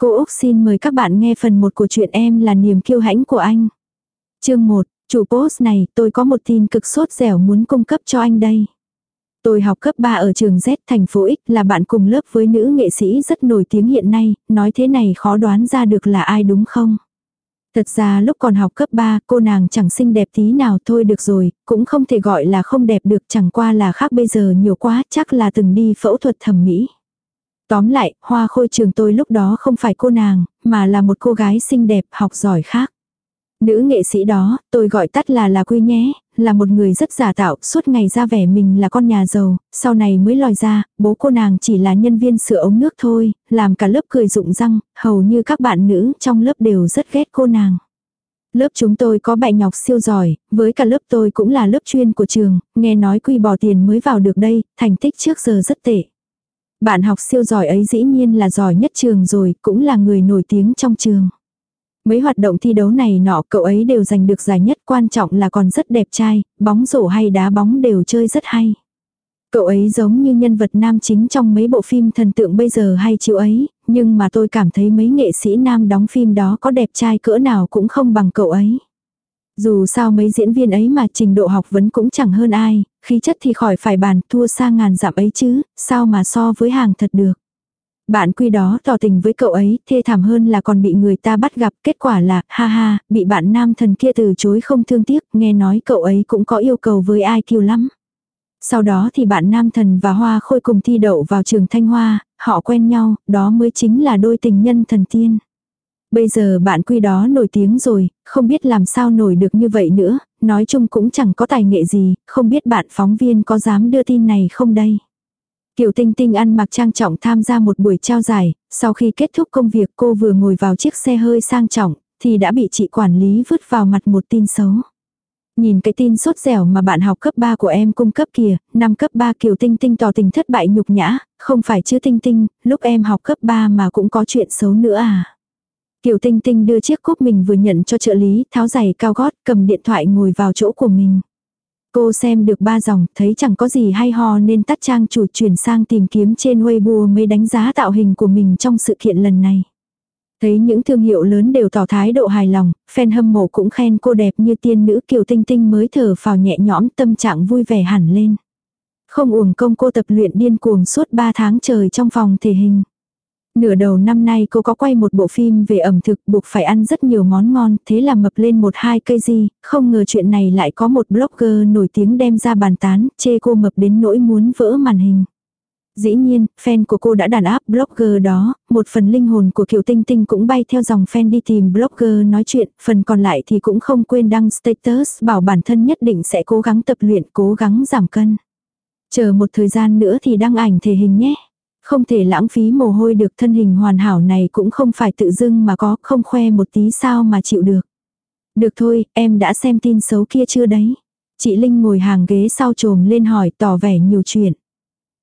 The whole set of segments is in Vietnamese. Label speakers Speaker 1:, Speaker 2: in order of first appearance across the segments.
Speaker 1: Cô Úc xin mời các bạn nghe phần 1 của chuyện em là niềm kiêu hãnh của anh. Chương 1, chủ post này tôi có một tin cực sốt dẻo muốn cung cấp cho anh đây. Tôi học cấp 3 ở trường Z thành phố X là bạn cùng lớp với nữ nghệ sĩ rất nổi tiếng hiện nay, nói thế này khó đoán ra được là ai đúng không? Thật ra lúc còn học cấp 3 cô nàng chẳng xinh đẹp tí nào thôi được rồi, cũng không thể gọi là không đẹp được chẳng qua là khác bây giờ nhiều quá chắc là từng đi phẫu thuật thẩm mỹ. Tóm lại, hoa khôi trường tôi lúc đó không phải cô nàng, mà là một cô gái xinh đẹp học giỏi khác. Nữ nghệ sĩ đó, tôi gọi tắt là là Quy nhé, là một người rất giả tạo, suốt ngày ra vẻ mình là con nhà giàu, sau này mới lòi ra, bố cô nàng chỉ là nhân viên sửa ống nước thôi, làm cả lớp cười rụng răng, hầu như các bạn nữ trong lớp đều rất ghét cô nàng. Lớp chúng tôi có bạn nhọc siêu giỏi, với cả lớp tôi cũng là lớp chuyên của trường, nghe nói Quy bỏ tiền mới vào được đây, thành tích trước giờ rất tệ. Bạn học siêu giỏi ấy dĩ nhiên là giỏi nhất trường rồi, cũng là người nổi tiếng trong trường. Mấy hoạt động thi đấu này nọ cậu ấy đều giành được giải nhất quan trọng là còn rất đẹp trai, bóng rổ hay đá bóng đều chơi rất hay. Cậu ấy giống như nhân vật nam chính trong mấy bộ phim thần tượng bây giờ hay chịu ấy, nhưng mà tôi cảm thấy mấy nghệ sĩ nam đóng phim đó có đẹp trai cỡ nào cũng không bằng cậu ấy. Dù sao mấy diễn viên ấy mà trình độ học vấn cũng chẳng hơn ai, khí chất thì khỏi phải bàn thua xa ngàn dặm ấy chứ, sao mà so với hàng thật được. Bạn quy đó tỏ tình với cậu ấy, thê thảm hơn là còn bị người ta bắt gặp, kết quả là, ha ha, bị bạn nam thần kia từ chối không thương tiếc, nghe nói cậu ấy cũng có yêu cầu với ai kiêu lắm. Sau đó thì bạn nam thần và hoa khôi cùng thi đậu vào trường Thanh Hoa, họ quen nhau, đó mới chính là đôi tình nhân thần tiên. Bây giờ bạn quy đó nổi tiếng rồi, không biết làm sao nổi được như vậy nữa, nói chung cũng chẳng có tài nghệ gì, không biết bạn phóng viên có dám đưa tin này không đây. Kiều Tinh Tinh ăn mặc trang trọng tham gia một buổi trao giải, sau khi kết thúc công việc cô vừa ngồi vào chiếc xe hơi sang trọng, thì đã bị chị quản lý vứt vào mặt một tin xấu. Nhìn cái tin sốt dẻo mà bạn học cấp 3 của em cung cấp kìa, năm cấp 3 Kiều Tinh Tinh tỏ tình thất bại nhục nhã, không phải chứ Tinh Tinh, lúc em học cấp 3 mà cũng có chuyện xấu nữa à. Kiều Tinh Tinh đưa chiếc cúp mình vừa nhận cho trợ lý, tháo giày cao gót, cầm điện thoại ngồi vào chỗ của mình. Cô xem được ba dòng, thấy chẳng có gì hay ho nên tắt trang chủ chuyển sang tìm kiếm trên Weibo mới đánh giá tạo hình của mình trong sự kiện lần này. Thấy những thương hiệu lớn đều tỏ thái độ hài lòng, fan hâm mộ cũng khen cô đẹp như tiên nữ kiều tinh tinh mới thở phào nhẹ nhõm tâm trạng vui vẻ hẳn lên. Không uổng công cô tập luyện điên cuồng suốt 3 tháng trời trong phòng thể hình. Nửa đầu năm nay cô có quay một bộ phim về ẩm thực buộc phải ăn rất nhiều món ngon, thế là mập lên một hai cây gì, không ngờ chuyện này lại có một blogger nổi tiếng đem ra bàn tán, chê cô mập đến nỗi muốn vỡ màn hình. Dĩ nhiên, fan của cô đã đàn áp blogger đó, một phần linh hồn của Kiều Tinh Tinh cũng bay theo dòng fan đi tìm blogger nói chuyện, phần còn lại thì cũng không quên đăng status bảo bản thân nhất định sẽ cố gắng tập luyện, cố gắng giảm cân. Chờ một thời gian nữa thì đăng ảnh thể hình nhé. Không thể lãng phí mồ hôi được thân hình hoàn hảo này cũng không phải tự dưng mà có, không khoe một tí sao mà chịu được. Được thôi, em đã xem tin xấu kia chưa đấy. Chị Linh ngồi hàng ghế sau trồm lên hỏi tỏ vẻ nhiều chuyện.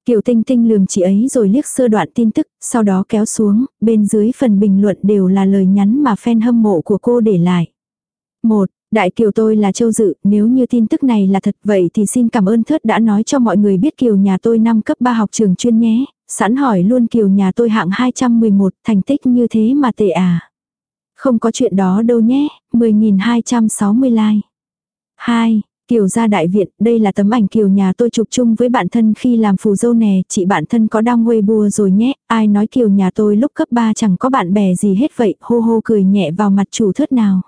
Speaker 1: Kiều Tinh Tinh lườm chị ấy rồi liếc sơ đoạn tin tức, sau đó kéo xuống, bên dưới phần bình luận đều là lời nhắn mà fan hâm mộ của cô để lại. một Đại Kiều tôi là Châu Dự, nếu như tin tức này là thật vậy thì xin cảm ơn thớt đã nói cho mọi người biết Kiều nhà tôi năm cấp 3 học trường chuyên nhé, sẵn hỏi luôn Kiều nhà tôi hạng 211, thành tích như thế mà tệ à. Không có chuyện đó đâu nhé, 10.260 like. 2. Kiều gia đại viện, đây là tấm ảnh Kiều nhà tôi chụp chung với bạn thân khi làm phù dâu nè, chị bạn thân có đăng Weibo rồi nhé, ai nói Kiều nhà tôi lúc cấp 3 chẳng có bạn bè gì hết vậy, hô hô cười nhẹ vào mặt chủ thớt nào.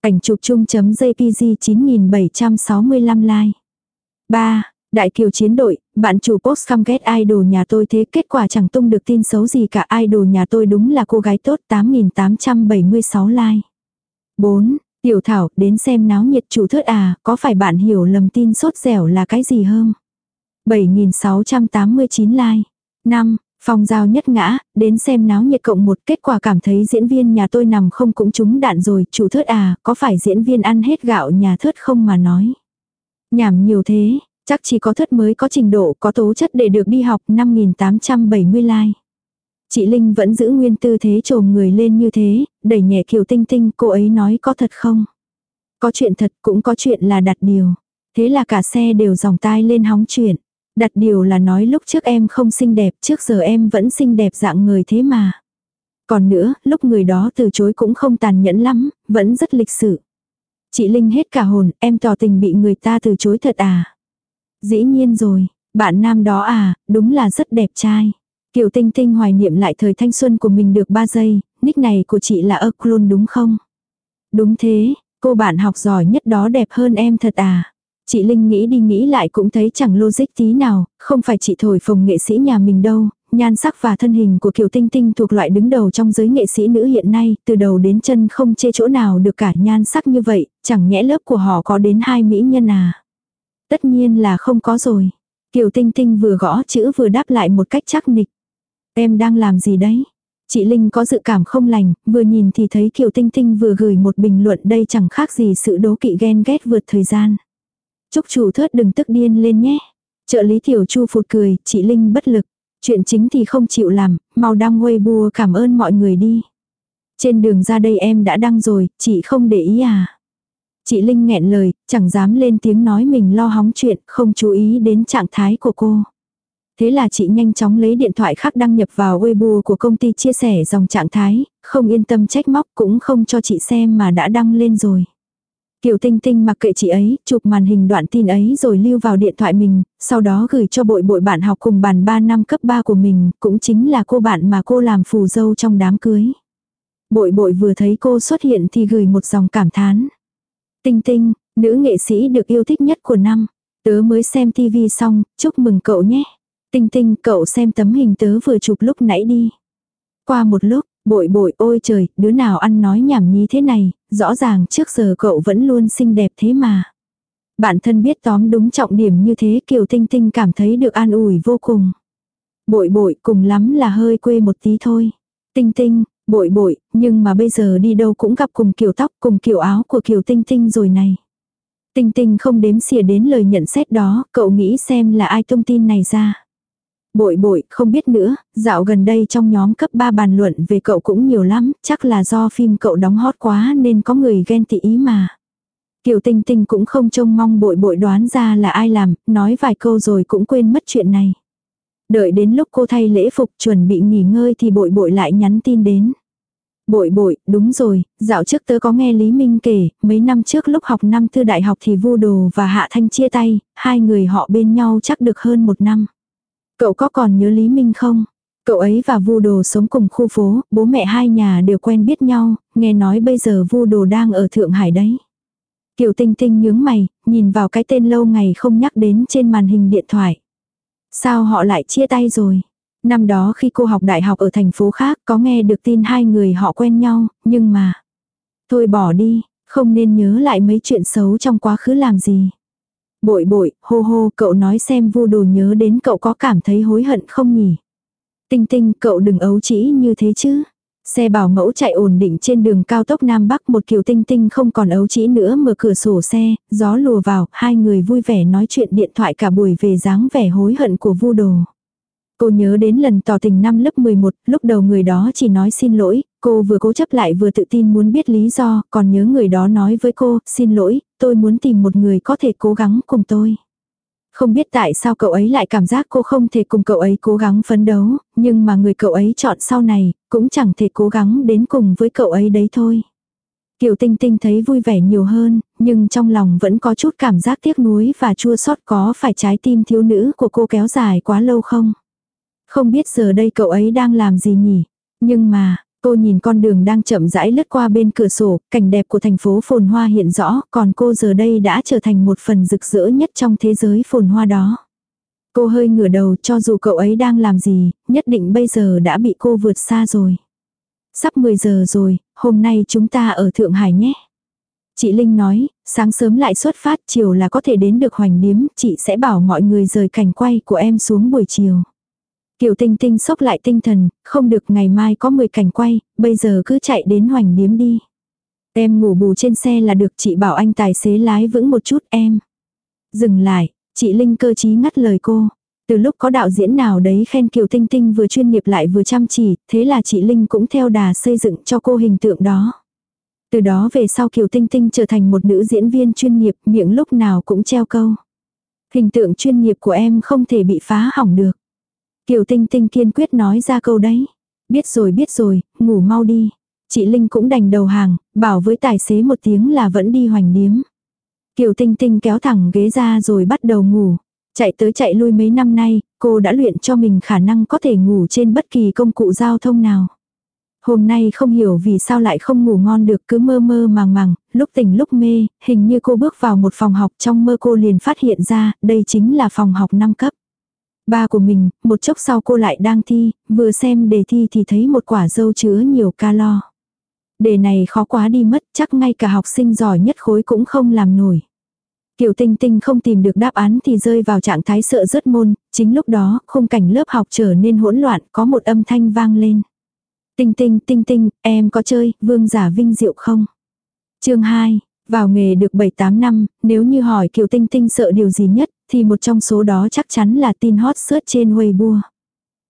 Speaker 1: Ảnh chụp chung chấm jpg 9765 like. 3. Đại kiều chiến đội, bạn chủ post cam ghét idol nhà tôi thế kết quả chẳng tung được tin xấu gì cả idol nhà tôi đúng là cô gái tốt 8876 like. 4. Tiểu Thảo, đến xem náo nhiệt chủ thớt à, có phải bạn hiểu lầm tin sốt dẻo là cái gì không? 7689 like. 5. Phong giao nhất ngã, đến xem náo nhiệt cộng một kết quả cảm thấy diễn viên nhà tôi nằm không cũng trúng đạn rồi, chủ thớt à, có phải diễn viên ăn hết gạo nhà thớt không mà nói. Nhảm nhiều thế, chắc chỉ có thất mới có trình độ, có tố chất để được đi học 5870 like. Chị Linh vẫn giữ nguyên tư thế trồm người lên như thế, đẩy nhẹ Kiều Tinh Tinh, cô ấy nói có thật không? Có chuyện thật cũng có chuyện là đặt điều. Thế là cả xe đều dòng tai lên hóng chuyện. Đặt điều là nói lúc trước em không xinh đẹp, trước giờ em vẫn xinh đẹp dạng người thế mà. Còn nữa, lúc người đó từ chối cũng không tàn nhẫn lắm, vẫn rất lịch sự. Chị Linh hết cả hồn, em tỏ tình bị người ta từ chối thật à? Dĩ nhiên rồi, bạn nam đó à, đúng là rất đẹp trai. Kiều Tinh Tinh hoài niệm lại thời thanh xuân của mình được 3 giây, nick này của chị là Öklun đúng không? Đúng thế, cô bạn học giỏi nhất đó đẹp hơn em thật à? Chị Linh nghĩ đi nghĩ lại cũng thấy chẳng logic tí nào, không phải chị thổi phồng nghệ sĩ nhà mình đâu, nhan sắc và thân hình của Kiều Tinh Tinh thuộc loại đứng đầu trong giới nghệ sĩ nữ hiện nay, từ đầu đến chân không chê chỗ nào được cả nhan sắc như vậy, chẳng nhẽ lớp của họ có đến hai mỹ nhân à. Tất nhiên là không có rồi. Kiều Tinh Tinh vừa gõ chữ vừa đáp lại một cách chắc nịch. Em đang làm gì đấy? Chị Linh có dự cảm không lành, vừa nhìn thì thấy Kiều Tinh Tinh vừa gửi một bình luận đây chẳng khác gì sự đố kỵ ghen ghét vượt thời gian. Chúc chủ thớt đừng tức điên lên nhé. Trợ lý Tiểu Chu phụt cười, chị Linh bất lực. Chuyện chính thì không chịu làm, mau đăng Weibo cảm ơn mọi người đi. Trên đường ra đây em đã đăng rồi, chị không để ý à. Chị Linh nghẹn lời, chẳng dám lên tiếng nói mình lo hóng chuyện, không chú ý đến trạng thái của cô. Thế là chị nhanh chóng lấy điện thoại khác đăng nhập vào Weibo của công ty chia sẻ dòng trạng thái, không yên tâm trách móc cũng không cho chị xem mà đã đăng lên rồi. Kiều Tinh Tinh mặc kệ chị ấy, chụp màn hình đoạn tin ấy rồi lưu vào điện thoại mình, sau đó gửi cho bội bội bạn học cùng bàn 3 năm cấp 3 của mình, cũng chính là cô bạn mà cô làm phù dâu trong đám cưới. Bội bội vừa thấy cô xuất hiện thì gửi một dòng cảm thán. Tinh Tinh, nữ nghệ sĩ được yêu thích nhất của năm. Tớ mới xem TV xong, chúc mừng cậu nhé. Tinh Tinh, cậu xem tấm hình tớ vừa chụp lúc nãy đi. Qua một lúc, Bội bội ôi trời, đứa nào ăn nói nhảm nhí thế này, rõ ràng trước giờ cậu vẫn luôn xinh đẹp thế mà. Bạn thân biết tóm đúng trọng điểm như thế Kiều Tinh Tinh cảm thấy được an ủi vô cùng. Bội bội cùng lắm là hơi quê một tí thôi. Tinh Tinh, bội bội, nhưng mà bây giờ đi đâu cũng gặp cùng kiểu tóc cùng kiểu áo của kiểu Tinh Tinh rồi này. Tinh Tinh không đếm xỉa đến lời nhận xét đó, cậu nghĩ xem là ai thông tin này ra. Bội bội, không biết nữa, dạo gần đây trong nhóm cấp 3 bàn luận về cậu cũng nhiều lắm, chắc là do phim cậu đóng hot quá nên có người ghen tị ý mà. Kiều Tinh Tinh cũng không trông mong bội bội đoán ra là ai làm, nói vài câu rồi cũng quên mất chuyện này. Đợi đến lúc cô thay lễ phục chuẩn bị nghỉ ngơi thì bội bội lại nhắn tin đến. Bội bội, đúng rồi, dạo trước tớ có nghe Lý Minh kể, mấy năm trước lúc học năm tư đại học thì Vu Đồ và Hạ Thanh chia tay, hai người họ bên nhau chắc được hơn một năm. Cậu có còn nhớ Lý Minh không? Cậu ấy và Vu Đồ sống cùng khu phố, bố mẹ hai nhà đều quen biết nhau, nghe nói bây giờ Vu Đồ đang ở Thượng Hải đấy. Kiều Tinh Tinh nhướng mày, nhìn vào cái tên lâu ngày không nhắc đến trên màn hình điện thoại. Sao họ lại chia tay rồi? Năm đó khi cô học đại học ở thành phố khác có nghe được tin hai người họ quen nhau, nhưng mà... Thôi bỏ đi, không nên nhớ lại mấy chuyện xấu trong quá khứ làm gì. Bội bội, hô hô, cậu nói xem vu đồ nhớ đến cậu có cảm thấy hối hận không nhỉ? Tinh tinh, cậu đừng ấu trĩ như thế chứ. Xe bảo mẫu chạy ổn định trên đường cao tốc Nam Bắc một kiểu tinh tinh không còn ấu trĩ nữa mở cửa sổ xe, gió lùa vào, hai người vui vẻ nói chuyện điện thoại cả buổi về dáng vẻ hối hận của vu đồ. Cô nhớ đến lần tỏ tình năm lớp 11, lúc đầu người đó chỉ nói xin lỗi, cô vừa cố chấp lại vừa tự tin muốn biết lý do, còn nhớ người đó nói với cô, xin lỗi, tôi muốn tìm một người có thể cố gắng cùng tôi. Không biết tại sao cậu ấy lại cảm giác cô không thể cùng cậu ấy cố gắng phấn đấu, nhưng mà người cậu ấy chọn sau này, cũng chẳng thể cố gắng đến cùng với cậu ấy đấy thôi. Kiều Tinh Tinh thấy vui vẻ nhiều hơn, nhưng trong lòng vẫn có chút cảm giác tiếc nuối và chua xót có phải trái tim thiếu nữ của cô kéo dài quá lâu không? Không biết giờ đây cậu ấy đang làm gì nhỉ? Nhưng mà, cô nhìn con đường đang chậm rãi lướt qua bên cửa sổ, cảnh đẹp của thành phố phồn hoa hiện rõ, còn cô giờ đây đã trở thành một phần rực rỡ nhất trong thế giới phồn hoa đó. Cô hơi ngửa đầu cho dù cậu ấy đang làm gì, nhất định bây giờ đã bị cô vượt xa rồi. Sắp 10 giờ rồi, hôm nay chúng ta ở Thượng Hải nhé. Chị Linh nói, sáng sớm lại xuất phát, chiều là có thể đến được hoành điếm, chị sẽ bảo mọi người rời cảnh quay của em xuống buổi chiều. Kiều Tinh Tinh sốc lại tinh thần, không được ngày mai có 10 cảnh quay, bây giờ cứ chạy đến hoành điếm đi. Em ngủ bù trên xe là được chị bảo anh tài xế lái vững một chút em. Dừng lại, chị Linh cơ trí ngắt lời cô. Từ lúc có đạo diễn nào đấy khen Kiều Tinh Tinh vừa chuyên nghiệp lại vừa chăm chỉ, thế là chị Linh cũng theo đà xây dựng cho cô hình tượng đó. Từ đó về sau Kiều Tinh Tinh trở thành một nữ diễn viên chuyên nghiệp, miệng lúc nào cũng treo câu. Hình tượng chuyên nghiệp của em không thể bị phá hỏng được. Kiều Tinh Tinh kiên quyết nói ra câu đấy. Biết rồi biết rồi, ngủ mau đi. Chị Linh cũng đành đầu hàng, bảo với tài xế một tiếng là vẫn đi hoành điếm. Kiều Tinh Tinh kéo thẳng ghế ra rồi bắt đầu ngủ. Chạy tới chạy lui mấy năm nay, cô đã luyện cho mình khả năng có thể ngủ trên bất kỳ công cụ giao thông nào. Hôm nay không hiểu vì sao lại không ngủ ngon được cứ mơ mơ màng màng, lúc tỉnh lúc mê, hình như cô bước vào một phòng học trong mơ cô liền phát hiện ra, đây chính là phòng học 5 cấp. Ba của mình, một chốc sau cô lại đang thi, vừa xem đề thi thì thấy một quả dâu chứa nhiều calo. Đề này khó quá đi mất, chắc ngay cả học sinh giỏi nhất khối cũng không làm nổi. Kiều Tinh Tinh không tìm được đáp án thì rơi vào trạng thái sợ rớt môn, chính lúc đó, khung cảnh lớp học trở nên hỗn loạn, có một âm thanh vang lên. Tinh Tinh, Tinh Tinh, em có chơi, vương giả vinh diệu không? chương 2, vào nghề được 7-8 năm, nếu như hỏi Kiều Tinh Tinh sợ điều gì nhất, thì một trong số đó chắc chắn là tin hot search trên Weibo.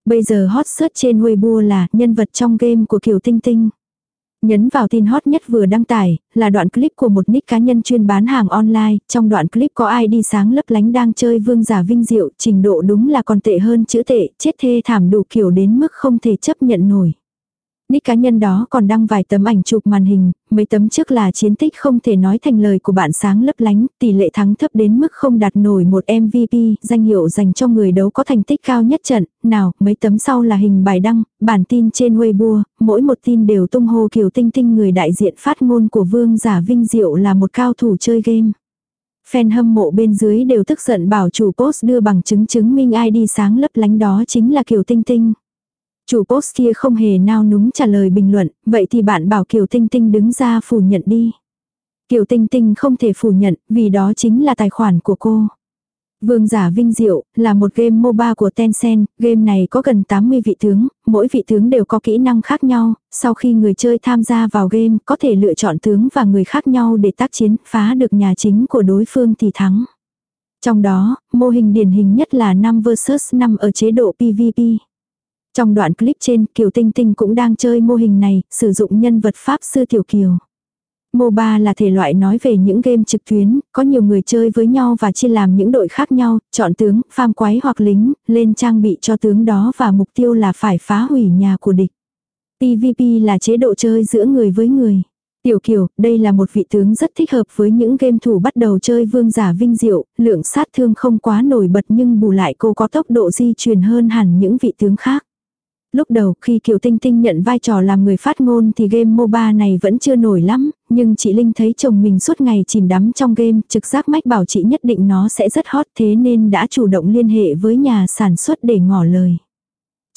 Speaker 1: Bây giờ hot search trên Weibo là nhân vật trong game của Kiều Tinh Tinh. Nhấn vào tin hot nhất vừa đăng tải, là đoạn clip của một nick cá nhân chuyên bán hàng online, trong đoạn clip có ai đi sáng lấp lánh đang chơi vương giả vinh diệu, trình độ đúng là còn tệ hơn chữ tệ, chết thê thảm đủ kiểu đến mức không thể chấp nhận nổi. Nick cá nhân đó còn đăng vài tấm ảnh chụp màn hình, mấy tấm trước là chiến tích không thể nói thành lời của bạn sáng lấp lánh, tỷ lệ thắng thấp đến mức không đạt nổi một MVP, danh hiệu dành cho người đấu có thành tích cao nhất trận, nào, mấy tấm sau là hình bài đăng, bản tin trên Weibo, mỗi một tin đều tung hô kiểu tinh tinh người đại diện phát ngôn của vương giả vinh diệu là một cao thủ chơi game. Fan hâm mộ bên dưới đều tức giận bảo chủ post đưa bằng chứng chứng minh ID sáng lấp lánh đó chính là Kiều Tinh Tinh. Chủ post kia không hề nao núng trả lời bình luận, vậy thì bạn bảo Kiều Tinh Tinh đứng ra phủ nhận đi. Kiều Tinh Tinh không thể phủ nhận, vì đó chính là tài khoản của cô. Vương giả Vinh Diệu là một game MOBA của Tencent, game này có gần 80 vị tướng, mỗi vị tướng đều có kỹ năng khác nhau, sau khi người chơi tham gia vào game có thể lựa chọn tướng và người khác nhau để tác chiến, phá được nhà chính của đối phương thì thắng. Trong đó, mô hình điển hình nhất là 5 vs 5 ở chế độ PvP. Trong đoạn clip trên, Kiều Tinh Tinh cũng đang chơi mô hình này, sử dụng nhân vật Pháp Sư Tiểu Kiều. MOBA là thể loại nói về những game trực tuyến, có nhiều người chơi với nhau và chia làm những đội khác nhau, chọn tướng, pham quái hoặc lính, lên trang bị cho tướng đó và mục tiêu là phải phá hủy nhà của địch. PvP là chế độ chơi giữa người với người. Tiểu Kiều, đây là một vị tướng rất thích hợp với những game thủ bắt đầu chơi vương giả vinh diệu, lượng sát thương không quá nổi bật nhưng bù lại cô có tốc độ di chuyển hơn hẳn những vị tướng khác. Lúc đầu khi Kiều Tinh Tinh nhận vai trò làm người phát ngôn thì game MOBA này vẫn chưa nổi lắm, nhưng chị Linh thấy chồng mình suốt ngày chìm đắm trong game, trực giác mách bảo chị nhất định nó sẽ rất hot thế nên đã chủ động liên hệ với nhà sản xuất để ngỏ lời.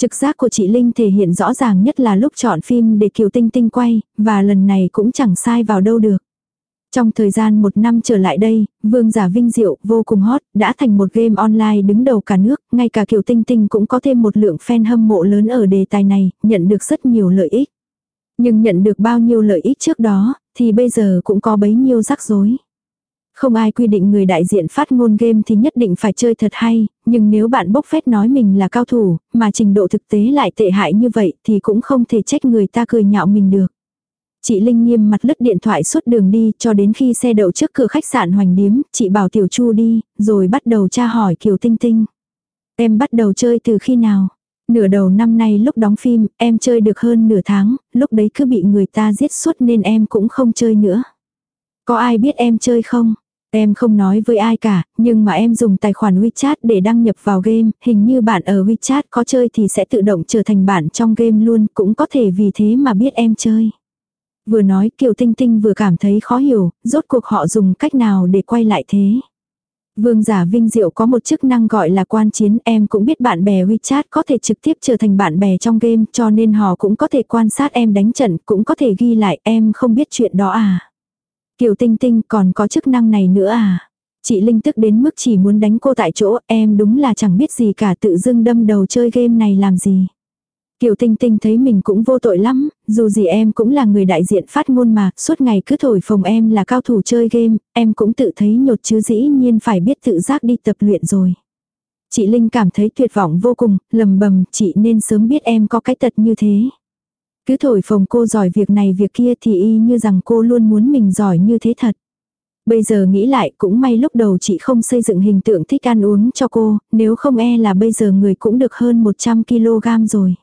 Speaker 1: Trực giác của chị Linh thể hiện rõ ràng nhất là lúc chọn phim để Kiều Tinh Tinh quay, và lần này cũng chẳng sai vào đâu được. Trong thời gian một năm trở lại đây, Vương giả Vinh Diệu vô cùng hot, đã thành một game online đứng đầu cả nước, ngay cả Kiều Tinh Tinh cũng có thêm một lượng fan hâm mộ lớn ở đề tài này, nhận được rất nhiều lợi ích. Nhưng nhận được bao nhiêu lợi ích trước đó, thì bây giờ cũng có bấy nhiêu rắc rối. Không ai quy định người đại diện phát ngôn game thì nhất định phải chơi thật hay, nhưng nếu bạn bốc phét nói mình là cao thủ, mà trình độ thực tế lại tệ hại như vậy thì cũng không thể trách người ta cười nhạo mình được. Chị Linh nghiêm mặt lứt điện thoại suốt đường đi cho đến khi xe đậu trước cửa khách sạn hoành điếm, chị bảo Tiểu Chu đi, rồi bắt đầu tra hỏi Kiều Tinh Tinh. Em bắt đầu chơi từ khi nào? Nửa đầu năm nay lúc đóng phim, em chơi được hơn nửa tháng, lúc đấy cứ bị người ta giết suốt nên em cũng không chơi nữa. Có ai biết em chơi không? Em không nói với ai cả, nhưng mà em dùng tài khoản WeChat để đăng nhập vào game, hình như bạn ở WeChat có chơi thì sẽ tự động trở thành bạn trong game luôn, cũng có thể vì thế mà biết em chơi. Vừa nói Kiều Tinh Tinh vừa cảm thấy khó hiểu, rốt cuộc họ dùng cách nào để quay lại thế. Vương giả Vinh Diệu có một chức năng gọi là quan chiến, em cũng biết bạn bè WeChat có thể trực tiếp trở thành bạn bè trong game cho nên họ cũng có thể quan sát em đánh trận, cũng có thể ghi lại em không biết chuyện đó à. Kiều Tinh Tinh còn có chức năng này nữa à. Chị Linh tức đến mức chỉ muốn đánh cô tại chỗ, em đúng là chẳng biết gì cả tự dưng đâm đầu chơi game này làm gì. Kiều Tinh Tinh thấy mình cũng vô tội lắm, dù gì em cũng là người đại diện phát ngôn mà, suốt ngày cứ thổi phồng em là cao thủ chơi game, em cũng tự thấy nhột chứ dĩ nhiên phải biết tự giác đi tập luyện rồi. Chị Linh cảm thấy tuyệt vọng vô cùng, lầm bầm, chị nên sớm biết em có cái tật như thế. Cứ thổi phồng cô giỏi việc này việc kia thì y như rằng cô luôn muốn mình giỏi như thế thật. Bây giờ nghĩ lại cũng may lúc đầu chị không xây dựng hình tượng thích ăn uống cho cô, nếu không e là bây giờ người cũng được hơn 100kg rồi.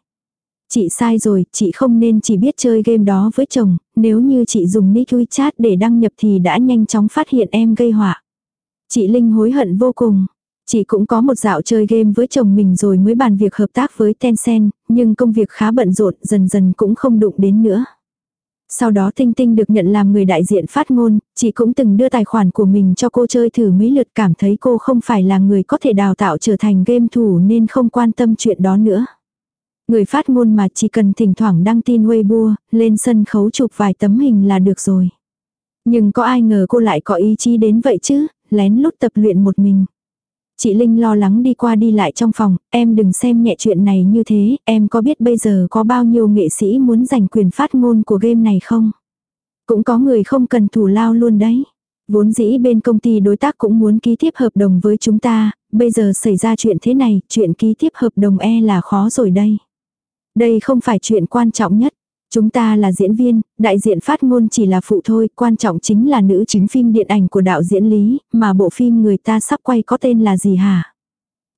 Speaker 1: Chị sai rồi, chị không nên chỉ biết chơi game đó với chồng, nếu như chị dùng nick WeChat để đăng nhập thì đã nhanh chóng phát hiện em gây họa. Chị Linh hối hận vô cùng. Chị cũng có một dạo chơi game với chồng mình rồi mới bàn việc hợp tác với Tencent, nhưng công việc khá bận rộn dần dần cũng không đụng đến nữa. Sau đó Tinh Tinh được nhận làm người đại diện phát ngôn, chị cũng từng đưa tài khoản của mình cho cô chơi thử mấy lượt cảm thấy cô không phải là người có thể đào tạo trở thành game thủ nên không quan tâm chuyện đó nữa. Người phát ngôn mà chỉ cần thỉnh thoảng đăng tin Weibo, lên sân khấu chụp vài tấm hình là được rồi. Nhưng có ai ngờ cô lại có ý chí đến vậy chứ, lén lút tập luyện một mình. Chị Linh lo lắng đi qua đi lại trong phòng, em đừng xem nhẹ chuyện này như thế, em có biết bây giờ có bao nhiêu nghệ sĩ muốn giành quyền phát ngôn của game này không? Cũng có người không cần thủ lao luôn đấy. Vốn dĩ bên công ty đối tác cũng muốn ký tiếp hợp đồng với chúng ta, bây giờ xảy ra chuyện thế này, chuyện ký tiếp hợp đồng e là khó rồi đây. Đây không phải chuyện quan trọng nhất. Chúng ta là diễn viên, đại diện phát ngôn chỉ là phụ thôi, quan trọng chính là nữ chính phim điện ảnh của đạo diễn Lý, mà bộ phim người ta sắp quay có tên là gì hả?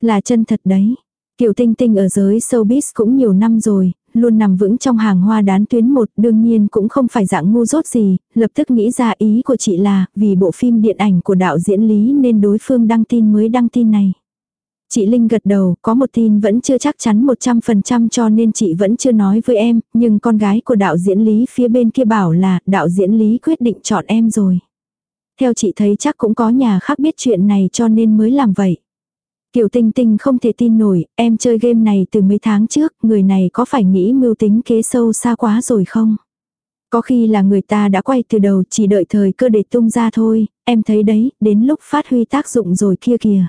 Speaker 1: Là chân thật đấy. Kiều Tinh Tinh ở giới showbiz cũng nhiều năm rồi, luôn nằm vững trong hàng hoa đán tuyến một, đương nhiên cũng không phải dạng ngu dốt gì, lập tức nghĩ ra ý của chị là, vì bộ phim điện ảnh của đạo diễn Lý nên đối phương đăng tin mới đăng tin này. Chị Linh gật đầu, có một tin vẫn chưa chắc chắn 100% cho nên chị vẫn chưa nói với em, nhưng con gái của đạo diễn Lý phía bên kia bảo là đạo diễn Lý quyết định chọn em rồi. Theo chị thấy chắc cũng có nhà khác biết chuyện này cho nên mới làm vậy. Kiều Tinh Tinh không thể tin nổi, em chơi game này từ mấy tháng trước, người này có phải nghĩ mưu tính kế sâu xa quá rồi không? Có khi là người ta đã quay từ đầu chỉ đợi thời cơ để tung ra thôi, em thấy đấy, đến lúc phát huy tác dụng rồi kia kìa.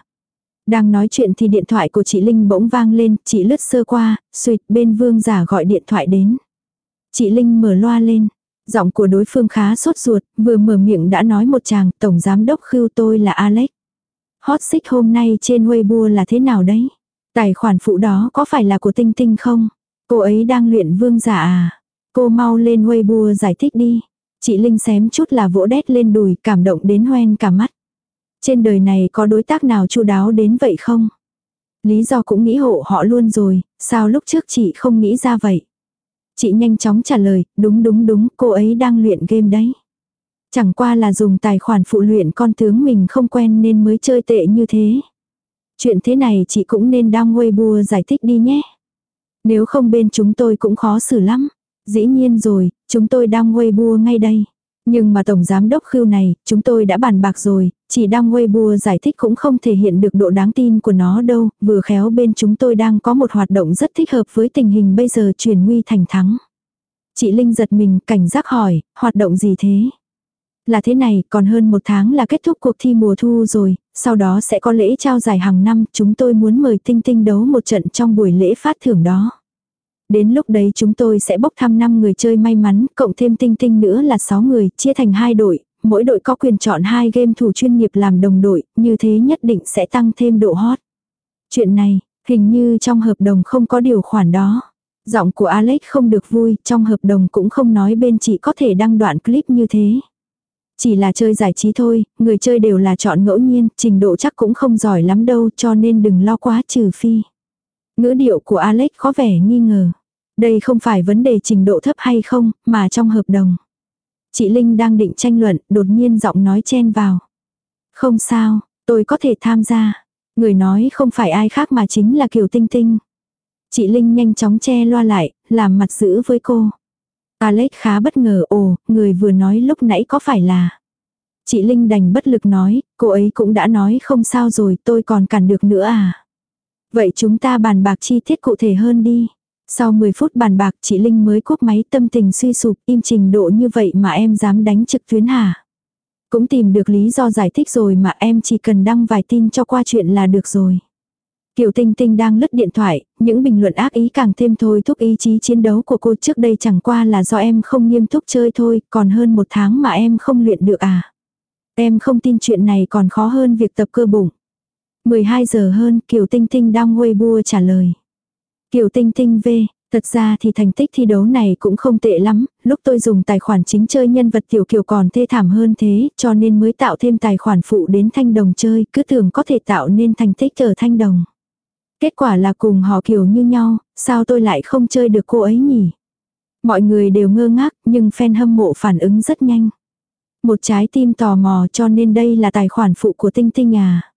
Speaker 1: Đang nói chuyện thì điện thoại của chị Linh bỗng vang lên, chị lướt sơ qua, suyệt bên vương giả gọi điện thoại đến. Chị Linh mở loa lên, giọng của đối phương khá sốt ruột, vừa mở miệng đã nói một chàng, tổng giám đốc khưu tôi là Alex. Hot xích hôm nay trên Weibo là thế nào đấy? Tài khoản phụ đó có phải là của Tinh Tinh không? Cô ấy đang luyện vương giả à? Cô mau lên Weibo giải thích đi. Chị Linh xém chút là vỗ đét lên đùi cảm động đến hoen cả mắt. Trên đời này có đối tác nào chu đáo đến vậy không? Lý do cũng nghĩ hộ họ luôn rồi, sao lúc trước chị không nghĩ ra vậy? Chị nhanh chóng trả lời, đúng đúng đúng, cô ấy đang luyện game đấy. Chẳng qua là dùng tài khoản phụ luyện con tướng mình không quen nên mới chơi tệ như thế. Chuyện thế này chị cũng nên đăng Weibo giải thích đi nhé. Nếu không bên chúng tôi cũng khó xử lắm. Dĩ nhiên rồi, chúng tôi đăng Weibo ngay đây. Nhưng mà tổng giám đốc khưu này, chúng tôi đã bàn bạc rồi, chỉ đăng Weibo giải thích cũng không thể hiện được độ đáng tin của nó đâu, vừa khéo bên chúng tôi đang có một hoạt động rất thích hợp với tình hình bây giờ chuyển nguy thành thắng. Chị Linh giật mình, cảnh giác hỏi, hoạt động gì thế? Là thế này, còn hơn một tháng là kết thúc cuộc thi mùa thu rồi, sau đó sẽ có lễ trao giải hàng năm, chúng tôi muốn mời Tinh Tinh đấu một trận trong buổi lễ phát thưởng đó. Đến lúc đấy chúng tôi sẽ bốc thăm 5 người chơi may mắn, cộng thêm Tinh Tinh nữa là 6 người, chia thành hai đội, mỗi đội có quyền chọn hai game thủ chuyên nghiệp làm đồng đội, như thế nhất định sẽ tăng thêm độ hot. Chuyện này, hình như trong hợp đồng không có điều khoản đó. Giọng của Alex không được vui, trong hợp đồng cũng không nói bên chị có thể đăng đoạn clip như thế. Chỉ là chơi giải trí thôi, người chơi đều là chọn ngẫu nhiên, trình độ chắc cũng không giỏi lắm đâu cho nên đừng lo quá trừ phi. Ngữ điệu của Alex có vẻ nghi ngờ. Đây không phải vấn đề trình độ thấp hay không, mà trong hợp đồng. Chị Linh đang định tranh luận, đột nhiên giọng nói chen vào. Không sao, tôi có thể tham gia. Người nói không phải ai khác mà chính là Kiều Tinh Tinh. Chị Linh nhanh chóng che loa lại, làm mặt giữ với cô. Alex khá bất ngờ, ồ, người vừa nói lúc nãy có phải là... Chị Linh đành bất lực nói, cô ấy cũng đã nói không sao rồi, tôi còn cản được nữa à. Vậy chúng ta bàn bạc chi tiết cụ thể hơn đi. Sau 10 phút bàn bạc chị Linh mới cúp máy tâm tình suy sụp im trình độ như vậy mà em dám đánh trực tuyến hả? Cũng tìm được lý do giải thích rồi mà em chỉ cần đăng vài tin cho qua chuyện là được rồi. Kiều Tinh Tinh đang lướt điện thoại, những bình luận ác ý càng thêm thôi thúc ý chí chiến đấu của cô trước đây chẳng qua là do em không nghiêm túc chơi thôi, còn hơn một tháng mà em không luyện được à. Em không tin chuyện này còn khó hơn việc tập cơ bụng. 12 giờ hơn, Kiều Tinh Tinh đang Weibo trả lời. Kiều Tinh Tinh V, thật ra thì thành tích thi đấu này cũng không tệ lắm, lúc tôi dùng tài khoản chính chơi nhân vật tiểu kiều còn thê thảm hơn thế, cho nên mới tạo thêm tài khoản phụ đến thanh đồng chơi, cứ tưởng có thể tạo nên thành tích ở thanh đồng. Kết quả là cùng họ kiểu như nhau, sao tôi lại không chơi được cô ấy nhỉ? Mọi người đều ngơ ngác nhưng fan hâm mộ phản ứng rất nhanh. Một trái tim tò mò cho nên đây là tài khoản phụ của Tinh Tinh à.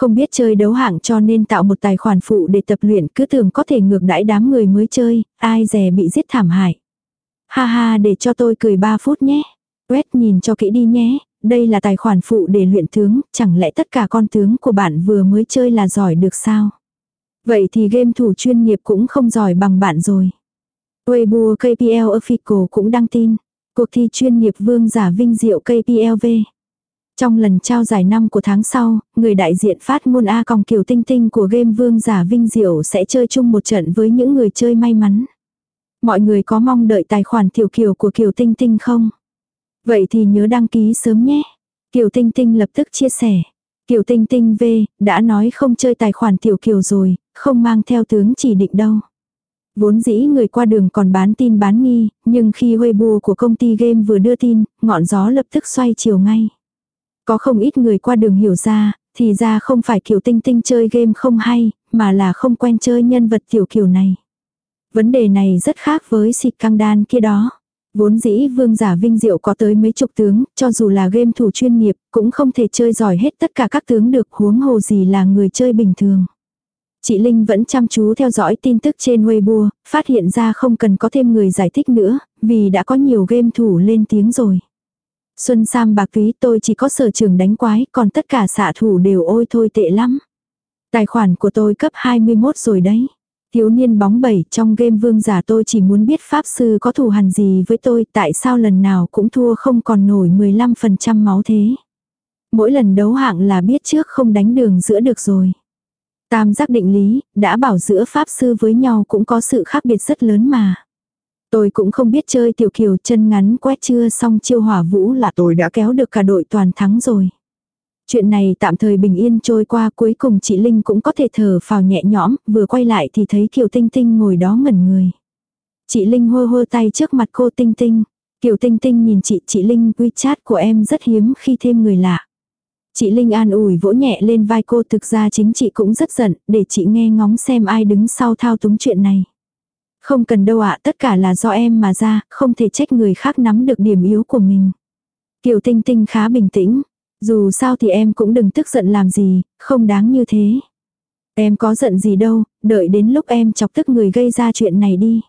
Speaker 1: Không biết chơi đấu hạng cho nên tạo một tài khoản phụ để tập luyện cứ tưởng có thể ngược đãi đám người mới chơi, ai dè bị giết thảm hại. Ha ha để cho tôi cười 3 phút nhé. Quét nhìn cho kỹ đi nhé, đây là tài khoản phụ để luyện tướng, chẳng lẽ tất cả con tướng của bạn vừa mới chơi là giỏi được sao? Vậy thì game thủ chuyên nghiệp cũng không giỏi bằng bạn rồi. Weibo KPL Official cũng đăng tin. Cuộc thi chuyên nghiệp vương giả vinh diệu KPLV. Trong lần trao giải năm của tháng sau, người đại diện phát ngôn A còng kiều tinh tinh của game vương giả vinh diệu sẽ chơi chung một trận với những người chơi may mắn. Mọi người có mong đợi tài khoản tiểu kiều của kiều tinh tinh không? Vậy thì nhớ đăng ký sớm nhé. Kiều tinh tinh lập tức chia sẻ. Kiều tinh tinh V, đã nói không chơi tài khoản tiểu kiều rồi, không mang theo tướng chỉ định đâu. Vốn dĩ người qua đường còn bán tin bán nghi, nhưng khi Weibo của công ty game vừa đưa tin, ngọn gió lập tức xoay chiều ngay. Có không ít người qua đường hiểu ra, thì ra không phải kiểu tinh tinh chơi game không hay, mà là không quen chơi nhân vật tiểu kiểu này. Vấn đề này rất khác với xịt căng đan kia đó. Vốn dĩ vương giả vinh diệu có tới mấy chục tướng, cho dù là game thủ chuyên nghiệp, cũng không thể chơi giỏi hết tất cả các tướng được huống hồ gì là người chơi bình thường. Chị Linh vẫn chăm chú theo dõi tin tức trên Weibo, phát hiện ra không cần có thêm người giải thích nữa, vì đã có nhiều game thủ lên tiếng rồi. Xuân Sam bạc túy tôi chỉ có sở trường đánh quái, còn tất cả xạ thủ đều ôi thôi tệ lắm. Tài khoản của tôi cấp 21 rồi đấy. Thiếu niên bóng bẩy trong game vương giả tôi chỉ muốn biết pháp sư có thù hằn gì với tôi tại sao lần nào cũng thua không còn nổi 15% máu thế. Mỗi lần đấu hạng là biết trước không đánh đường giữa được rồi. Tam giác định lý, đã bảo giữa pháp sư với nhau cũng có sự khác biệt rất lớn mà. Tôi cũng không biết chơi tiểu kiều chân ngắn quét chưa xong chiêu hỏa vũ là tôi đã kéo được cả đội toàn thắng rồi. Chuyện này tạm thời bình yên trôi qua cuối cùng chị Linh cũng có thể thở phào nhẹ nhõm, vừa quay lại thì thấy Kiều Tinh Tinh ngồi đó ngẩn người. Chị Linh hô hô tay trước mặt cô Tinh Tinh. Kiều Tinh Tinh nhìn chị, chị Linh WeChat của em rất hiếm khi thêm người lạ. Chị Linh an ủi vỗ nhẹ lên vai cô thực ra chính chị cũng rất giận, để chị nghe ngóng xem ai đứng sau thao túng chuyện này. Không cần đâu ạ, tất cả là do em mà ra, không thể trách người khác nắm được điểm yếu của mình. Kiều Tinh Tinh khá bình tĩnh. Dù sao thì em cũng đừng tức giận làm gì, không đáng như thế. Em có giận gì đâu, đợi đến lúc em chọc tức người gây ra chuyện này đi.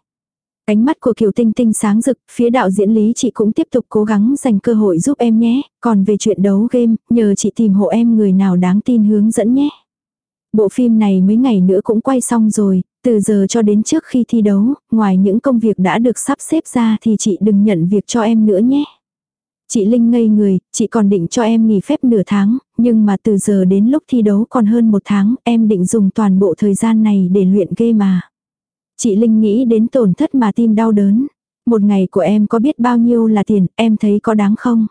Speaker 1: Ánh mắt của Kiều Tinh Tinh sáng rực, phía đạo diễn lý chị cũng tiếp tục cố gắng dành cơ hội giúp em nhé, còn về chuyện đấu game, nhờ chị tìm hộ em người nào đáng tin hướng dẫn nhé. Bộ phim này mấy ngày nữa cũng quay xong rồi, từ giờ cho đến trước khi thi đấu, ngoài những công việc đã được sắp xếp ra thì chị đừng nhận việc cho em nữa nhé. Chị Linh ngây người, chị còn định cho em nghỉ phép nửa tháng, nhưng mà từ giờ đến lúc thi đấu còn hơn một tháng, em định dùng toàn bộ thời gian này để luyện ghê mà. Chị Linh nghĩ đến tổn thất mà tim đau đớn. Một ngày của em có biết bao nhiêu là tiền, em thấy có đáng không?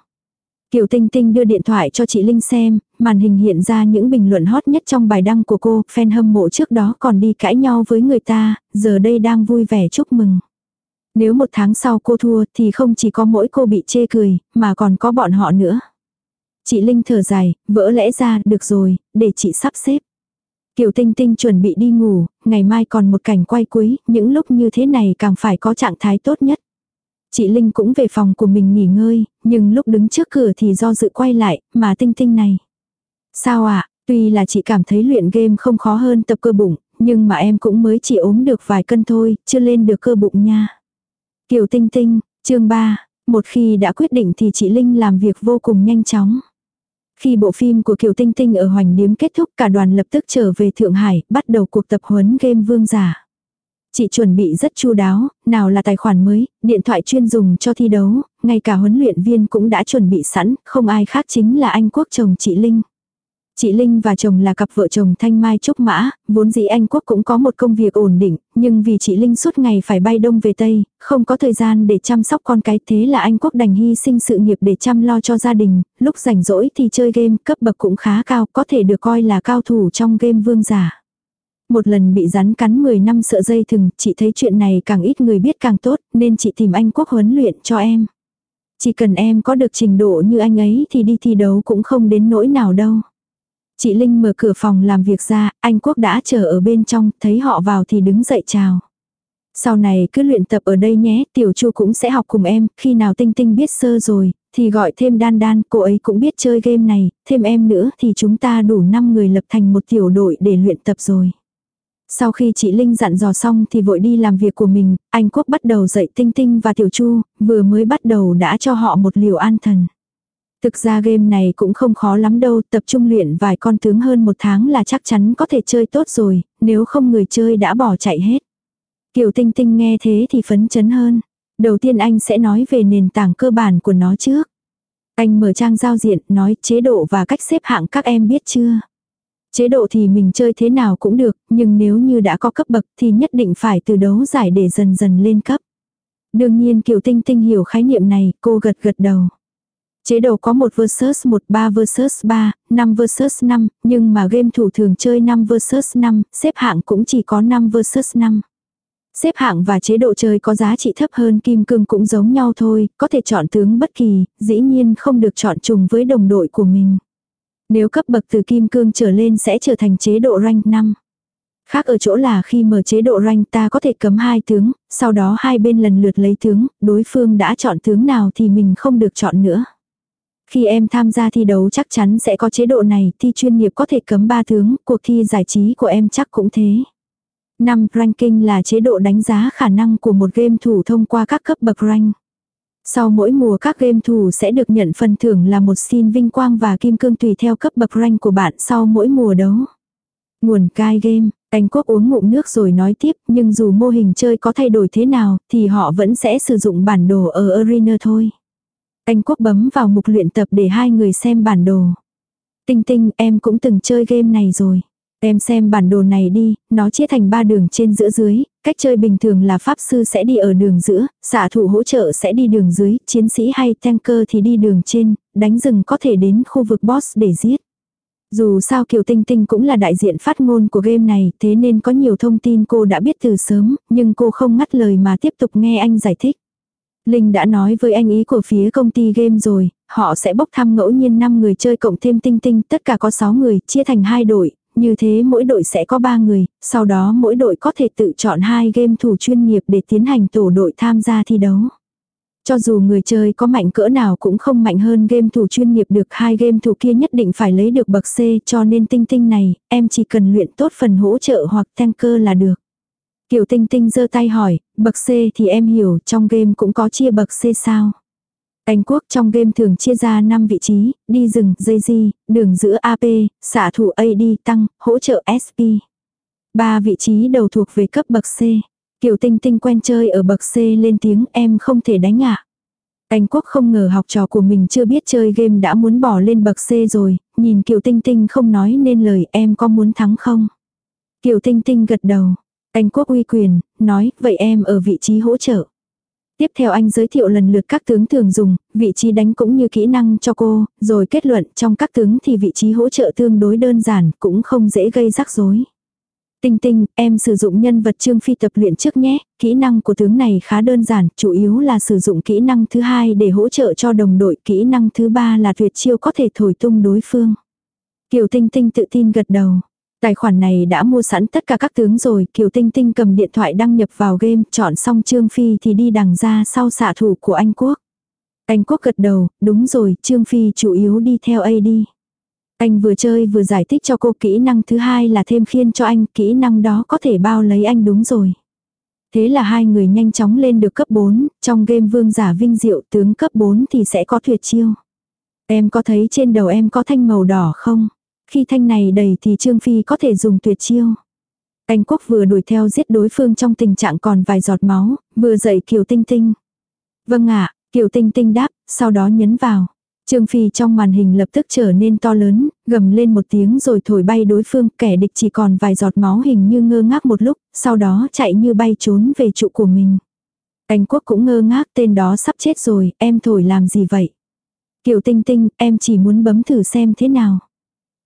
Speaker 1: Kiều Tinh Tinh đưa điện thoại cho chị Linh xem, màn hình hiện ra những bình luận hot nhất trong bài đăng của cô, fan hâm mộ trước đó còn đi cãi nhau với người ta, giờ đây đang vui vẻ chúc mừng. Nếu một tháng sau cô thua thì không chỉ có mỗi cô bị chê cười, mà còn có bọn họ nữa. Chị Linh thở dài, vỡ lẽ ra, được rồi, để chị sắp xếp. Kiều Tinh Tinh chuẩn bị đi ngủ, ngày mai còn một cảnh quay cuối, những lúc như thế này càng phải có trạng thái tốt nhất. Chị Linh cũng về phòng của mình nghỉ ngơi, nhưng lúc đứng trước cửa thì do dự quay lại, mà Tinh Tinh này. Sao ạ, à? tuy là chị cảm thấy luyện game không khó hơn tập cơ bụng, nhưng mà em cũng mới chỉ ốm được vài cân thôi, chưa lên được cơ bụng nha. Kiều Tinh Tinh, chương 3, một khi đã quyết định thì chị Linh làm việc vô cùng nhanh chóng. Khi bộ phim của Kiều Tinh Tinh ở Hoành Điếm kết thúc cả đoàn lập tức trở về Thượng Hải, bắt đầu cuộc tập huấn game vương giả. Chị chuẩn bị rất chu đáo, nào là tài khoản mới, điện thoại chuyên dùng cho thi đấu, ngay cả huấn luyện viên cũng đã chuẩn bị sẵn, không ai khác chính là anh quốc chồng chị Linh. Chị Linh và chồng là cặp vợ chồng Thanh Mai Trúc Mã, vốn dĩ Anh Quốc cũng có một công việc ổn định, nhưng vì chị Linh suốt ngày phải bay đông về Tây, không có thời gian để chăm sóc con cái thế là Anh Quốc đành hy sinh sự nghiệp để chăm lo cho gia đình, lúc rảnh rỗi thì chơi game cấp bậc cũng khá cao, có thể được coi là cao thủ trong game vương giả. Một lần bị rắn cắn 10 năm sợ dây thừng, chị thấy chuyện này càng ít người biết càng tốt, nên chị tìm anh Quốc huấn luyện cho em. Chỉ cần em có được trình độ như anh ấy thì đi thi đấu cũng không đến nỗi nào đâu. Chị Linh mở cửa phòng làm việc ra, anh Quốc đã chờ ở bên trong, thấy họ vào thì đứng dậy chào. Sau này cứ luyện tập ở đây nhé, Tiểu Chu cũng sẽ học cùng em, khi nào Tinh Tinh biết sơ rồi, thì gọi thêm Đan Đan, cô ấy cũng biết chơi game này, thêm em nữa thì chúng ta đủ 5 người lập thành một tiểu đội để luyện tập rồi. Sau khi chị Linh dặn dò xong thì vội đi làm việc của mình, anh Quốc bắt đầu dạy Tinh Tinh và Tiểu Chu, vừa mới bắt đầu đã cho họ một liều an thần. Thực ra game này cũng không khó lắm đâu, tập trung luyện vài con tướng hơn một tháng là chắc chắn có thể chơi tốt rồi, nếu không người chơi đã bỏ chạy hết. Kiều Tinh Tinh nghe thế thì phấn chấn hơn. Đầu tiên anh sẽ nói về nền tảng cơ bản của nó trước. Anh mở trang giao diện, nói chế độ và cách xếp hạng các em biết chưa? Chế độ thì mình chơi thế nào cũng được, nhưng nếu như đã có cấp bậc thì nhất định phải từ đấu giải để dần dần lên cấp. Đương nhiên Kiều Tinh Tinh hiểu khái niệm này, cô gật gật đầu. Chế độ có 1 vs 1, 3 vs 3, 5 vs 5, nhưng mà game thủ thường chơi 5 vs 5, xếp hạng cũng chỉ có 5 vs 5. Xếp hạng và chế độ chơi có giá trị thấp hơn kim cương cũng giống nhau thôi, có thể chọn tướng bất kỳ, dĩ nhiên không được chọn trùng với đồng đội của mình. Nếu cấp bậc từ kim cương trở lên sẽ trở thành chế độ rank 5. Khác ở chỗ là khi mở chế độ rank ta có thể cấm hai tướng, sau đó hai bên lần lượt lấy tướng, đối phương đã chọn tướng nào thì mình không được chọn nữa. Khi em tham gia thi đấu chắc chắn sẽ có chế độ này, thi chuyên nghiệp có thể cấm ba tướng, cuộc thi giải trí của em chắc cũng thế. 5. Ranking là chế độ đánh giá khả năng của một game thủ thông qua các cấp bậc rank. Sau mỗi mùa các game thủ sẽ được nhận phần thưởng là một xin vinh quang và kim cương tùy theo cấp bậc rank của bạn sau mỗi mùa đấu. Nguồn cai game, anh Quốc uống ngụm nước rồi nói tiếp, nhưng dù mô hình chơi có thay đổi thế nào, thì họ vẫn sẽ sử dụng bản đồ ở Arena thôi. Anh Quốc bấm vào mục luyện tập để hai người xem bản đồ. Tinh tinh, em cũng từng chơi game này rồi. Em xem bản đồ này đi, nó chia thành ba đường trên giữa dưới, cách chơi bình thường là pháp sư sẽ đi ở đường giữa, xạ thủ hỗ trợ sẽ đi đường dưới, chiến sĩ hay tanker thì đi đường trên, đánh rừng có thể đến khu vực boss để giết. Dù sao Kiều Tinh Tinh cũng là đại diện phát ngôn của game này, thế nên có nhiều thông tin cô đã biết từ sớm, nhưng cô không ngắt lời mà tiếp tục nghe anh giải thích. Linh đã nói với anh ý của phía công ty game rồi, họ sẽ bốc thăm ngẫu nhiên 5 người chơi cộng thêm tinh tinh, tất cả có 6 người, chia thành hai đội, như thế mỗi đội sẽ có 3 người, sau đó mỗi đội có thể tự chọn hai game thủ chuyên nghiệp để tiến hành tổ đội tham gia thi đấu. Cho dù người chơi có mạnh cỡ nào cũng không mạnh hơn game thủ chuyên nghiệp được hai game thủ kia nhất định phải lấy được bậc C cho nên tinh tinh này, em chỉ cần luyện tốt phần hỗ trợ hoặc tanker là được. Kiều tinh tinh giơ tay hỏi, bậc C thì em hiểu trong game cũng có chia bậc C sao? Anh quốc trong game thường chia ra 5 vị trí, đi rừng, dây di, đường giữa AP, xạ thủ AD tăng, hỗ trợ SP. Ba vị trí đầu thuộc về cấp bậc C. Kiều Tinh Tinh quen chơi ở bậc C lên tiếng em không thể đánh ạ. Anh Quốc không ngờ học trò của mình chưa biết chơi game đã muốn bỏ lên bậc C rồi, nhìn Kiều Tinh Tinh không nói nên lời em có muốn thắng không? Kiều Tinh Tinh gật đầu. Anh Quốc uy quyền, nói vậy em ở vị trí hỗ trợ. Tiếp theo anh giới thiệu lần lượt các tướng thường dùng, vị trí đánh cũng như kỹ năng cho cô, rồi kết luận trong các tướng thì vị trí hỗ trợ tương đối đơn giản, cũng không dễ gây rắc rối. Tinh tinh, em sử dụng nhân vật Trương Phi tập luyện trước nhé, kỹ năng của tướng này khá đơn giản, chủ yếu là sử dụng kỹ năng thứ hai để hỗ trợ cho đồng đội, kỹ năng thứ ba là tuyệt chiêu có thể thổi tung đối phương. Kiều Tinh Tinh tự tin gật đầu. Tài khoản này đã mua sẵn tất cả các tướng rồi, Kiều Tinh Tinh cầm điện thoại đăng nhập vào game, chọn xong Trương Phi thì đi đằng ra sau xạ thủ của Anh Quốc. Anh Quốc gật đầu, đúng rồi, Trương Phi chủ yếu đi theo AD. Anh vừa chơi vừa giải thích cho cô kỹ năng thứ hai là thêm khiên cho anh, kỹ năng đó có thể bao lấy anh đúng rồi. Thế là hai người nhanh chóng lên được cấp 4, trong game vương giả vinh diệu tướng cấp 4 thì sẽ có tuyệt chiêu. Em có thấy trên đầu em có thanh màu đỏ không? Khi thanh này đầy thì Trương Phi có thể dùng tuyệt chiêu. Anh Quốc vừa đuổi theo giết đối phương trong tình trạng còn vài giọt máu, vừa dậy Kiều Tinh Tinh. Vâng ạ, Kiều Tinh Tinh đáp, sau đó nhấn vào. Trương Phi trong màn hình lập tức trở nên to lớn, gầm lên một tiếng rồi thổi bay đối phương, kẻ địch chỉ còn vài giọt máu hình như ngơ ngác một lúc, sau đó chạy như bay trốn về trụ của mình. Anh Quốc cũng ngơ ngác tên đó sắp chết rồi, em thổi làm gì vậy? Kiều Tinh Tinh, em chỉ muốn bấm thử xem thế nào.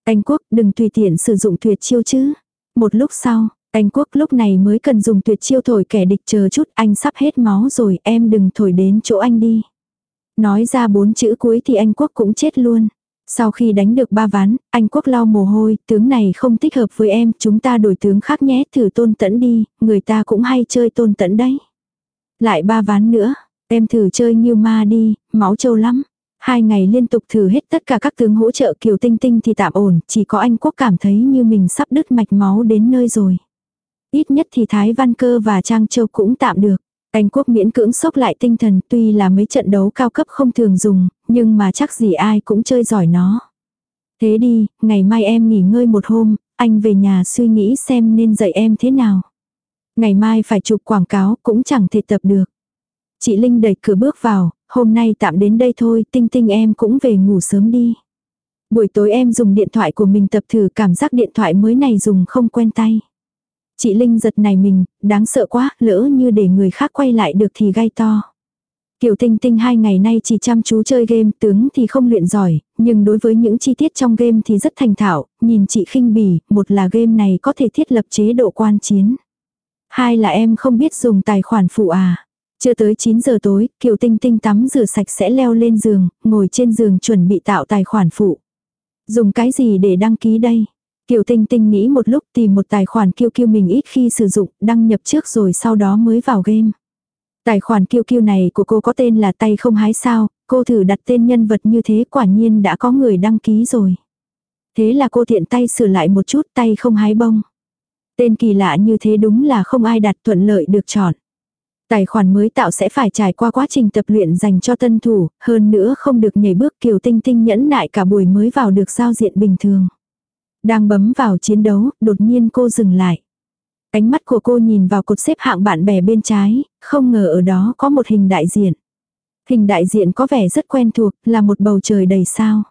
Speaker 1: Anh Quốc đừng tùy tiện sử dụng tuyệt chiêu chứ. Một lúc sau, anh Quốc lúc này mới cần dùng tuyệt chiêu thổi kẻ địch chờ chút anh sắp hết máu rồi em đừng thổi đến chỗ anh đi. Nói ra bốn chữ cuối thì anh Quốc cũng chết luôn. Sau khi đánh được ba ván, anh quốc lau mồ hôi, tướng này không thích hợp với em, chúng ta đổi tướng khác nhé, thử tôn tẫn đi, người ta cũng hay chơi tôn tẫn đấy. Lại ba ván nữa, em thử chơi như ma đi, máu trâu lắm. Hai ngày liên tục thử hết tất cả các tướng hỗ trợ Kiều Tinh Tinh thì tạm ổn, chỉ có anh Quốc cảm thấy như mình sắp đứt mạch máu đến nơi rồi. Ít nhất thì Thái Văn Cơ và Trang Châu cũng tạm được. Anh Quốc miễn cưỡng sốc lại tinh thần tuy là mấy trận đấu cao cấp không thường dùng, nhưng mà chắc gì ai cũng chơi giỏi nó. Thế đi, ngày mai em nghỉ ngơi một hôm, anh về nhà suy nghĩ xem nên dạy em thế nào. Ngày mai phải chụp quảng cáo cũng chẳng thể tập được. Chị Linh đẩy cửa bước vào, hôm nay tạm đến đây thôi, tinh tinh em cũng về ngủ sớm đi. Buổi tối em dùng điện thoại của mình tập thử cảm giác điện thoại mới này dùng không quen tay. Chị Linh giật này mình, đáng sợ quá, lỡ như để người khác quay lại được thì gai to. Kiều Tinh Tinh hai ngày nay chỉ chăm chú chơi game, tướng thì không luyện giỏi, nhưng đối với những chi tiết trong game thì rất thành thạo, nhìn chị khinh bỉ, một là game này có thể thiết lập chế độ quan chiến. Hai là em không biết dùng tài khoản phụ à. Chưa tới 9 giờ tối, Kiều Tinh Tinh tắm rửa sạch sẽ leo lên giường, ngồi trên giường chuẩn bị tạo tài khoản phụ. Dùng cái gì để đăng ký đây? Kiều Tinh Tinh nghĩ một lúc tìm một tài khoản kiêu kiêu mình ít khi sử dụng, đăng nhập trước rồi sau đó mới vào game. Tài khoản kiêu kiêu này của cô có tên là tay không hái sao, cô thử đặt tên nhân vật như thế quả nhiên đã có người đăng ký rồi. Thế là cô tiện tay sửa lại một chút tay không hái bông. Tên kỳ lạ như thế đúng là không ai đặt thuận lợi được chọn. Tài khoản mới tạo sẽ phải trải qua quá trình tập luyện dành cho tân thủ, hơn nữa không được nhảy bước kiều tinh tinh nhẫn nại cả buổi mới vào được giao diện bình thường. Đang bấm vào chiến đấu, đột nhiên cô dừng lại. Ánh mắt của cô nhìn vào cột xếp hạng bạn bè bên trái, không ngờ ở đó có một hình đại diện. Hình đại diện có vẻ rất quen thuộc, là một bầu trời đầy sao.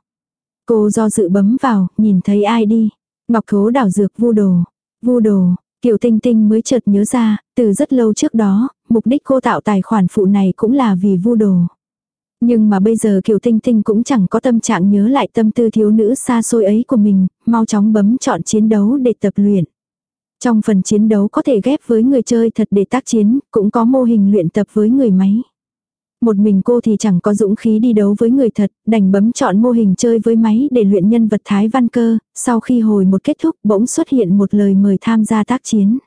Speaker 1: Cô do dự bấm vào, nhìn thấy ai đi. Ngọc thố đảo dược vu đồ. Vu đồ, Kiều Tinh Tinh mới chợt nhớ ra, từ rất lâu trước đó, mục đích cô tạo tài khoản phụ này cũng là vì vu đồ. Nhưng mà bây giờ Kiều Tinh Tinh cũng chẳng có tâm trạng nhớ lại tâm tư thiếu nữ xa xôi ấy của mình, mau chóng bấm chọn chiến đấu để tập luyện. Trong phần chiến đấu có thể ghép với người chơi thật để tác chiến, cũng có mô hình luyện tập với người máy. Một mình cô thì chẳng có dũng khí đi đấu với người thật, đành bấm chọn mô hình chơi với máy để luyện nhân vật Thái Văn Cơ, sau khi hồi một kết thúc bỗng xuất hiện một lời mời tham gia tác chiến.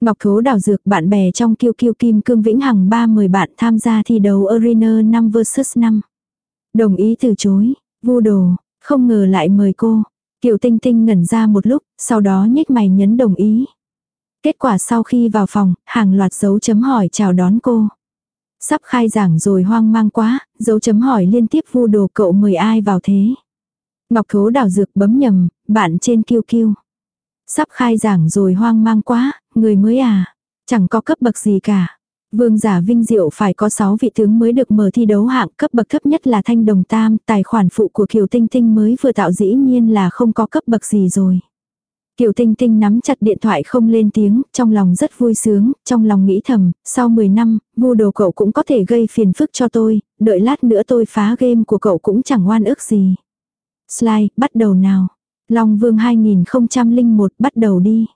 Speaker 1: Ngọc Thố đào dược bạn bè trong kiêu kiêu kim cương vĩnh hằng ba mời bạn tham gia thi đấu arena 5 vs 5. Đồng ý từ chối, vu đồ, không ngờ lại mời cô. Kiều Tinh Tinh ngẩn ra một lúc, sau đó nhếch mày nhấn đồng ý. Kết quả sau khi vào phòng, hàng loạt dấu chấm hỏi chào đón cô. Sắp khai giảng rồi hoang mang quá, dấu chấm hỏi liên tiếp vu đồ cậu mời ai vào thế. Ngọc Thố đào dược bấm nhầm, bạn trên kiêu kiêu. Sắp khai giảng rồi hoang mang quá, người mới à, chẳng có cấp bậc gì cả. Vương giả vinh diệu phải có 6 vị tướng mới được mở thi đấu hạng cấp bậc thấp nhất là thanh đồng tam, tài khoản phụ của Kiều Tinh Tinh mới vừa tạo dĩ nhiên là không có cấp bậc gì rồi. Kiều Tinh Tinh nắm chặt điện thoại không lên tiếng, trong lòng rất vui sướng, trong lòng nghĩ thầm, sau 10 năm, vu đồ cậu cũng có thể gây phiền phức cho tôi, đợi lát nữa tôi phá game của cậu cũng chẳng oan ức gì. Slide, bắt đầu nào. Long Vương 2001 bắt đầu đi.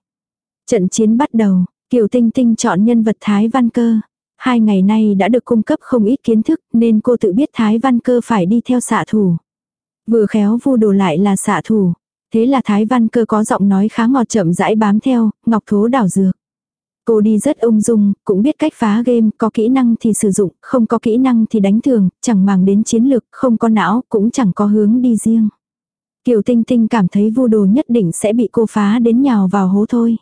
Speaker 1: Trận chiến bắt đầu, Kiều Tinh Tinh chọn nhân vật Thái Văn Cơ. Hai ngày nay đã được cung cấp không ít kiến thức nên cô tự biết Thái Văn Cơ phải đi theo xạ thủ. Vừa khéo vu đồ lại là xạ thủ. Thế là Thái Văn Cơ có giọng nói khá ngọt chậm rãi bám theo, ngọc thố đảo dược. Cô đi rất ung dung, cũng biết cách phá game, có kỹ năng thì sử dụng, không có kỹ năng thì đánh thường, chẳng màng đến chiến lược, không có não, cũng chẳng có hướng đi riêng. Kiều Tinh Tinh cảm thấy vu đồ nhất định sẽ bị cô phá đến nhào vào hố thôi.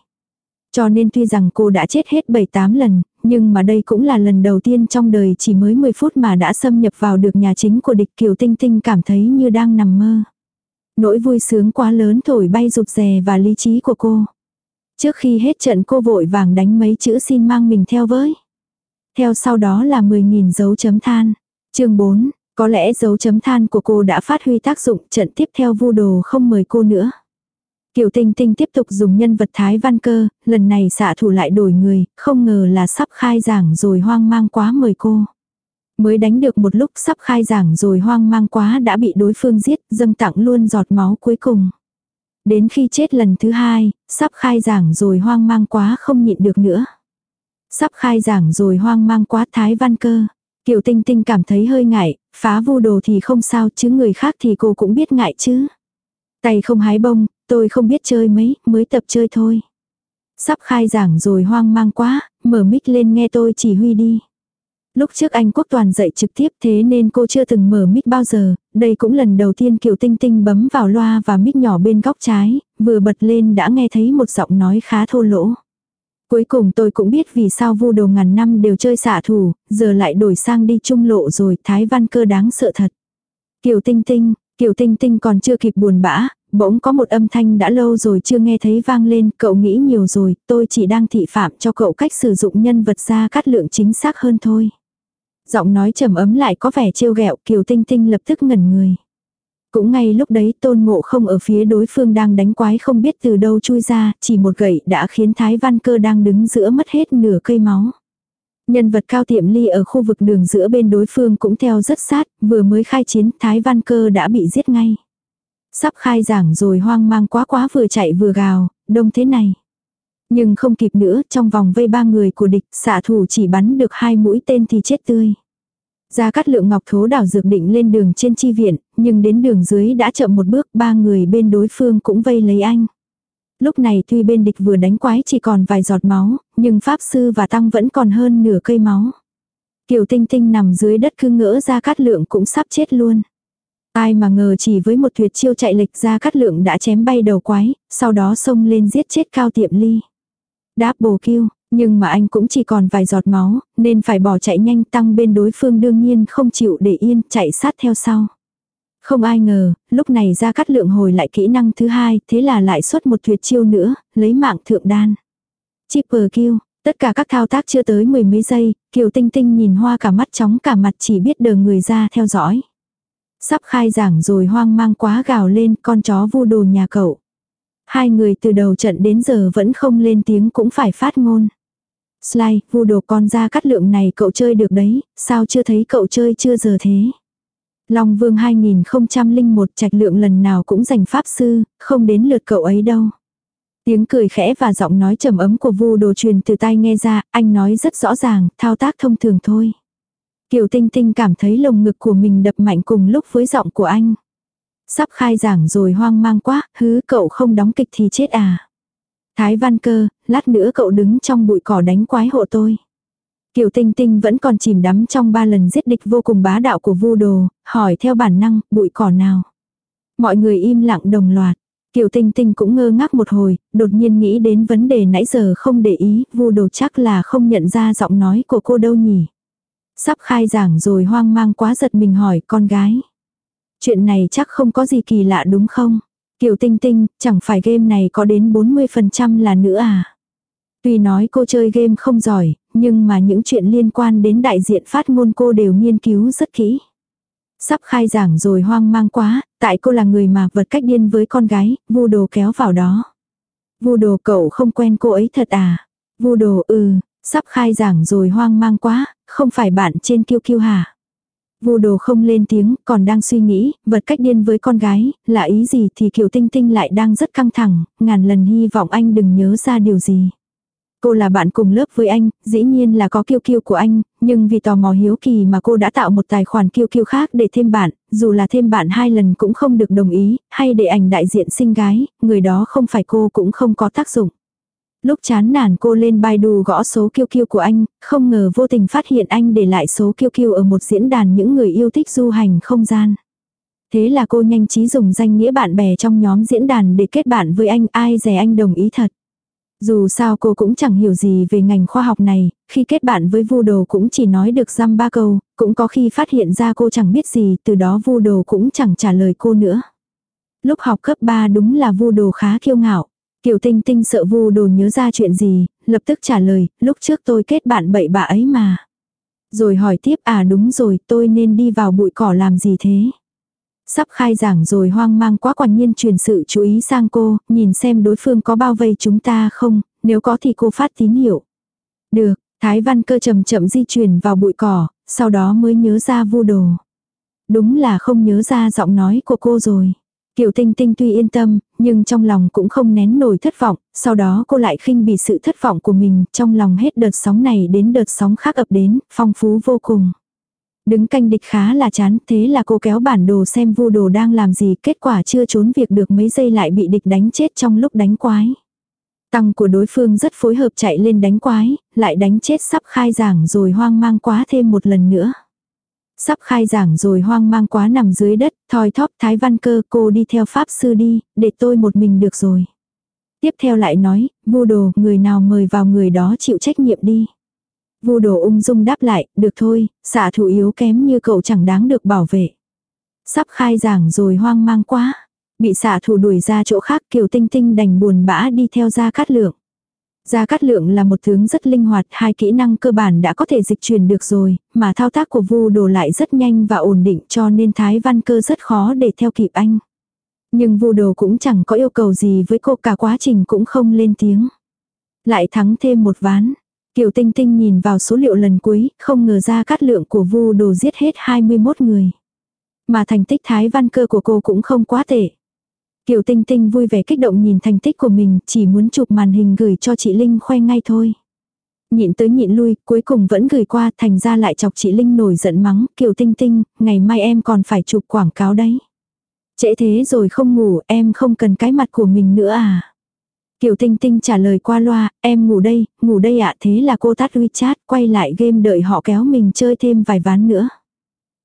Speaker 1: Cho nên tuy rằng cô đã chết hết 7-8 lần, nhưng mà đây cũng là lần đầu tiên trong đời chỉ mới 10 phút mà đã xâm nhập vào được nhà chính của địch Kiều Tinh Tinh cảm thấy như đang nằm mơ. Nỗi vui sướng quá lớn thổi bay rụt rè và lý trí của cô. Trước khi hết trận cô vội vàng đánh mấy chữ xin mang mình theo với. Theo sau đó là 10.000 dấu chấm than. chương 4, có lẽ dấu chấm than của cô đã phát huy tác dụng trận tiếp theo vu đồ không mời cô nữa. Kiều Tinh Tinh tiếp tục dùng nhân vật Thái Văn Cơ, lần này xạ thủ lại đổi người, không ngờ là sắp khai giảng rồi hoang mang quá mời cô. Mới đánh được một lúc sắp khai giảng rồi hoang mang quá đã bị đối phương giết, dâng tặng luôn giọt máu cuối cùng. Đến khi chết lần thứ hai, sắp khai giảng rồi hoang mang quá không nhịn được nữa. Sắp khai giảng rồi hoang mang quá Thái Văn Cơ. Kiều Tinh Tinh cảm thấy hơi ngại, phá vô đồ thì không sao chứ người khác thì cô cũng biết ngại chứ. Tay không hái bông, tôi không biết chơi mấy, mới tập chơi thôi. Sắp khai giảng rồi hoang mang quá, mở mic lên nghe tôi chỉ huy đi. Lúc trước anh Quốc Toàn dạy trực tiếp thế nên cô chưa từng mở mic bao giờ, đây cũng lần đầu tiên Kiều Tinh Tinh bấm vào loa và mic nhỏ bên góc trái, vừa bật lên đã nghe thấy một giọng nói khá thô lỗ. Cuối cùng tôi cũng biết vì sao vu đồ ngàn năm đều chơi xạ thủ, giờ lại đổi sang đi trung lộ rồi, Thái Văn Cơ đáng sợ thật. Kiều Tinh Tinh, Kiều Tinh Tinh còn chưa kịp buồn bã, bỗng có một âm thanh đã lâu rồi chưa nghe thấy vang lên, cậu nghĩ nhiều rồi, tôi chỉ đang thị phạm cho cậu cách sử dụng nhân vật ra cắt lượng chính xác hơn thôi. Giọng nói trầm ấm lại có vẻ trêu ghẹo Kiều Tinh Tinh lập tức ngẩn người. Cũng ngay lúc đấy tôn ngộ không ở phía đối phương đang đánh quái không biết từ đâu chui ra, chỉ một gậy đã khiến Thái Văn Cơ đang đứng giữa mất hết nửa cây máu. Nhân vật cao tiệm ly ở khu vực đường giữa bên đối phương cũng theo rất sát, vừa mới khai chiến Thái Văn Cơ đã bị giết ngay. Sắp khai giảng rồi hoang mang quá quá vừa chạy vừa gào, đông thế này. Nhưng không kịp nữa, trong vòng vây ba người của địch, xạ thủ chỉ bắn được hai mũi tên thì chết tươi. Gia Cát Lượng Ngọc Thố đảo dược định lên đường trên chi viện, nhưng đến đường dưới đã chậm một bước, ba người bên đối phương cũng vây lấy anh. Lúc này tuy bên địch vừa đánh quái chỉ còn vài giọt máu, nhưng Pháp Sư và Tăng vẫn còn hơn nửa cây máu. Kiều Tinh Tinh nằm dưới đất cứ ngỡ Gia Cát Lượng cũng sắp chết luôn. Ai mà ngờ chỉ với một tuyệt chiêu chạy lệch Gia Cát Lượng đã chém bay đầu quái, sau đó xông lên giết chết Cao Tiệm Ly. Đáp bồ kiêu nhưng mà anh cũng chỉ còn vài giọt máu, nên phải bỏ chạy nhanh tăng bên đối phương đương nhiên không chịu để yên, chạy sát theo sau. Không ai ngờ, lúc này ra cắt lượng hồi lại kỹ năng thứ hai, thế là lại xuất một tuyệt chiêu nữa, lấy mạng thượng đan. Chipper kêu tất cả các thao tác chưa tới mười mấy giây, Kiều Tinh Tinh nhìn hoa cả mắt chóng cả mặt chỉ biết đờ người ra theo dõi. Sắp khai giảng rồi hoang mang quá gào lên con chó vu đồ nhà cậu. Hai người từ đầu trận đến giờ vẫn không lên tiếng cũng phải phát ngôn. Sly, vu đồ con ra cắt lượng này cậu chơi được đấy, sao chưa thấy cậu chơi chưa giờ thế. Long Vương 2001 trạch lượng lần nào cũng giành pháp sư, không đến lượt cậu ấy đâu. Tiếng cười khẽ và giọng nói trầm ấm của vu đồ truyền từ tai nghe ra, anh nói rất rõ ràng, thao tác thông thường thôi. Kiều Tinh Tinh cảm thấy lồng ngực của mình đập mạnh cùng lúc với giọng của anh. Sắp khai giảng rồi hoang mang quá, hứ cậu không đóng kịch thì chết à. Thái văn cơ, lát nữa cậu đứng trong bụi cỏ đánh quái hộ tôi. Kiều Tinh Tinh vẫn còn chìm đắm trong ba lần giết địch vô cùng bá đạo của vu đồ, hỏi theo bản năng, bụi cỏ nào. Mọi người im lặng đồng loạt. Kiều Tinh Tinh cũng ngơ ngác một hồi, đột nhiên nghĩ đến vấn đề nãy giờ không để ý, vu đồ chắc là không nhận ra giọng nói của cô đâu nhỉ. Sắp khai giảng rồi hoang mang quá giật mình hỏi con gái. Chuyện này chắc không có gì kỳ lạ đúng không? Kiều Tinh Tinh, chẳng phải game này có đến 40% là nữ à? Tuy nói cô chơi game không giỏi, nhưng mà những chuyện liên quan đến đại diện phát ngôn cô đều nghiên cứu rất kỹ. Sắp khai giảng rồi hoang mang quá, tại cô là người mà vật cách điên với con gái, vu đồ kéo vào đó. Vu đồ cậu không quen cô ấy thật à? Vu đồ ừ, sắp khai giảng rồi hoang mang quá, không phải bạn trên kiêu kiêu hả? Vu đồ không lên tiếng, còn đang suy nghĩ, vật cách điên với con gái, là ý gì thì Kiều Tinh Tinh lại đang rất căng thẳng, ngàn lần hy vọng anh đừng nhớ ra điều gì. Cô là bạn cùng lớp với anh, dĩ nhiên là có kiêu kiêu của anh, nhưng vì tò mò hiếu kỳ mà cô đã tạo một tài khoản kiêu kiêu khác để thêm bạn, dù là thêm bạn hai lần cũng không được đồng ý, hay để ảnh đại diện sinh gái, người đó không phải cô cũng không có tác dụng. Lúc chán nản cô lên Baidu gõ số kiêu kiêu của anh, không ngờ vô tình phát hiện anh để lại số kiêu kiêu ở một diễn đàn những người yêu thích du hành không gian. Thế là cô nhanh trí dùng danh nghĩa bạn bè trong nhóm diễn đàn để kết bạn với anh ai dè anh đồng ý thật. Dù sao cô cũng chẳng hiểu gì về ngành khoa học này, khi kết bạn với vu đồ cũng chỉ nói được răm ba câu, cũng có khi phát hiện ra cô chẳng biết gì, từ đó vu đồ cũng chẳng trả lời cô nữa. Lúc học cấp 3 đúng là vu đồ khá kiêu ngạo. Kiều Tinh Tinh sợ vu đồ nhớ ra chuyện gì, lập tức trả lời, lúc trước tôi kết bạn bậy bạ ấy mà. Rồi hỏi tiếp à đúng rồi tôi nên đi vào bụi cỏ làm gì thế. Sắp khai giảng rồi hoang mang quá quả nhiên truyền sự chú ý sang cô, nhìn xem đối phương có bao vây chúng ta không, nếu có thì cô phát tín hiệu. Được, Thái Văn cơ chậm chậm di chuyển vào bụi cỏ, sau đó mới nhớ ra vu đồ. Đúng là không nhớ ra giọng nói của cô rồi. Kiều Tinh Tinh tuy yên tâm, nhưng trong lòng cũng không nén nổi thất vọng, sau đó cô lại khinh bỉ sự thất vọng của mình, trong lòng hết đợt sóng này đến đợt sóng khác ập đến, phong phú vô cùng. Đứng canh địch khá là chán, thế là cô kéo bản đồ xem vu đồ đang làm gì, kết quả chưa trốn việc được mấy giây lại bị địch đánh chết trong lúc đánh quái. Tăng của đối phương rất phối hợp chạy lên đánh quái, lại đánh chết sắp khai giảng rồi hoang mang quá thêm một lần nữa. Sắp khai giảng rồi hoang mang quá nằm dưới đất, thoi thóp thái văn cơ cô đi theo pháp sư đi, để tôi một mình được rồi. Tiếp theo lại nói, vu đồ, người nào mời vào người đó chịu trách nhiệm đi. Vu đồ ung dung đáp lại, được thôi, xạ thủ yếu kém như cậu chẳng đáng được bảo vệ. Sắp khai giảng rồi hoang mang quá. Bị xạ thủ đuổi ra chỗ khác Kiều Tinh Tinh đành buồn bã đi theo ra Cát Lượng. Gia Cát Lượng là một tướng rất linh hoạt, hai kỹ năng cơ bản đã có thể dịch chuyển được rồi, mà thao tác của Vu Đồ lại rất nhanh và ổn định cho nên Thái Văn Cơ rất khó để theo kịp anh. Nhưng Vu Đồ cũng chẳng có yêu cầu gì với cô cả quá trình cũng không lên tiếng. Lại thắng thêm một ván. Kiều Tinh Tinh nhìn vào số liệu lần cuối, không ngờ Gia Cát Lượng của Vu Đồ giết hết 21 người. Mà thành tích Thái Văn Cơ của cô cũng không quá tệ. Kiều Tinh Tinh vui vẻ kích động nhìn thành tích của mình, chỉ muốn chụp màn hình gửi cho chị Linh khoe ngay thôi. Nhịn tới nhịn lui, cuối cùng vẫn gửi qua, thành ra lại chọc chị Linh nổi giận mắng, Kiều Tinh Tinh, ngày mai em còn phải chụp quảng cáo đấy. Trễ thế rồi không ngủ, em không cần cái mặt của mình nữa à. Kiều Tinh Tinh trả lời qua loa, em ngủ đây, ngủ đây ạ, thế là cô tắt WeChat, quay lại game đợi họ kéo mình chơi thêm vài ván nữa.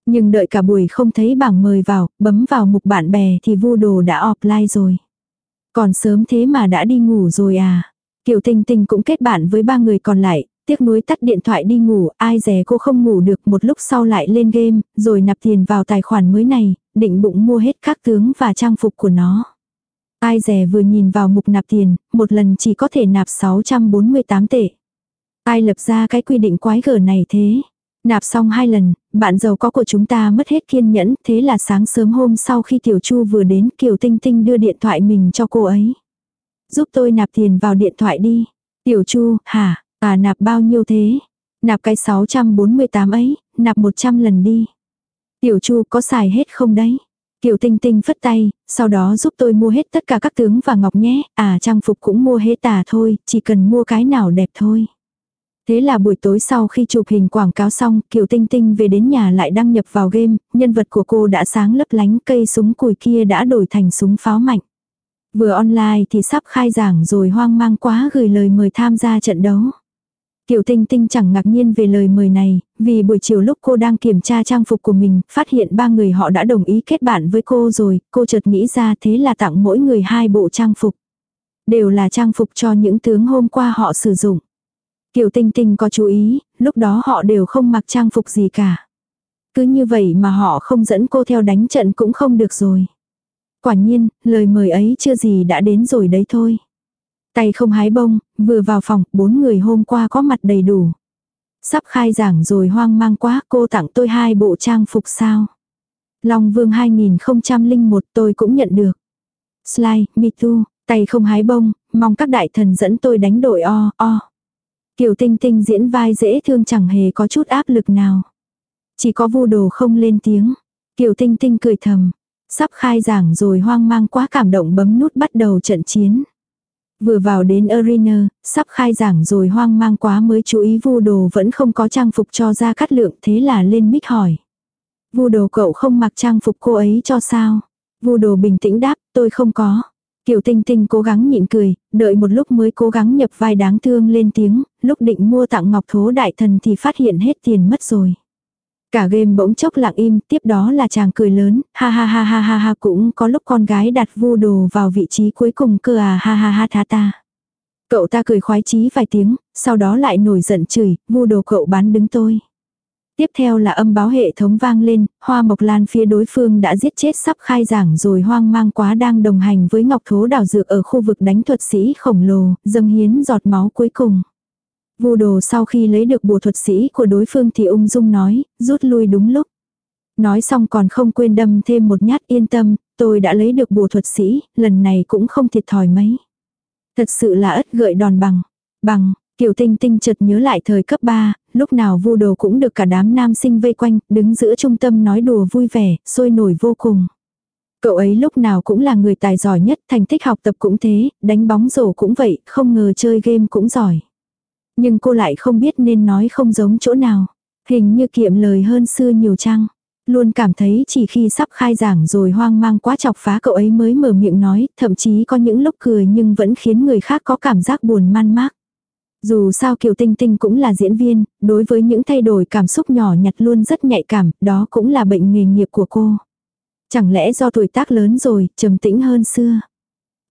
Speaker 1: Nhưng đợi cả buổi không thấy bảng mời vào, bấm vào mục bạn bè thì vu đồ đã offline rồi. Còn sớm thế mà đã đi ngủ rồi à. Kiều Tinh Tinh cũng kết bạn với ba người còn lại, tiếc nuối tắt điện thoại đi ngủ, ai dè cô không ngủ được một lúc sau lại lên game, rồi nạp tiền vào tài khoản mới này, định bụng mua hết các tướng và trang phục của nó. Ai dè vừa nhìn vào mục nạp tiền, một lần chỉ có thể nạp 648 tệ. Ai lập ra cái quy định quái gở này thế? Nạp xong hai lần, bạn giàu có của chúng ta mất hết kiên nhẫn, thế là sáng sớm hôm sau khi Tiểu Chu vừa đến, Kiều Tinh Tinh đưa điện thoại mình cho cô ấy. Giúp tôi nạp tiền vào điện thoại đi. Tiểu Chu, hả, à nạp bao nhiêu thế? Nạp cái 648 ấy, nạp 100 lần đi. Tiểu Chu có xài hết không đấy? Kiều Tinh Tinh phất tay, sau đó giúp tôi mua hết tất cả các tướng và ngọc nhé, à trang phục cũng mua hết à thôi, chỉ cần mua cái nào đẹp thôi. Thế là buổi tối sau khi chụp hình quảng cáo xong, Kiều Tinh Tinh về đến nhà lại đăng nhập vào game, nhân vật của cô đã sáng lấp lánh cây súng cùi kia đã đổi thành súng pháo mạnh. Vừa online thì sắp khai giảng rồi hoang mang quá gửi lời mời tham gia trận đấu. Kiều Tinh Tinh chẳng ngạc nhiên về lời mời này, vì buổi chiều lúc cô đang kiểm tra trang phục của mình, phát hiện ba người họ đã đồng ý kết bạn với cô rồi, cô chợt nghĩ ra thế là tặng mỗi người hai bộ trang phục. Đều là trang phục cho những tướng hôm qua họ sử dụng. Kiều Tinh Tinh có chú ý, lúc đó họ đều không mặc trang phục gì cả. Cứ như vậy mà họ không dẫn cô theo đánh trận cũng không được rồi. Quả nhiên, lời mời ấy chưa gì đã đến rồi đấy thôi. Tay không hái bông, vừa vào phòng, bốn người hôm qua có mặt đầy đủ. Sắp khai giảng rồi hoang mang quá, cô tặng tôi hai bộ trang phục sao. Long Vương 2001 tôi cũng nhận được. Slide, me too, tay không hái bông, mong các đại thần dẫn tôi đánh đội o, o. Kiều Tinh Tinh diễn vai dễ thương chẳng hề có chút áp lực nào. Chỉ có vu đồ không lên tiếng. Kiều Tinh Tinh cười thầm. Sắp khai giảng rồi hoang mang quá cảm động bấm nút bắt đầu trận chiến. Vừa vào đến arena, sắp khai giảng rồi hoang mang quá mới chú ý vu đồ vẫn không có trang phục cho ra cắt lượng thế là lên mic hỏi. Vu đồ cậu không mặc trang phục cô ấy cho sao? Vu đồ bình tĩnh đáp, tôi không có. Kiều Tinh Tinh cố gắng nhịn cười, đợi một lúc mới cố gắng nhập vai đáng thương lên tiếng, lúc định mua tặng ngọc thố đại thần thì phát hiện hết tiền mất rồi. Cả game bỗng chốc lặng im, tiếp đó là chàng cười lớn, ha ha ha ha ha ha cũng có lúc con gái đặt vu đồ vào vị trí cuối cùng cơ à ha ha ha tha ta. Cậu ta cười khoái chí vài tiếng, sau đó lại nổi giận chửi, vu đồ cậu bán đứng tôi. Tiếp theo là âm báo hệ thống vang lên, hoa mộc lan phía đối phương đã giết chết sắp khai giảng rồi hoang mang quá đang đồng hành với ngọc thố đảo dược ở khu vực đánh thuật sĩ khổng lồ, dâng hiến giọt máu cuối cùng. Vu đồ sau khi lấy được bùa thuật sĩ của đối phương thì ung dung nói, rút lui đúng lúc. Nói xong còn không quên đâm thêm một nhát yên tâm, tôi đã lấy được bùa thuật sĩ, lần này cũng không thiệt thòi mấy. Thật sự là ất gợi đòn bằng. Bằng, Kiều Tinh Tinh chợt nhớ lại thời cấp 3, lúc nào vu đồ cũng được cả đám nam sinh vây quanh, đứng giữa trung tâm nói đùa vui vẻ, sôi nổi vô cùng. Cậu ấy lúc nào cũng là người tài giỏi nhất, thành tích học tập cũng thế, đánh bóng rổ cũng vậy, không ngờ chơi game cũng giỏi. Nhưng cô lại không biết nên nói không giống chỗ nào. Hình như kiệm lời hơn xưa nhiều chăng. Luôn cảm thấy chỉ khi sắp khai giảng rồi hoang mang quá chọc phá cậu ấy mới mở miệng nói, thậm chí có những lúc cười nhưng vẫn khiến người khác có cảm giác buồn man mác. Dù sao Kiều Tinh Tinh cũng là diễn viên, đối với những thay đổi cảm xúc nhỏ nhặt luôn rất nhạy cảm, đó cũng là bệnh nghề nghiệp của cô. Chẳng lẽ do tuổi tác lớn rồi, trầm tĩnh hơn xưa.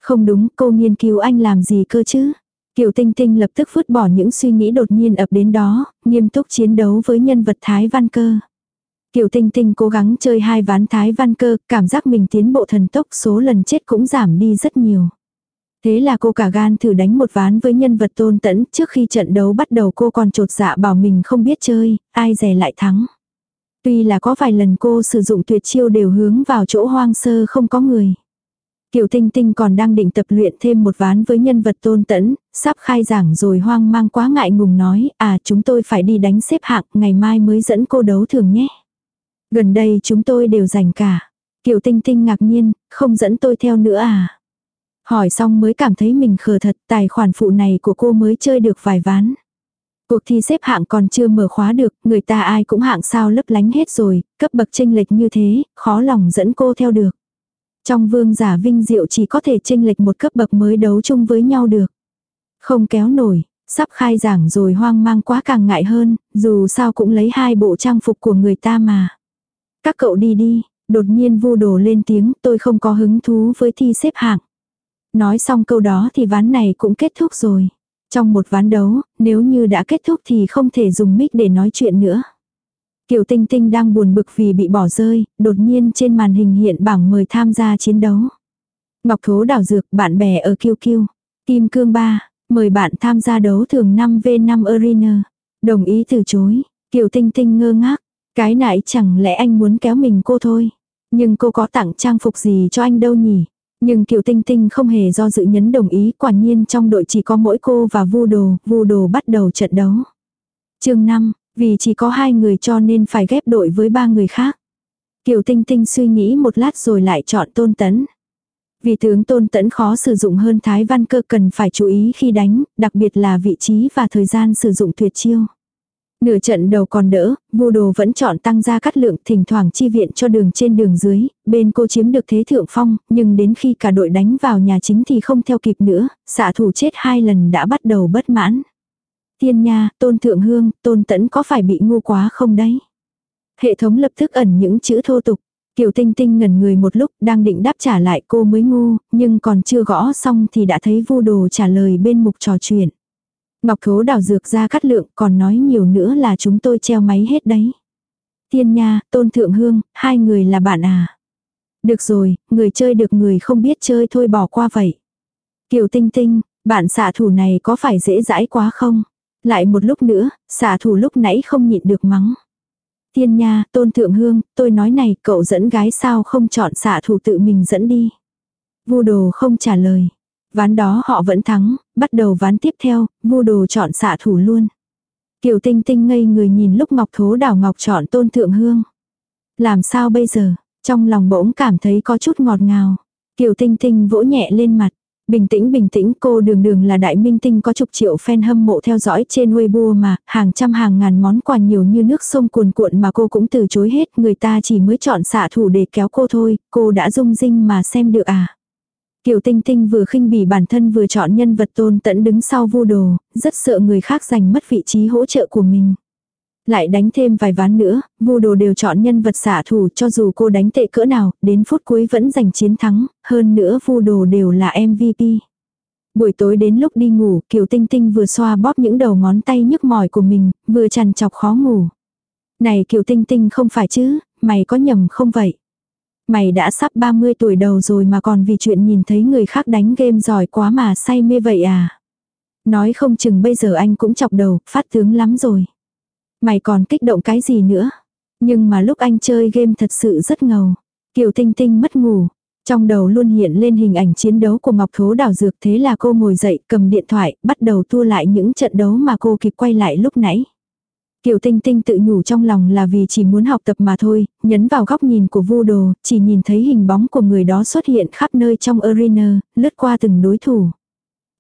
Speaker 1: Không đúng, cô nghiên cứu anh làm gì cơ chứ? Kiều Tinh Tinh lập tức vứt bỏ những suy nghĩ đột nhiên ập đến đó, nghiêm túc chiến đấu với nhân vật Thái Văn Cơ. Kiều Tinh Tinh cố gắng chơi hai ván Thái Văn Cơ, cảm giác mình tiến bộ thần tốc số lần chết cũng giảm đi rất nhiều. Thế là cô cả gan thử đánh một ván với nhân vật tôn tẫn, trước khi trận đấu bắt đầu cô còn trột dạ bảo mình không biết chơi, ai rẻ lại thắng. Tuy là có vài lần cô sử dụng tuyệt chiêu đều hướng vào chỗ hoang sơ không có người. Kiều Tinh Tinh còn đang định tập luyện thêm một ván với nhân vật tôn tẫn, sắp khai giảng rồi hoang mang quá ngại ngùng nói, à chúng tôi phải đi đánh xếp hạng, ngày mai mới dẫn cô đấu thường nhé. Gần đây chúng tôi đều giành cả. Kiều Tinh Tinh ngạc nhiên, không dẫn tôi theo nữa à. Hỏi xong mới cảm thấy mình khờ thật, tài khoản phụ này của cô mới chơi được vài ván. Cuộc thi xếp hạng còn chưa mở khóa được, người ta ai cũng hạng sao lấp lánh hết rồi, cấp bậc tranh lệch như thế, khó lòng dẫn cô theo được. Trong vương giả vinh diệu chỉ có thể tranh lệch một cấp bậc mới đấu chung với nhau được. Không kéo nổi, sắp khai giảng rồi hoang mang quá càng ngại hơn, dù sao cũng lấy hai bộ trang phục của người ta mà. Các cậu đi đi, đột nhiên vu đồ lên tiếng tôi không có hứng thú với thi xếp hạng. Nói xong câu đó thì ván này cũng kết thúc rồi. Trong một ván đấu, nếu như đã kết thúc thì không thể dùng mic để nói chuyện nữa. Kiều Tinh Tinh đang buồn bực vì bị bỏ rơi, đột nhiên trên màn hình hiện bảng mời tham gia chiến đấu. Ngọc Thố đảo dược, bạn bè ở Kiêu Kiêu. Kim Cương Ba, mời bạn tham gia đấu thường 5v5 arena. Đồng ý từ chối. Kiều Tinh Tinh ngơ ngác. Cái nãy chẳng lẽ anh muốn kéo mình cô thôi. Nhưng cô có tặng trang phục gì cho anh đâu nhỉ? Nhưng Kiều Tinh Tinh không hề do dự nhấn đồng ý, quả nhiên trong đội chỉ có mỗi cô và Vu Đồ, Vu Đồ bắt đầu trận đấu. Chương 5, vì chỉ có hai người cho nên phải ghép đội với ba người khác. Kiều Tinh Tinh suy nghĩ một lát rồi lại chọn Tôn Tấn. Vì tướng Tôn Tấn khó sử dụng hơn Thái Văn Cơ cần phải chú ý khi đánh, đặc biệt là vị trí và thời gian sử dụng tuyệt chiêu. Nửa trận đầu còn đỡ, vô đồ vẫn chọn tăng gia cắt lượng thỉnh thoảng chi viện cho đường trên đường dưới, bên cô chiếm được thế thượng phong, nhưng đến khi cả đội đánh vào nhà chính thì không theo kịp nữa, xạ thủ chết hai lần đã bắt đầu bất mãn. Tiên nha, tôn thượng hương, tôn tẫn có phải bị ngu quá không đấy? Hệ thống lập tức ẩn những chữ thô tục. Kiều Tinh Tinh ngẩn người một lúc đang định đáp trả lại cô mới ngu, nhưng còn chưa gõ xong thì đã thấy vu đồ trả lời bên mục trò chuyện. Ngọc Thố đảo dược ra cắt lượng còn nói nhiều nữa là chúng tôi treo máy hết đấy. Tiên nha, tôn thượng hương, hai người là bạn à. Được rồi, người chơi được người không biết chơi thôi bỏ qua vậy. Kiều Tinh Tinh, bạn xạ thủ này có phải dễ dãi quá không? Lại một lúc nữa, xạ thủ lúc nãy không nhịn được mắng. Tiên nha, tôn thượng hương, tôi nói này, cậu dẫn gái sao không chọn xạ thủ tự mình dẫn đi. Vu đồ không trả lời. Ván đó họ vẫn thắng, bắt đầu ván tiếp theo, vu đồ chọn xạ thủ luôn. Kiều Tinh Tinh ngây người nhìn lúc Ngọc Thố đảo Ngọc chọn tôn thượng hương. Làm sao bây giờ, trong lòng bỗng cảm thấy có chút ngọt ngào. Kiều Tinh Tinh vỗ nhẹ lên mặt. Bình tĩnh bình tĩnh cô đường đường là đại minh tinh có chục triệu fan hâm mộ theo dõi trên Weibo mà, hàng trăm hàng ngàn món quà nhiều như nước sông cuồn cuộn mà cô cũng từ chối hết, người ta chỉ mới chọn xạ thủ để kéo cô thôi, cô đã rung rinh mà xem được à. Kiều Tinh Tinh vừa khinh bỉ bản thân vừa chọn nhân vật tôn tẫn đứng sau vu đồ, rất sợ người khác giành mất vị trí hỗ trợ của mình. Lại đánh thêm vài ván nữa, vu đồ đều chọn nhân vật xả thủ cho dù cô đánh tệ cỡ nào, đến phút cuối vẫn giành chiến thắng, hơn nữa vu đồ đều là MVP. Buổi tối đến lúc đi ngủ, Kiều Tinh Tinh vừa xoa bóp những đầu ngón tay nhức mỏi của mình, vừa chằn chọc khó ngủ. Này Kiều Tinh Tinh không phải chứ, mày có nhầm không vậy? Mày đã sắp 30 tuổi đầu rồi mà còn vì chuyện nhìn thấy người khác đánh game giỏi quá mà say mê vậy à? Nói không chừng bây giờ anh cũng chọc đầu, phát tướng lắm rồi. Mày còn kích động cái gì nữa? Nhưng mà lúc anh chơi game thật sự rất ngầu. Kiều Tinh Tinh mất ngủ. Trong đầu luôn hiện lên hình ảnh chiến đấu của Ngọc Thố đảo dược thế là cô ngồi dậy cầm điện thoại bắt đầu tua lại những trận đấu mà cô kịp quay lại lúc nãy. Kiều Tinh Tinh tự nhủ trong lòng là vì chỉ muốn học tập mà thôi, nhấn vào góc nhìn của vu đồ, chỉ nhìn thấy hình bóng của người đó xuất hiện khắp nơi trong arena, lướt qua từng đối thủ.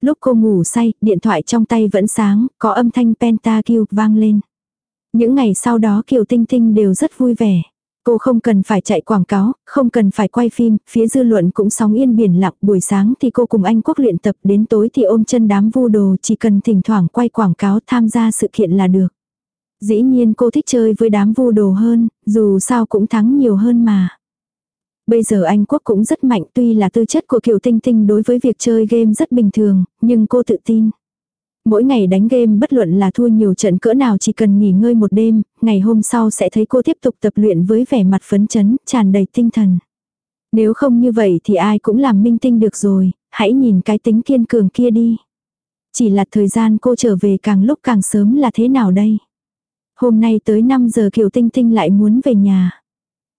Speaker 1: Lúc cô ngủ say, điện thoại trong tay vẫn sáng, có âm thanh pentakill vang lên. Những ngày sau đó Kiều Tinh Tinh đều rất vui vẻ. Cô không cần phải chạy quảng cáo, không cần phải quay phim, phía dư luận cũng sóng yên biển lặng, buổi sáng thì cô cùng anh Quốc luyện tập, đến tối thì ôm chân đám vu đồ, chỉ cần thỉnh thoảng quay quảng cáo tham gia sự kiện là được. Dĩ nhiên cô thích chơi với đám vu đồ hơn, dù sao cũng thắng nhiều hơn mà. Bây giờ Anh Quốc cũng rất mạnh tuy là tư chất của Kiều Tinh Tinh đối với việc chơi game rất bình thường, nhưng cô tự tin. Mỗi ngày đánh game bất luận là thua nhiều trận cỡ nào chỉ cần nghỉ ngơi một đêm, ngày hôm sau sẽ thấy cô tiếp tục tập luyện với vẻ mặt phấn chấn, tràn đầy tinh thần. Nếu không như vậy thì ai cũng làm minh tinh được rồi, hãy nhìn cái tính kiên cường kia đi. Chỉ là thời gian cô trở về càng lúc càng sớm là thế nào đây? Hôm nay tới 5 giờ Kiều Tinh Tinh lại muốn về nhà.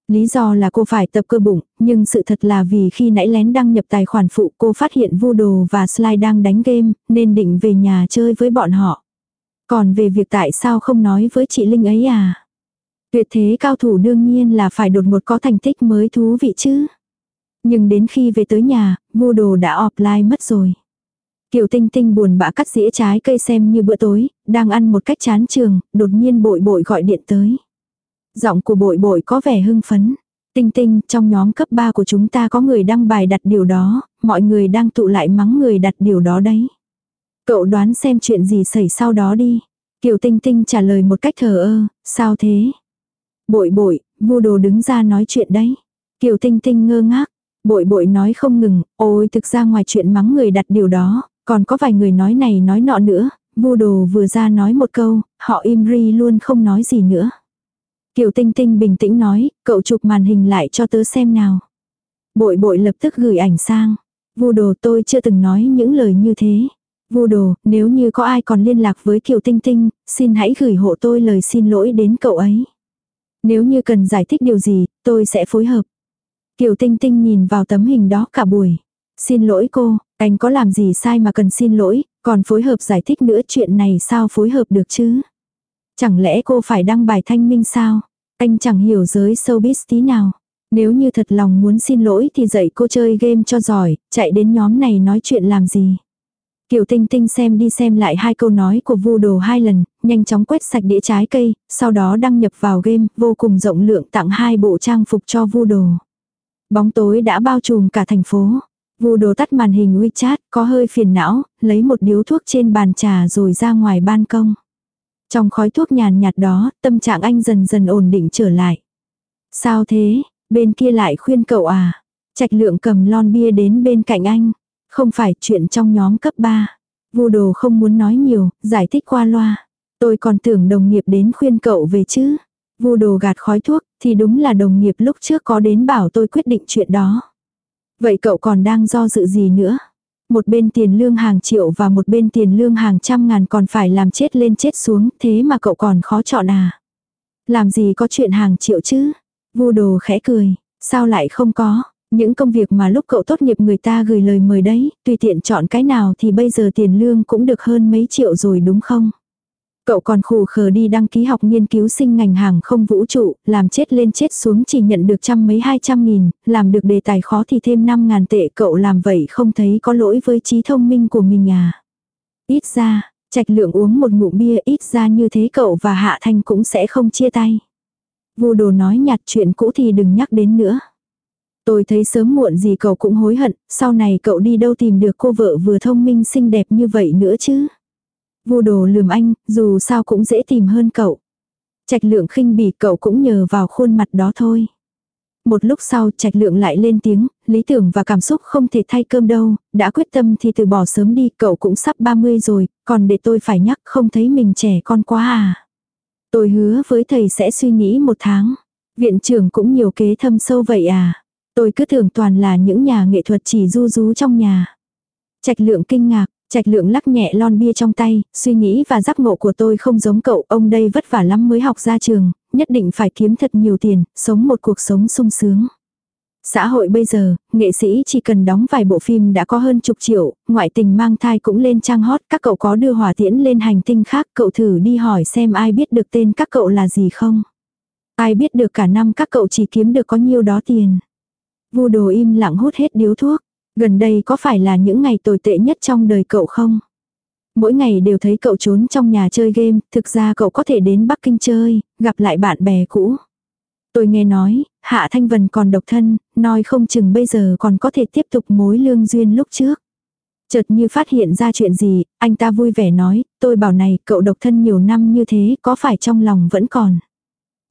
Speaker 1: Lý do là cô phải tập cơ bụng, nhưng sự thật là vì khi nãy lén đăng nhập tài khoản phụ cô phát hiện vu đồ và slide đang đánh game, nên định về nhà chơi với bọn họ. Còn về việc tại sao không nói với chị Linh ấy à? Tuyệt thế cao thủ đương nhiên là phải đột ngột có thành tích mới thú vị chứ. Nhưng đến khi về tới nhà, vu đồ đã offline mất rồi. Kiều Tinh Tinh buồn bã cắt dĩa trái cây xem như bữa tối, đang ăn một cách chán trường, đột nhiên bội bội gọi điện tới. Giọng của bội bội có vẻ hưng phấn. Tinh tinh, trong nhóm cấp 3 của chúng ta có người đăng bài đặt điều đó, mọi người đang tụ lại mắng người đặt điều đó đấy. Cậu đoán xem chuyện gì xảy sau đó đi. Kiều Tinh Tinh trả lời một cách thờ ơ, sao thế? Bội bội, vô đồ đứng ra nói chuyện đấy. Kiều Tinh Tinh ngơ ngác, bội bội nói không ngừng, ôi thực ra ngoài chuyện mắng người đặt điều đó, còn có vài người nói này nói nọ nữa, vu đồ vừa ra nói một câu, họ im ri luôn không nói gì nữa. Kiều Tinh Tinh bình tĩnh nói, cậu chụp màn hình lại cho tớ xem nào. Bội bội lập tức gửi ảnh sang. Vu đồ tôi chưa từng nói những lời như thế. Vu đồ, nếu như có ai còn liên lạc với Kiều Tinh Tinh, xin hãy gửi hộ tôi lời xin lỗi đến cậu ấy. Nếu như cần giải thích điều gì, tôi sẽ phối hợp. Kiều Tinh Tinh nhìn vào tấm hình đó cả buổi. Xin lỗi cô, anh có làm gì sai mà cần xin lỗi, còn phối hợp giải thích nữa chuyện này sao phối hợp được chứ? Chẳng lẽ cô phải đăng bài thanh minh sao? Anh chẳng hiểu giới showbiz tí nào. Nếu như thật lòng muốn xin lỗi thì dạy cô chơi game cho giỏi, chạy đến nhóm này nói chuyện làm gì. Kiều Tinh Tinh xem đi xem lại hai câu nói của Vu Đồ hai lần, nhanh chóng quét sạch đĩa trái cây, sau đó đăng nhập vào game, vô cùng rộng lượng tặng hai bộ trang phục cho Vu Đồ. Bóng tối đã bao trùm cả thành phố. Vu Đồ tắt màn hình WeChat, có hơi phiền não, lấy một điếu thuốc trên bàn trà rồi ra ngoài ban công. Trong khói thuốc nhàn nhạt đó, tâm trạng anh dần dần ổn định trở lại. Sao thế, bên kia lại khuyên cậu à? Trạch lượng cầm lon bia đến bên cạnh anh. Không phải chuyện trong nhóm cấp 3. Vu đồ không muốn nói nhiều, giải thích qua loa. Tôi còn tưởng đồng nghiệp đến khuyên cậu về chứ. Vu đồ gạt khói thuốc, thì đúng là đồng nghiệp lúc trước có đến bảo tôi quyết định chuyện đó. Vậy cậu còn đang do dự gì nữa? Một bên tiền lương hàng triệu và một bên tiền lương hàng trăm ngàn còn phải làm chết lên chết xuống, thế mà cậu còn khó chọn à? Làm gì có chuyện hàng triệu chứ? Vu đồ khẽ cười, sao lại không có? Những công việc mà lúc cậu tốt nghiệp người ta gửi lời mời đấy, tùy tiện chọn cái nào thì bây giờ tiền lương cũng được hơn mấy triệu rồi đúng không? Cậu còn khù khờ đi đăng ký học nghiên cứu sinh ngành hàng không vũ trụ, làm chết lên chết xuống chỉ nhận được trăm mấy hai trăm nghìn, làm được đề tài khó thì thêm năm ngàn tệ cậu làm vậy không thấy có lỗi với trí thông minh của mình à. Ít ra, trạch lượng uống một ngụm bia ít ra như thế cậu và Hạ Thanh cũng sẽ không chia tay. Vu đồ nói nhạt chuyện cũ thì đừng nhắc đến nữa. Tôi thấy sớm muộn gì cậu cũng hối hận, sau này cậu đi đâu tìm được cô vợ vừa thông minh xinh đẹp như vậy nữa chứ. Vu đồ lườm anh, dù sao cũng dễ tìm hơn cậu. Trạch lượng khinh bỉ cậu cũng nhờ vào khuôn mặt đó thôi. Một lúc sau trạch lượng lại lên tiếng, lý tưởng và cảm xúc không thể thay cơm đâu, đã quyết tâm thì từ bỏ sớm đi, cậu cũng sắp 30 rồi, còn để tôi phải nhắc không thấy mình trẻ con quá à. Tôi hứa với thầy sẽ suy nghĩ một tháng. Viện trưởng cũng nhiều kế thâm sâu vậy à. Tôi cứ tưởng toàn là những nhà nghệ thuật chỉ du rú trong nhà. Trạch lượng kinh ngạc, Trạch lượng lắc nhẹ lon bia trong tay, suy nghĩ và giác ngộ của tôi không giống cậu, ông đây vất vả lắm mới học ra trường, nhất định phải kiếm thật nhiều tiền, sống một cuộc sống sung sướng. Xã hội bây giờ, nghệ sĩ chỉ cần đóng vài bộ phim đã có hơn chục triệu, ngoại tình mang thai cũng lên trang hot, các cậu có đưa hỏa tiễn lên hành tinh khác, cậu thử đi hỏi xem ai biết được tên các cậu là gì không. Ai biết được cả năm các cậu chỉ kiếm được có nhiêu đó tiền. Vu đồ im lặng hút hết điếu thuốc. Gần đây có phải là những ngày tồi tệ nhất trong đời cậu không? Mỗi ngày đều thấy cậu trốn trong nhà chơi game, thực ra cậu có thể đến Bắc Kinh chơi, gặp lại bạn bè cũ. Tôi nghe nói, Hạ Thanh Vân còn độc thân, nói không chừng bây giờ còn có thể tiếp tục mối lương duyên lúc trước. Chợt như phát hiện ra chuyện gì, anh ta vui vẻ nói, tôi bảo này, cậu độc thân nhiều năm như thế, có phải trong lòng vẫn còn?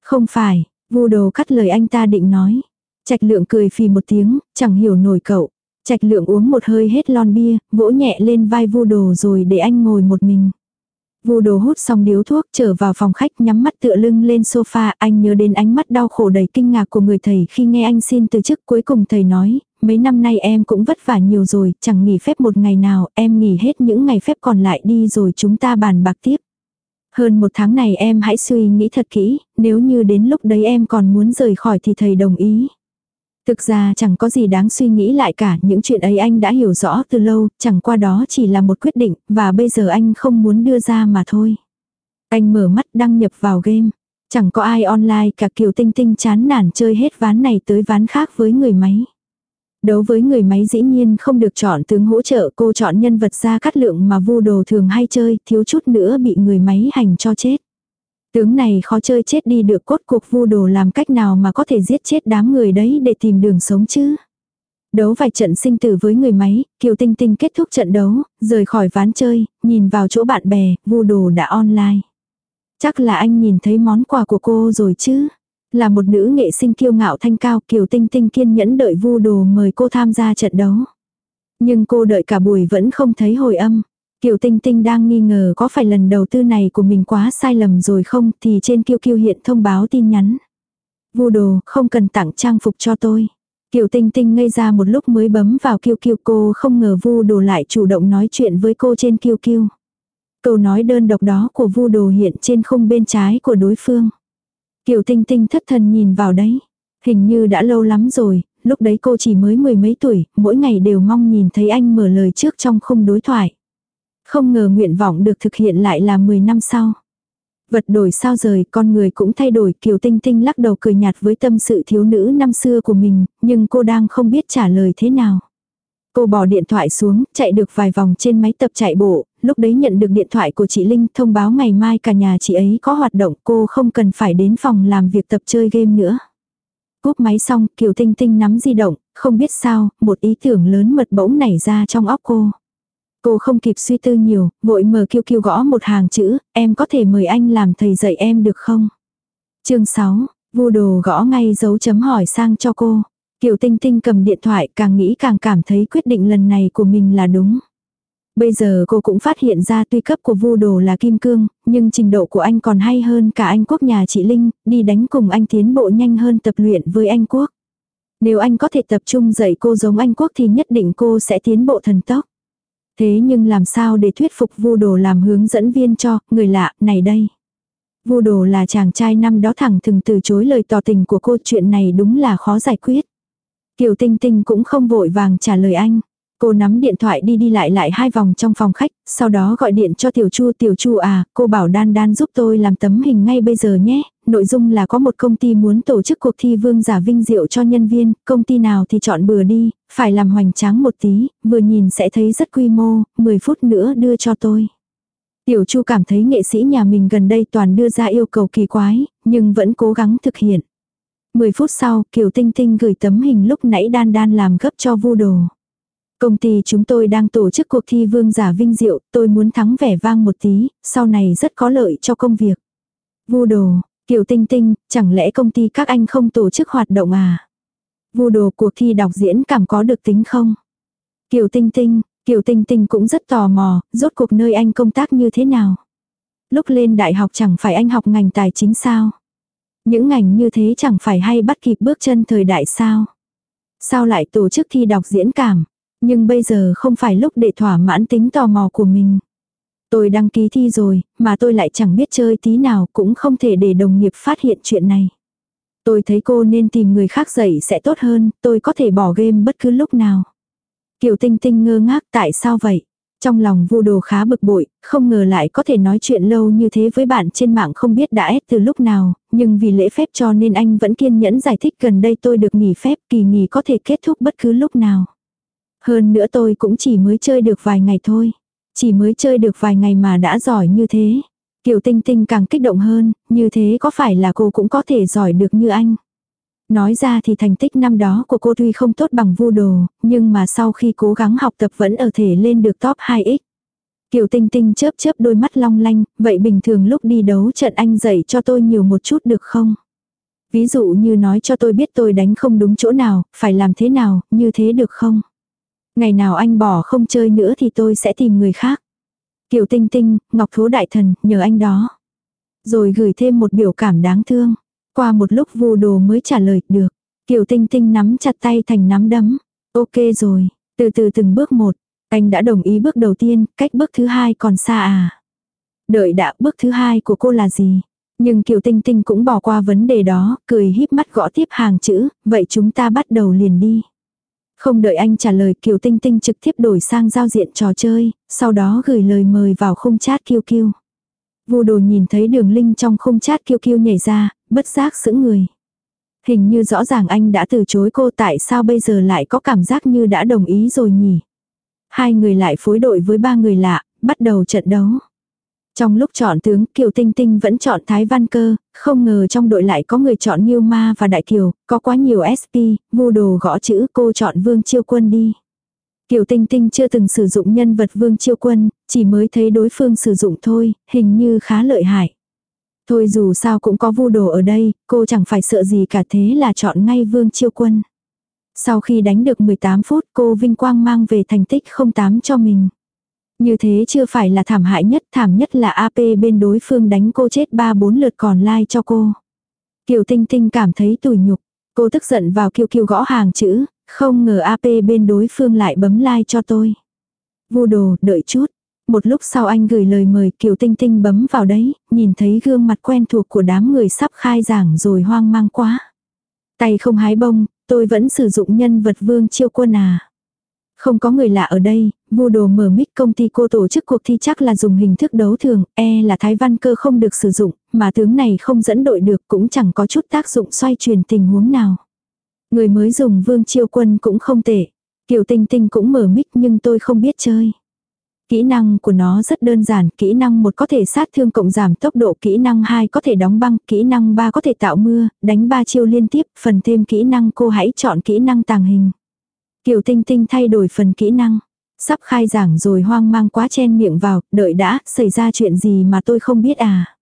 Speaker 1: Không phải, vu đồ cắt lời anh ta định nói. Trạch lượng cười phì một tiếng, chẳng hiểu nổi cậu. Trạch lượng uống một hơi hết lon bia, vỗ nhẹ lên vai vu đồ rồi để anh ngồi một mình. Vu đồ hút xong điếu thuốc trở vào phòng khách nhắm mắt tựa lưng lên sofa, anh nhớ đến ánh mắt đau khổ đầy kinh ngạc của người thầy khi nghe anh xin từ chức cuối cùng thầy nói, mấy năm nay em cũng vất vả nhiều rồi, chẳng nghỉ phép một ngày nào, em nghỉ hết những ngày phép còn lại đi rồi chúng ta bàn bạc tiếp. Hơn một tháng này em hãy suy nghĩ thật kỹ, nếu như đến lúc đấy em còn muốn rời khỏi thì thầy đồng ý. Thực ra chẳng có gì đáng suy nghĩ lại cả, những chuyện ấy anh đã hiểu rõ từ lâu, chẳng qua đó chỉ là một quyết định, và bây giờ anh không muốn đưa ra mà thôi. Anh mở mắt đăng nhập vào game. Chẳng có ai online cả Kiều Tinh Tinh chán nản chơi hết ván này tới ván khác với người máy. Đấu với người máy dĩ nhiên không được chọn tướng hỗ trợ cô chọn nhân vật ra cắt lượng mà vu đồ thường hay chơi, thiếu chút nữa bị người máy hành cho chết. Tướng này khó chơi chết đi được cốt cuộc vu đồ làm cách nào mà có thể giết chết đám người đấy để tìm đường sống chứ. Đấu vài trận sinh tử với người máy, Kiều Tinh Tinh kết thúc trận đấu, rời khỏi ván chơi, nhìn vào chỗ bạn bè, vu đồ đã online. Chắc là anh nhìn thấy món quà của cô rồi chứ. Là một nữ nghệ sinh kiêu ngạo thanh cao Kiều Tinh Tinh kiên nhẫn đợi vu đồ mời cô tham gia trận đấu. Nhưng cô đợi cả buổi vẫn không thấy hồi âm. Kiều Tinh Tinh đang nghi ngờ có phải lần đầu tư này của mình quá sai lầm rồi không thì trên kiêu kiêu hiện thông báo tin nhắn. Vu đồ, không cần tặng trang phục cho tôi. Kiều Tinh Tinh ngây ra một lúc mới bấm vào kiêu kiêu cô không ngờ Vu đồ lại chủ động nói chuyện với cô trên kiêu kiêu Câu nói đơn độc đó của Vu đồ hiện trên khung bên trái của đối phương. Kiều Tinh Tinh thất thần nhìn vào đấy. Hình như đã lâu lắm rồi, lúc đấy cô chỉ mới mười mấy tuổi, mỗi ngày đều mong nhìn thấy anh mở lời trước trong khung đối thoại. Không ngờ nguyện vọng được thực hiện lại là 10 năm sau. Vật đổi sao rời, con người cũng thay đổi, Kiều Tinh Tinh lắc đầu cười nhạt với tâm sự thiếu nữ năm xưa của mình, nhưng cô đang không biết trả lời thế nào. Cô bỏ điện thoại xuống, chạy được vài vòng trên máy tập chạy bộ, lúc đấy nhận được điện thoại của chị Linh thông báo ngày mai cả nhà chị ấy có hoạt động cô không cần phải đến phòng làm việc tập chơi game nữa. Cúp máy xong, Kiều Tinh Tinh nắm di động, không biết sao, một ý tưởng lớn mật bỗng nảy ra trong óc cô. Cô không kịp suy tư nhiều, vội mở kiêu kiêu gõ một hàng chữ, em có thể mời anh làm thầy dạy em được không? chương 6, vu đồ gõ ngay dấu chấm hỏi sang cho cô. Kiều Tinh Tinh cầm điện thoại càng nghĩ càng cảm thấy quyết định lần này của mình là đúng. Bây giờ cô cũng phát hiện ra tuy cấp của vu đồ là kim cương, nhưng trình độ của anh còn hay hơn cả anh quốc nhà chị Linh, đi đánh cùng anh tiến bộ nhanh hơn tập luyện với anh quốc. Nếu anh có thể tập trung dạy cô giống anh quốc thì nhất định cô sẽ tiến bộ thần tốc. Thế nhưng làm sao để thuyết phục vu đồ làm hướng dẫn viên cho người lạ này đây. Vu đồ là chàng trai năm đó thẳng thừng từ chối lời tỏ tình của cô chuyện này đúng là khó giải quyết. Kiều Tinh Tinh cũng không vội vàng trả lời anh. Cô nắm điện thoại đi đi lại lại hai vòng trong phòng khách, sau đó gọi điện cho Tiểu Chu, "Tiểu Chu à, cô bảo Đan Đan giúp tôi làm tấm hình ngay bây giờ nhé." Nội dung là có một công ty muốn tổ chức cuộc thi vương giả vinh diệu cho nhân viên, công ty nào thì chọn bừa đi, phải làm hoành tráng một tí, vừa nhìn sẽ thấy rất quy mô, 10 phút nữa đưa cho tôi. Tiểu Chu cảm thấy nghệ sĩ nhà mình gần đây toàn đưa ra yêu cầu kỳ quái, nhưng vẫn cố gắng thực hiện. 10 phút sau, Kiều Tinh Tinh gửi tấm hình lúc nãy Đan Đan làm gấp cho vu đồ. Công ty chúng tôi đang tổ chức cuộc thi vương giả vinh diệu, tôi muốn thắng vẻ vang một tí, sau này rất có lợi cho công việc. Vu đồ, Kiều Tinh Tinh, chẳng lẽ công ty các anh không tổ chức hoạt động à? Vu đồ cuộc thi đọc diễn cảm có được tính không? Kiều Tinh Tinh, Kiều Tinh Tinh cũng rất tò mò, rốt cuộc nơi anh công tác như thế nào? Lúc lên đại học chẳng phải anh học ngành tài chính sao? Những ngành như thế chẳng phải hay bắt kịp bước chân thời đại sao? Sao lại tổ chức thi đọc diễn cảm? Nhưng bây giờ không phải lúc để thỏa mãn tính tò mò của mình. Tôi đăng ký thi rồi, mà tôi lại chẳng biết chơi tí nào cũng không thể để đồng nghiệp phát hiện chuyện này. Tôi thấy cô nên tìm người khác dạy sẽ tốt hơn, tôi có thể bỏ game bất cứ lúc nào. Kiều Tinh Tinh ngơ ngác tại sao vậy? Trong lòng vu đồ khá bực bội, không ngờ lại có thể nói chuyện lâu như thế với bạn trên mạng không biết đã ép từ lúc nào, nhưng vì lễ phép cho nên anh vẫn kiên nhẫn giải thích gần đây tôi được nghỉ phép, kỳ nghỉ có thể kết thúc bất cứ lúc nào. Hơn nữa tôi cũng chỉ mới chơi được vài ngày thôi. Chỉ mới chơi được vài ngày mà đã giỏi như thế. Kiều Tinh Tinh càng kích động hơn, như thế có phải là cô cũng có thể giỏi được như anh. Nói ra thì thành tích năm đó của cô tuy không tốt bằng vu đồ, nhưng mà sau khi cố gắng học tập vẫn ở thể lên được top 2x. Kiều Tinh Tinh chớp chớp đôi mắt long lanh, vậy bình thường lúc đi đấu trận anh dạy cho tôi nhiều một chút được không? Ví dụ như nói cho tôi biết tôi đánh không đúng chỗ nào, phải làm thế nào, như thế được không? Ngày nào anh bỏ không chơi nữa thì tôi sẽ tìm người khác. Kiều Tinh Tinh, Ngọc Thố Đại Thần, nhờ anh đó. Rồi gửi thêm một biểu cảm đáng thương. Qua một lúc vù đồ mới trả lời, được. Kiều Tinh Tinh nắm chặt tay thành nắm đấm. Ok rồi, từ từ từng bước một. Anh đã đồng ý bước đầu tiên, cách bước thứ hai còn xa à. Đợi đã bước thứ hai của cô là gì? Nhưng Kiều Tinh Tinh cũng bỏ qua vấn đề đó, cười híp mắt gõ tiếp hàng chữ, vậy chúng ta bắt đầu liền đi. Không đợi anh trả lời Kiều Tinh Tinh trực tiếp đổi sang giao diện trò chơi, sau đó gửi lời mời vào khung chat kiêu kiêu. Vu đồ nhìn thấy đường link trong khung chat kiêu kiêu nhảy ra, bất giác sững người. Hình như rõ ràng anh đã từ chối cô tại sao bây giờ lại có cảm giác như đã đồng ý rồi nhỉ. Hai người lại phối đội với ba người lạ, bắt đầu trận đấu. Trong lúc chọn tướng, Kiều Tinh Tinh vẫn chọn Thái Văn Cơ, không ngờ trong đội lại có người chọn Nhiêu Ma và Đại Kiều, có quá nhiều SP, vu đồ gõ chữ cô chọn Vương Chiêu Quân đi. Kiều Tinh Tinh chưa từng sử dụng nhân vật Vương Chiêu Quân, chỉ mới thấy đối phương sử dụng thôi, hình như khá lợi hại. Thôi dù sao cũng có vu đồ ở đây, cô chẳng phải sợ gì cả thế là chọn ngay Vương Chiêu Quân. Sau khi đánh được 18 phút cô vinh quang mang về thành tích 08 cho mình. Như thế chưa phải là thảm hại nhất, thảm nhất là AP bên đối phương đánh cô chết 3-4 lượt còn like cho cô. Kiều Tinh Tinh cảm thấy tủi nhục, cô tức giận vào kiều kiều gõ hàng chữ, không ngờ AP bên đối phương lại bấm like cho tôi. Vu đồ, đợi chút. Một lúc sau anh gửi lời mời Kiều Tinh Tinh bấm vào đấy, nhìn thấy gương mặt quen thuộc của đám người sắp khai giảng rồi hoang mang quá. Tay không hái bông, tôi vẫn sử dụng nhân vật vương chiêu quân à. Không có người lạ ở đây, vu đồ mở mic công ty cô tổ chức cuộc thi chắc là dùng hình thức đấu thường, e là thái văn cơ không được sử dụng, mà tướng này không dẫn đội được cũng chẳng có chút tác dụng xoay truyền tình huống nào. Người mới dùng vương chiêu quân cũng không tệ. Kiều Tinh Tinh cũng mở mic nhưng tôi không biết chơi. Kỹ năng của nó rất đơn giản, kỹ năng một có thể sát thương cộng giảm tốc độ, kỹ năng 2 có thể đóng băng, kỹ năng 3 có thể tạo mưa, đánh 3 chiêu liên tiếp, phần thêm kỹ năng cô hãy chọn kỹ năng tàng hình. Kiều Tinh Tinh thay đổi phần kỹ năng. Sắp khai giảng rồi hoang mang quá chen miệng vào, đợi đã, xảy ra chuyện gì mà tôi không biết à.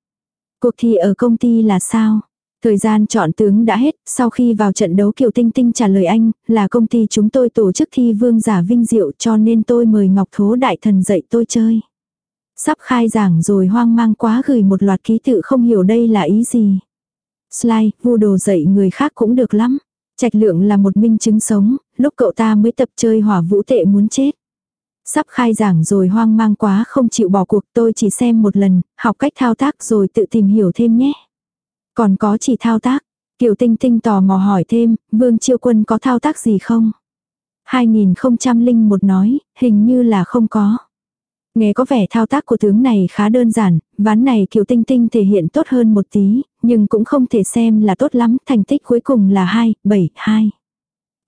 Speaker 1: Cuộc thi ở công ty là sao? Thời gian chọn tướng đã hết, sau khi vào trận đấu Kiều Tinh Tinh trả lời anh, là công ty chúng tôi tổ chức thi vương giả vinh diệu cho nên tôi mời Ngọc Thố Đại Thần dạy tôi chơi. Sắp khai giảng rồi hoang mang quá gửi một loạt ký tự không hiểu đây là ý gì. Slide, vu đồ dạy người khác cũng được lắm. Trạch lượng là một minh chứng sống, lúc cậu ta mới tập chơi hỏa vũ tệ muốn chết. Sắp khai giảng rồi hoang mang quá không chịu bỏ cuộc tôi chỉ xem một lần, học cách thao tác rồi tự tìm hiểu thêm nhé. Còn có chỉ thao tác. Kiều Tinh Tinh tò mò hỏi thêm, Vương Chiêu Quân có thao tác gì không? 2001 nói, hình như là không có. Nghe có vẻ thao tác của tướng này khá đơn giản, ván này Kiều Tinh Tinh thể hiện tốt hơn một tí, nhưng cũng không thể xem là tốt lắm, thành tích cuối cùng là 2, 7, 2.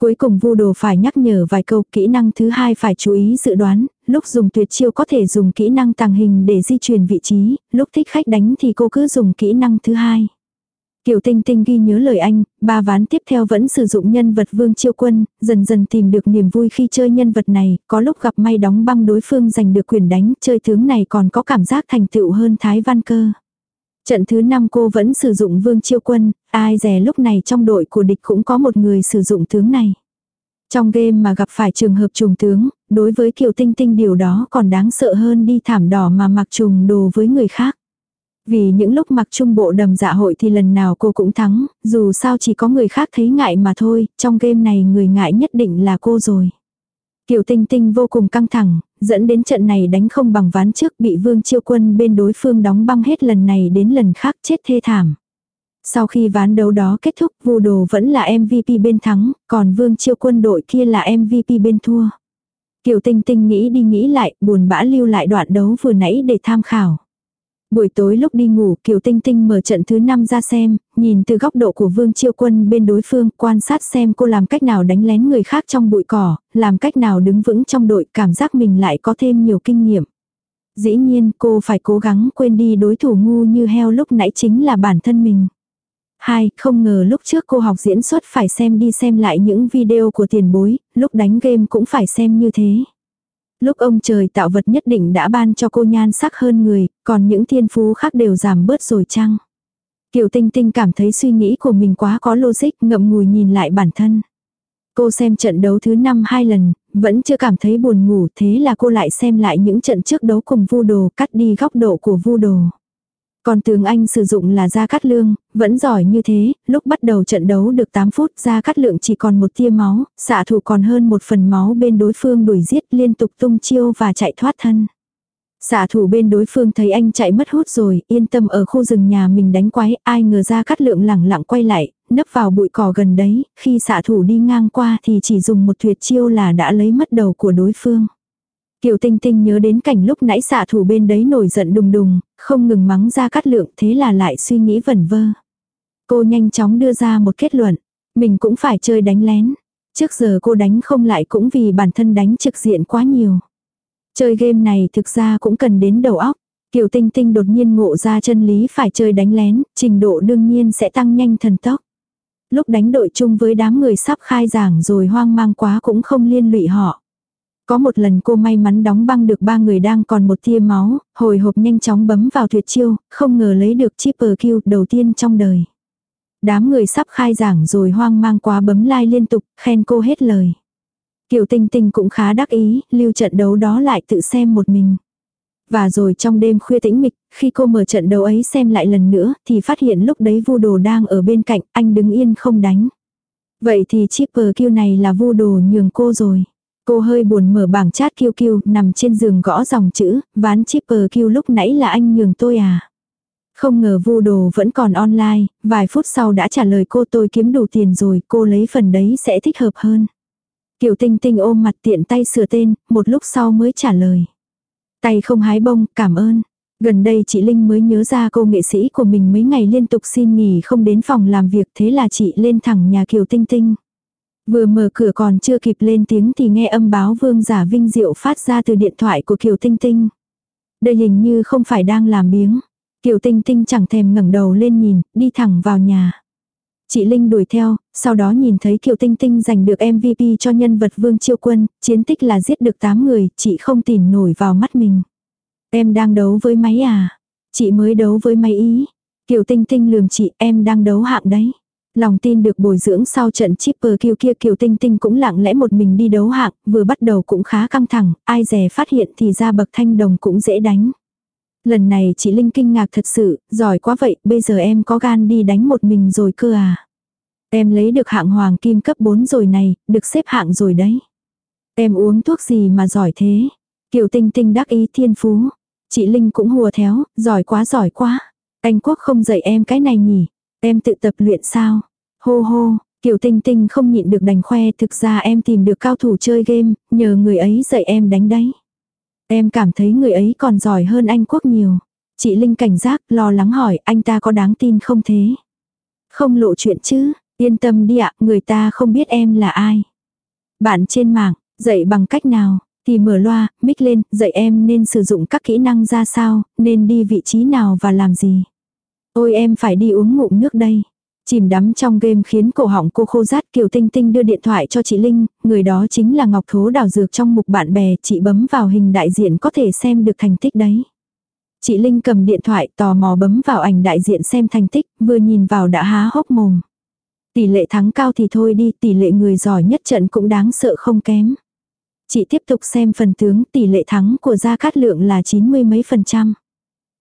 Speaker 1: Cuối cùng vu đồ phải nhắc nhở vài câu kỹ năng thứ hai phải chú ý dự đoán, lúc dùng tuyệt chiêu có thể dùng kỹ năng tàng hình để di chuyển vị trí, lúc thích khách đánh thì cô cứ dùng kỹ năng thứ hai. Kiều Tinh Tinh ghi nhớ lời anh, ba ván tiếp theo vẫn sử dụng nhân vật Vương Chiêu Quân, dần dần tìm được niềm vui khi chơi nhân vật này, có lúc gặp may đóng băng đối phương giành được quyền đánh, chơi tướng này còn có cảm giác thành tựu hơn Thái Văn Cơ. Trận thứ 5 cô vẫn sử dụng Vương Chiêu Quân, ai dè lúc này trong đội của địch cũng có một người sử dụng tướng này. Trong game mà gặp phải trường hợp trùng tướng, đối với Kiều Tinh Tinh điều đó còn đáng sợ hơn đi thảm đỏ mà mặc trùng đồ với người khác. Vì những lúc mặc trung bộ đầm dạ hội thì lần nào cô cũng thắng, dù sao chỉ có người khác thấy ngại mà thôi, trong game này người ngại nhất định là cô rồi. Kiều Tinh Tinh vô cùng căng thẳng, dẫn đến trận này đánh không bằng ván trước bị Vương Chiêu Quân bên đối phương đóng băng hết lần này đến lần khác chết thê thảm. Sau khi ván đấu đó kết thúc, Vu Đồ vẫn là MVP bên thắng, còn Vương Chiêu Quân đội kia là MVP bên thua. Kiều Tinh Tinh nghĩ đi nghĩ lại, buồn bã lưu lại đoạn đấu vừa nãy để tham khảo. Buổi tối lúc đi ngủ Kiều Tinh Tinh mở trận thứ 5 ra xem, nhìn từ góc độ của Vương Chiêu Quân bên đối phương, quan sát xem cô làm cách nào đánh lén người khác trong bụi cỏ, làm cách nào đứng vững trong đội, cảm giác mình lại có thêm nhiều kinh nghiệm. Dĩ nhiên cô phải cố gắng quên đi đối thủ ngu như heo lúc nãy chính là bản thân mình. Hai, không ngờ lúc trước cô học diễn xuất phải xem đi xem lại những video của tiền bối, lúc đánh game cũng phải xem như thế. Lúc ông trời tạo vật nhất định đã ban cho cô nhan sắc hơn người, còn những thiên phú khác đều giảm bớt rồi chăng? Kiều Tinh Tinh cảm thấy suy nghĩ của mình quá có logic ngậm ngùi nhìn lại bản thân. Cô xem trận đấu thứ năm hai lần, vẫn chưa cảm thấy buồn ngủ thế là cô lại xem lại những trận trước đấu cùng vu đồ cắt đi góc độ của vu đồ. Còn tướng anh sử dụng là Gia Cát Lương, vẫn giỏi như thế, lúc bắt đầu trận đấu được 8 phút Gia Cát Lượng chỉ còn một tia máu, xạ thủ còn hơn một phần máu bên đối phương đuổi giết liên tục tung chiêu và chạy thoát thân. Xạ thủ bên đối phương thấy anh chạy mất hút rồi, yên tâm ở khu rừng nhà mình đánh quái, ai ngờ Gia Cát Lượng lẳng lặng quay lại, nấp vào bụi cỏ gần đấy, khi xạ thủ đi ngang qua thì chỉ dùng một tuyệt chiêu là đã lấy mất đầu của đối phương. Kiều Tinh Tinh nhớ đến cảnh lúc nãy xạ thủ bên đấy nổi giận đùng đùng, không ngừng mắng ra cắt lượng thế là lại suy nghĩ vẩn vơ. Cô nhanh chóng đưa ra một kết luận, mình cũng phải chơi đánh lén. Trước giờ cô đánh không lại cũng vì bản thân đánh trực diện quá nhiều. Chơi game này thực ra cũng cần đến đầu óc. Kiều Tinh Tinh đột nhiên ngộ ra chân lý phải chơi đánh lén, trình độ đương nhiên sẽ tăng nhanh thần tốc. Lúc đánh đội chung với đám người sắp khai giảng rồi hoang mang quá cũng không liên lụy họ. Có một lần cô may mắn đóng băng được ba người đang còn một tia máu, hồi hộp nhanh chóng bấm vào tuyệt chiêu, không ngờ lấy được chipper kill đầu tiên trong đời. Đám người sắp khai giảng rồi hoang mang quá bấm like liên tục, khen cô hết lời. Kiều Tinh Tinh cũng khá đắc ý, lưu trận đấu đó lại tự xem một mình. Và rồi trong đêm khuya tĩnh mịch, khi cô mở trận đấu ấy xem lại lần nữa, thì phát hiện lúc đấy vu đồ đang ở bên cạnh, anh đứng yên không đánh. Vậy thì chipper kill này là vu đồ nhường cô rồi. Cô hơi buồn mở bảng chat kiêu kiêu, nằm trên giường gõ dòng chữ, ván chipper kiêu lúc nãy là anh nhường tôi à. Không ngờ vu đồ vẫn còn online, vài phút sau đã trả lời cô tôi kiếm đủ tiền rồi, cô lấy phần đấy sẽ thích hợp hơn. Kiều Tinh Tinh ôm mặt tiện tay sửa tên, một lúc sau mới trả lời. Tay không hái bông, cảm ơn. Gần đây chị Linh mới nhớ ra cô nghệ sĩ của mình mấy ngày liên tục xin nghỉ không đến phòng làm việc thế là chị lên thẳng nhà Kiều Tinh Tinh. Vừa mở cửa còn chưa kịp lên tiếng thì nghe âm báo vương giả vinh diệu phát ra từ điện thoại của Kiều Tinh Tinh. Đây hình như không phải đang làm biếng. Kiều Tinh Tinh chẳng thèm ngẩng đầu lên nhìn, đi thẳng vào nhà. Chị Linh đuổi theo, sau đó nhìn thấy Kiều Tinh Tinh giành được MVP cho nhân vật Vương Chiêu Quân, chiến tích là giết được 8 người, chị không tìm nổi vào mắt mình. Em đang đấu với máy à? Chị mới đấu với máy ý. Kiều Tinh Tinh lườm chị, em đang đấu hạng đấy. Lòng tin được bồi dưỡng sau trận chipper kiêu kia Kiều Tinh Tinh cũng lặng lẽ một mình đi đấu hạng, vừa bắt đầu cũng khá căng thẳng, ai dè phát hiện thì ra bậc thanh đồng cũng dễ đánh. Lần này chị Linh kinh ngạc thật sự, giỏi quá vậy, bây giờ em có gan đi đánh một mình rồi cơ à. Em lấy được hạng hoàng kim cấp 4 rồi này, được xếp hạng rồi đấy. Em uống thuốc gì mà giỏi thế? Kiều Tinh Tinh đắc ý thiên phú. Chị Linh cũng hùa theo, giỏi quá giỏi quá. Anh Quốc không dạy em cái này nhỉ? Em tự tập luyện sao? Hô hô, Kiều Tinh Tinh không nhịn được đành khoe thực ra em tìm được cao thủ chơi game, nhờ người ấy dạy em đánh đấy. Em cảm thấy người ấy còn giỏi hơn anh Quốc nhiều. Chị Linh cảnh giác lo lắng hỏi anh ta có đáng tin không thế? Không lộ chuyện chứ, yên tâm đi ạ, người ta không biết em là ai. Bạn trên mạng, dạy bằng cách nào? Thì mở loa, mic lên, dạy em nên sử dụng các kỹ năng ra sao, nên đi vị trí nào và làm gì. Ôi em phải đi uống ngụm nước đây. Chìm đắm trong game khiến cổ họng cô khô rát Kiều Tinh Tinh đưa điện thoại cho chị Linh, người đó chính là Ngọc Thố đào dược trong mục bạn bè, chị bấm vào hình đại diện có thể xem được thành tích đấy. Chị Linh cầm điện thoại tò mò bấm vào ảnh đại diện xem thành tích, vừa nhìn vào đã há hốc mồm. Tỷ lệ thắng cao thì thôi đi, tỷ lệ người giỏi nhất trận cũng đáng sợ không kém. Chị tiếp tục xem phần tướng tỷ lệ thắng của Gia Cát Lượng là 90 mấy phần trăm.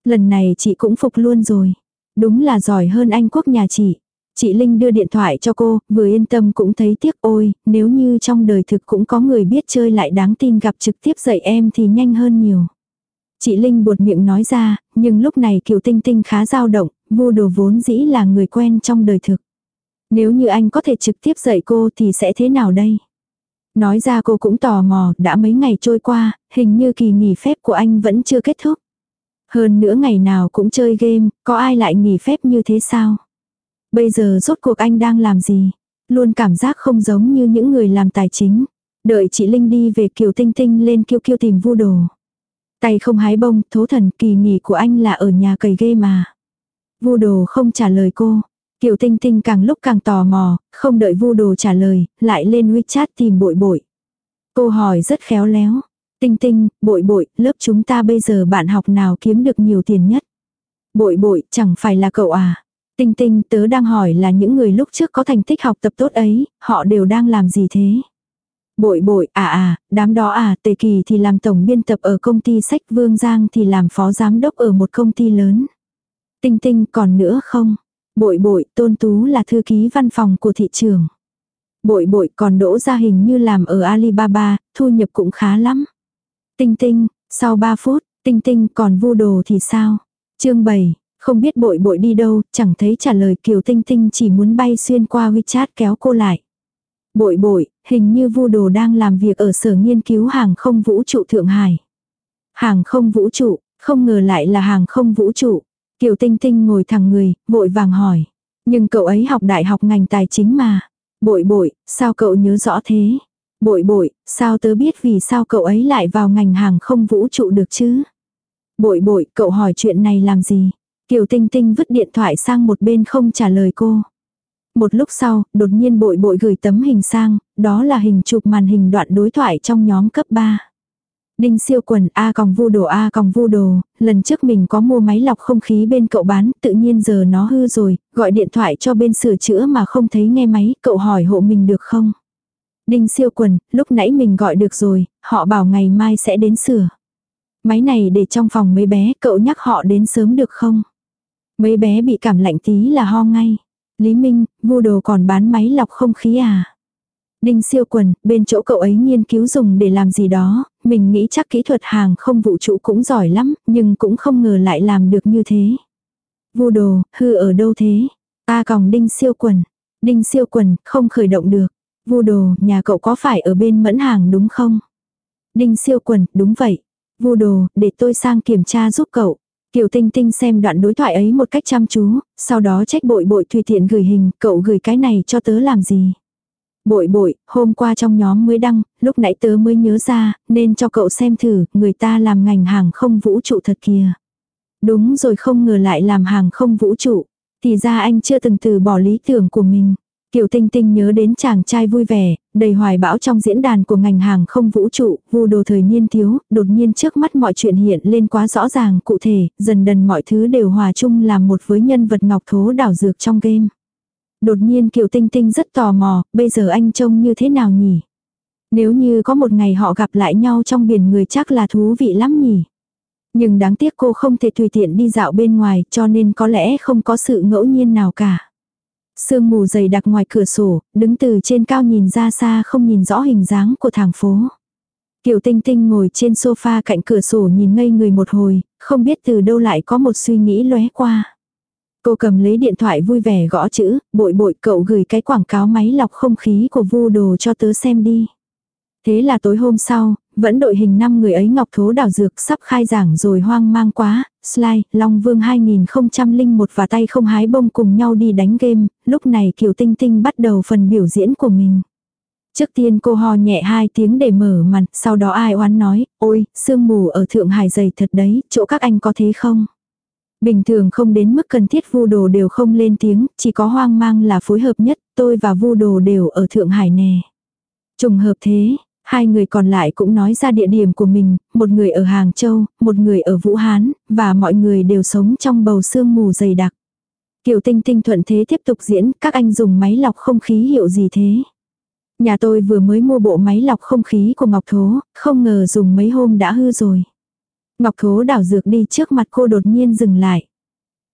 Speaker 1: Lần này chị cũng phục luôn rồi. Đúng là giỏi hơn anh quốc nhà chị. Chị Linh đưa điện thoại cho cô, vừa yên tâm cũng thấy tiếc ôi, nếu như trong đời thực cũng có người biết chơi lại đáng tin gặp trực tiếp dạy em thì nhanh hơn nhiều. Chị Linh buột miệng nói ra, nhưng lúc này Kiều Tinh Tinh khá dao động, vô đồ vốn dĩ là người quen trong đời thực. Nếu như anh có thể trực tiếp dạy cô thì sẽ thế nào đây? Nói ra cô cũng tò mò, đã mấy ngày trôi qua, hình như kỳ nghỉ phép của anh vẫn chưa kết thúc. Hơn nữa ngày nào cũng chơi game, có ai lại nghỉ phép như thế sao? Bây giờ rốt cuộc anh đang làm gì? Luôn cảm giác không giống như những người làm tài chính. Đợi chị Linh đi về Kiều Tinh Tinh lên kêu kêu tìm vu đồ. Tay không hái bông, thố thần kỳ nghỉ của anh là ở nhà cầy ghê mà. Vu đồ không trả lời cô. Kiều Tinh Tinh càng lúc càng tò mò, không đợi vu đồ trả lời, lại lên WeChat tìm bội bội. Cô hỏi rất khéo léo. Tinh Tinh, bội bội, lớp chúng ta bây giờ bạn học nào kiếm được nhiều tiền nhất? Bội bội, chẳng phải là cậu à? Tinh Tinh, tớ đang hỏi là những người lúc trước có thành tích học tập tốt ấy, họ đều đang làm gì thế? Bội bội, à à, đám đó à, Tề Kỳ thì làm tổng biên tập ở công ty sách Vương Giang thì làm phó giám đốc ở một công ty lớn. Tinh Tinh còn nữa không? Bội bội, Tôn Tú là thư ký văn phòng của thị trường. Bội bội còn đỗ ra hình như làm ở Alibaba, thu nhập cũng khá lắm. Tinh Tinh, sau 3 phút, Tinh Tinh còn vu đồ thì sao? chương 7, không biết bội bội đi đâu, chẳng thấy trả lời Kiều Tinh Tinh chỉ muốn bay xuyên qua WeChat kéo cô lại. Bội bội, hình như vu đồ đang làm việc ở sở nghiên cứu hàng không vũ trụ Thượng Hải. Hàng không vũ trụ, không ngờ lại là hàng không vũ trụ. Kiều Tinh Tinh ngồi thẳng người, vội vàng hỏi. Nhưng cậu ấy học đại học ngành tài chính mà. Bội bội, sao cậu nhớ rõ thế? Bội bội, sao tớ biết vì sao cậu ấy lại vào ngành hàng không vũ trụ được chứ? Bội bội, cậu hỏi chuyện này làm gì? Kiều Tinh Tinh vứt điện thoại sang một bên không trả lời cô. Một lúc sau, đột nhiên bội bội gửi tấm hình sang, đó là hình chụp màn hình đoạn đối thoại trong nhóm cấp 3. Đinh siêu quần A còng vu đồ A còng vu đồ, lần trước mình có mua máy lọc không khí bên cậu bán, tự nhiên giờ nó hư rồi, gọi điện thoại cho bên sửa chữa mà không thấy nghe máy, cậu hỏi hộ mình được không? Đinh siêu quần, lúc nãy mình gọi được rồi, họ bảo ngày mai sẽ đến sửa. Máy này để trong phòng mấy bé, cậu nhắc họ đến sớm được không? Mấy bé bị cảm lạnh tí là ho ngay. Lý Minh, vu đồ còn bán máy lọc không khí à? Đinh siêu quần, bên chỗ cậu ấy nghiên cứu dùng để làm gì đó, mình nghĩ chắc kỹ thuật hàng không vũ trụ cũng giỏi lắm, nhưng cũng không ngờ lại làm được như thế. Vu đồ, hư ở đâu thế? Ta còng đinh siêu quần. Đinh siêu quần, không khởi động được. Vu đồ, nhà cậu có phải ở bên mẫn hàng đúng không? Đinh siêu quần, đúng vậy. Vu đồ, để tôi sang kiểm tra giúp cậu. Kiều Tinh Tinh xem đoạn đối thoại ấy một cách chăm chú, sau đó trách bội bội tùy tiện gửi hình, cậu gửi cái này cho tớ làm gì. Bội bội, hôm qua trong nhóm mới đăng, lúc nãy tớ mới nhớ ra, nên cho cậu xem thử, người ta làm ngành hàng không vũ trụ thật kìa. Đúng rồi không ngờ lại làm hàng không vũ trụ. Thì ra anh chưa từng từ bỏ lý tưởng của mình. Kiều Tinh Tinh nhớ đến chàng trai vui vẻ, đầy hoài bão trong diễn đàn của ngành hàng không vũ trụ, vu đồ thời niên thiếu, đột nhiên trước mắt mọi chuyện hiện lên quá rõ ràng cụ thể, dần dần mọi thứ đều hòa chung làm một với nhân vật ngọc thố đảo dược trong game. Đột nhiên Kiều Tinh Tinh rất tò mò, bây giờ anh trông như thế nào nhỉ? Nếu như có một ngày họ gặp lại nhau trong biển người chắc là thú vị lắm nhỉ? Nhưng đáng tiếc cô không thể tùy tiện đi dạo bên ngoài cho nên có lẽ không có sự ngẫu nhiên nào cả. Sương mù dày đặc ngoài cửa sổ, đứng từ trên cao nhìn ra xa không nhìn rõ hình dáng của thằng phố. Kiều Tinh Tinh ngồi trên sofa cạnh cửa sổ nhìn ngây người một hồi, không biết từ đâu lại có một suy nghĩ lóe qua. Cô cầm lấy điện thoại vui vẻ gõ chữ, bội bội cậu gửi cái quảng cáo máy lọc không khí của vu đồ cho tớ xem đi. Thế là tối hôm sau, vẫn đội hình 5 người ấy ngọc thố đảo dược sắp khai giảng rồi hoang mang quá, Sly, Long Vương 2001 và tay không hái bông cùng nhau đi đánh game, lúc này Kiều Tinh Tinh bắt đầu phần biểu diễn của mình. Trước tiên cô ho nhẹ hai tiếng để mở màn, sau đó ai oán nói, ôi, sương mù ở Thượng Hải dày thật đấy, chỗ các anh có thế không? Bình thường không đến mức cần thiết vu đồ đều không lên tiếng, chỉ có hoang mang là phối hợp nhất, tôi và vu đồ đều ở Thượng Hải nè. Trùng hợp thế, hai người còn lại cũng nói ra địa điểm của mình, một người ở Hàng Châu, một người ở Vũ Hán, và mọi người đều sống trong bầu sương mù dày đặc. Kiều Tinh Tinh thuận thế tiếp tục diễn, các anh dùng máy lọc không khí hiệu gì thế? Nhà tôi vừa mới mua bộ máy lọc không khí của Ngọc Thố, không ngờ dùng mấy hôm đã hư rồi. Ngọc Thố đảo dược đi trước mặt cô đột nhiên dừng lại.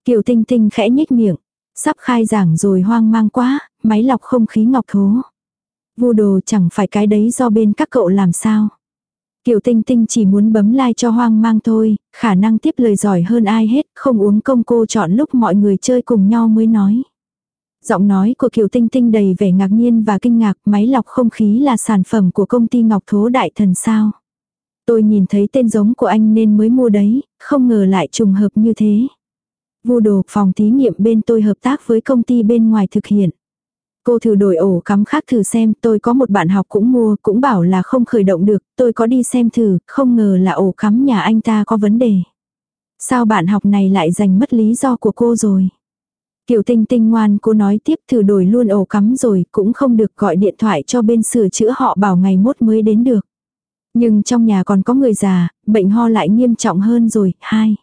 Speaker 1: Kiều Tinh Tinh khẽ nhếch miệng. Sắp khai giảng rồi hoang mang quá, máy lọc không khí Ngọc Thố. Vu đồ chẳng phải cái đấy do bên các cậu làm sao. Kiều Tinh Tinh chỉ muốn bấm like cho hoang mang thôi, khả năng tiếp lời giỏi hơn ai hết, không uống công cô chọn lúc mọi người chơi cùng nhau mới nói. Giọng nói của Kiều Tinh Tinh đầy vẻ ngạc nhiên và kinh ngạc, máy lọc không khí là sản phẩm của công ty Ngọc Thố Đại Thần sao. Tôi nhìn thấy tên giống của anh nên mới mua đấy, không ngờ lại trùng hợp như thế. Vu đồ phòng thí nghiệm bên tôi hợp tác với công ty bên ngoài thực hiện. Cô thử đổi ổ cắm khác thử xem, tôi có một bạn học cũng mua, cũng bảo là không khởi động được, tôi có đi xem thử, không ngờ là ổ cắm nhà anh ta có vấn đề. Sao bạn học này lại giành mất lý do của cô rồi? Kiều Tinh Tinh ngoan cô nói tiếp thử đổi luôn ổ cắm rồi cũng không được gọi điện thoại cho bên sửa chữa họ bảo ngày mốt mới đến được. Nhưng trong nhà còn có người già, bệnh ho lại nghiêm trọng hơn rồi, hai.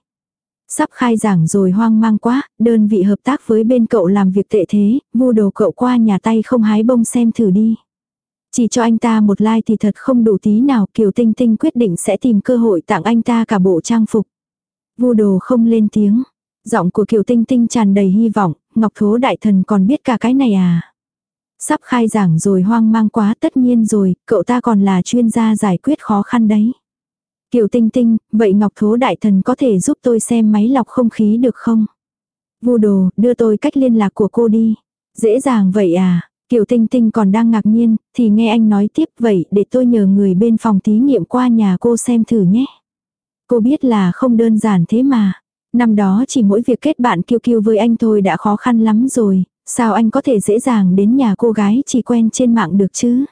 Speaker 1: Sắp khai giảng rồi hoang mang quá, đơn vị hợp tác với bên cậu làm việc tệ thế, vu đồ cậu qua nhà tay không hái bông xem thử đi. Chỉ cho anh ta một like thì thật không đủ tí nào, Kiều Tinh Tinh quyết định sẽ tìm cơ hội tặng anh ta cả bộ trang phục. Vu đồ không lên tiếng. Giọng của Kiều Tinh Tinh tràn đầy hy vọng, Ngọc Thố Đại Thần còn biết cả cái này à. Sắp khai giảng rồi hoang mang quá tất nhiên rồi, cậu ta còn là chuyên gia giải quyết khó khăn đấy. Kiều Tinh Tinh, vậy Ngọc Thố Đại Thần có thể giúp tôi xem máy lọc không khí được không? Vu đồ, đưa tôi cách liên lạc của cô đi. Dễ dàng vậy à? Kiều Tinh Tinh còn đang ngạc nhiên, thì nghe anh nói tiếp vậy để tôi nhờ người bên phòng thí nghiệm qua nhà cô xem thử nhé. Cô biết là không đơn giản thế mà. Năm đó chỉ mỗi việc kết bạn kiêu kiêu với anh thôi đã khó khăn lắm rồi, sao anh có thể dễ dàng đến nhà cô gái chỉ quen trên mạng được chứ?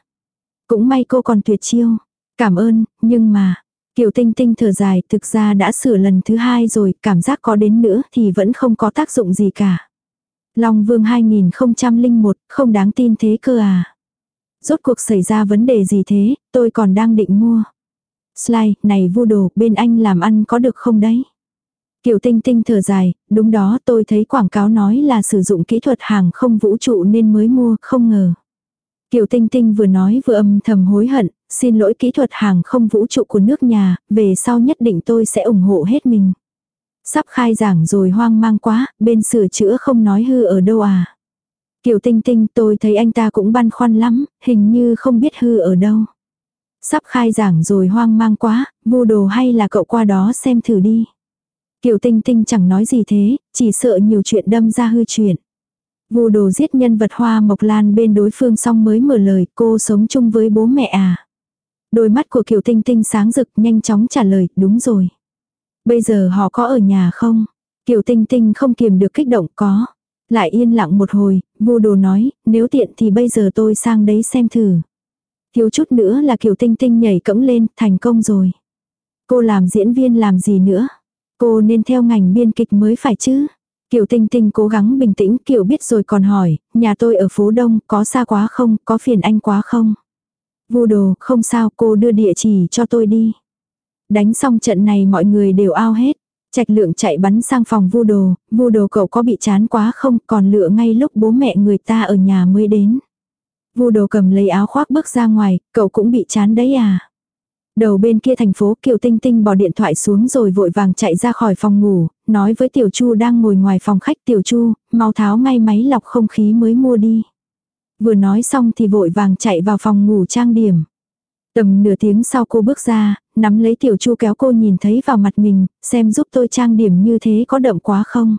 Speaker 1: Cũng may cô còn tuyệt chiêu. Cảm ơn, nhưng mà, Kiều Tinh Tinh thở dài thực ra đã sửa lần thứ hai rồi, cảm giác có đến nữa thì vẫn không có tác dụng gì cả. Long Vương 2001, không đáng tin thế cơ à. Rốt cuộc xảy ra vấn đề gì thế, tôi còn đang định mua. Sly, này vu đồ, bên anh làm ăn có được không đấy? Kiều Tinh Tinh thở dài, đúng đó tôi thấy quảng cáo nói là sử dụng kỹ thuật hàng không vũ trụ nên mới mua, không ngờ. Kiều Tinh Tinh vừa nói vừa âm thầm hối hận, xin lỗi kỹ thuật hàng không vũ trụ của nước nhà, về sau nhất định tôi sẽ ủng hộ hết mình. Sắp khai giảng rồi hoang mang quá, bên sửa chữa không nói hư ở đâu à. Kiều Tinh Tinh tôi thấy anh ta cũng băn khoăn lắm, hình như không biết hư ở đâu. Sắp khai giảng rồi hoang mang quá, vô đồ hay là cậu qua đó xem thử đi. Kiều Tinh Tinh chẳng nói gì thế, chỉ sợ nhiều chuyện đâm ra hư chuyện. Vu đồ giết nhân vật hoa mộc lan bên đối phương xong mới mở lời cô sống chung với bố mẹ à. Đôi mắt của Kiều Tinh Tinh sáng rực nhanh chóng trả lời đúng rồi. Bây giờ họ có ở nhà không? Kiều Tinh Tinh không kiềm được kích động có. Lại yên lặng một hồi, vu đồ nói, nếu tiện thì bây giờ tôi sang đấy xem thử. Thiếu chút nữa là Kiều Tinh Tinh nhảy cẫng lên, thành công rồi. Cô làm diễn viên làm gì nữa? Cô nên theo ngành biên kịch mới phải chứ. Kiều Tinh Tinh cố gắng bình tĩnh, Kiều biết rồi còn hỏi, nhà tôi ở phố Đông, có xa quá không, có phiền anh quá không? Vu đồ, không sao, cô đưa địa chỉ cho tôi đi. Đánh xong trận này mọi người đều ao hết. Trạch lượng chạy bắn sang phòng vu đồ, vu đồ cậu có bị chán quá không, còn lựa ngay lúc bố mẹ người ta ở nhà mới đến. Vu đồ cầm lấy áo khoác bước ra ngoài, cậu cũng bị chán đấy à. Đầu bên kia thành phố Kiều Tinh Tinh bỏ điện thoại xuống rồi vội vàng chạy ra khỏi phòng ngủ, nói với Tiểu Chu đang ngồi ngoài phòng khách Tiểu Chu, mau tháo ngay máy lọc không khí mới mua đi. Vừa nói xong thì vội vàng chạy vào phòng ngủ trang điểm. Tầm nửa tiếng sau cô bước ra, nắm lấy Tiểu Chu kéo cô nhìn thấy vào mặt mình, xem giúp tôi trang điểm như thế có đậm quá không.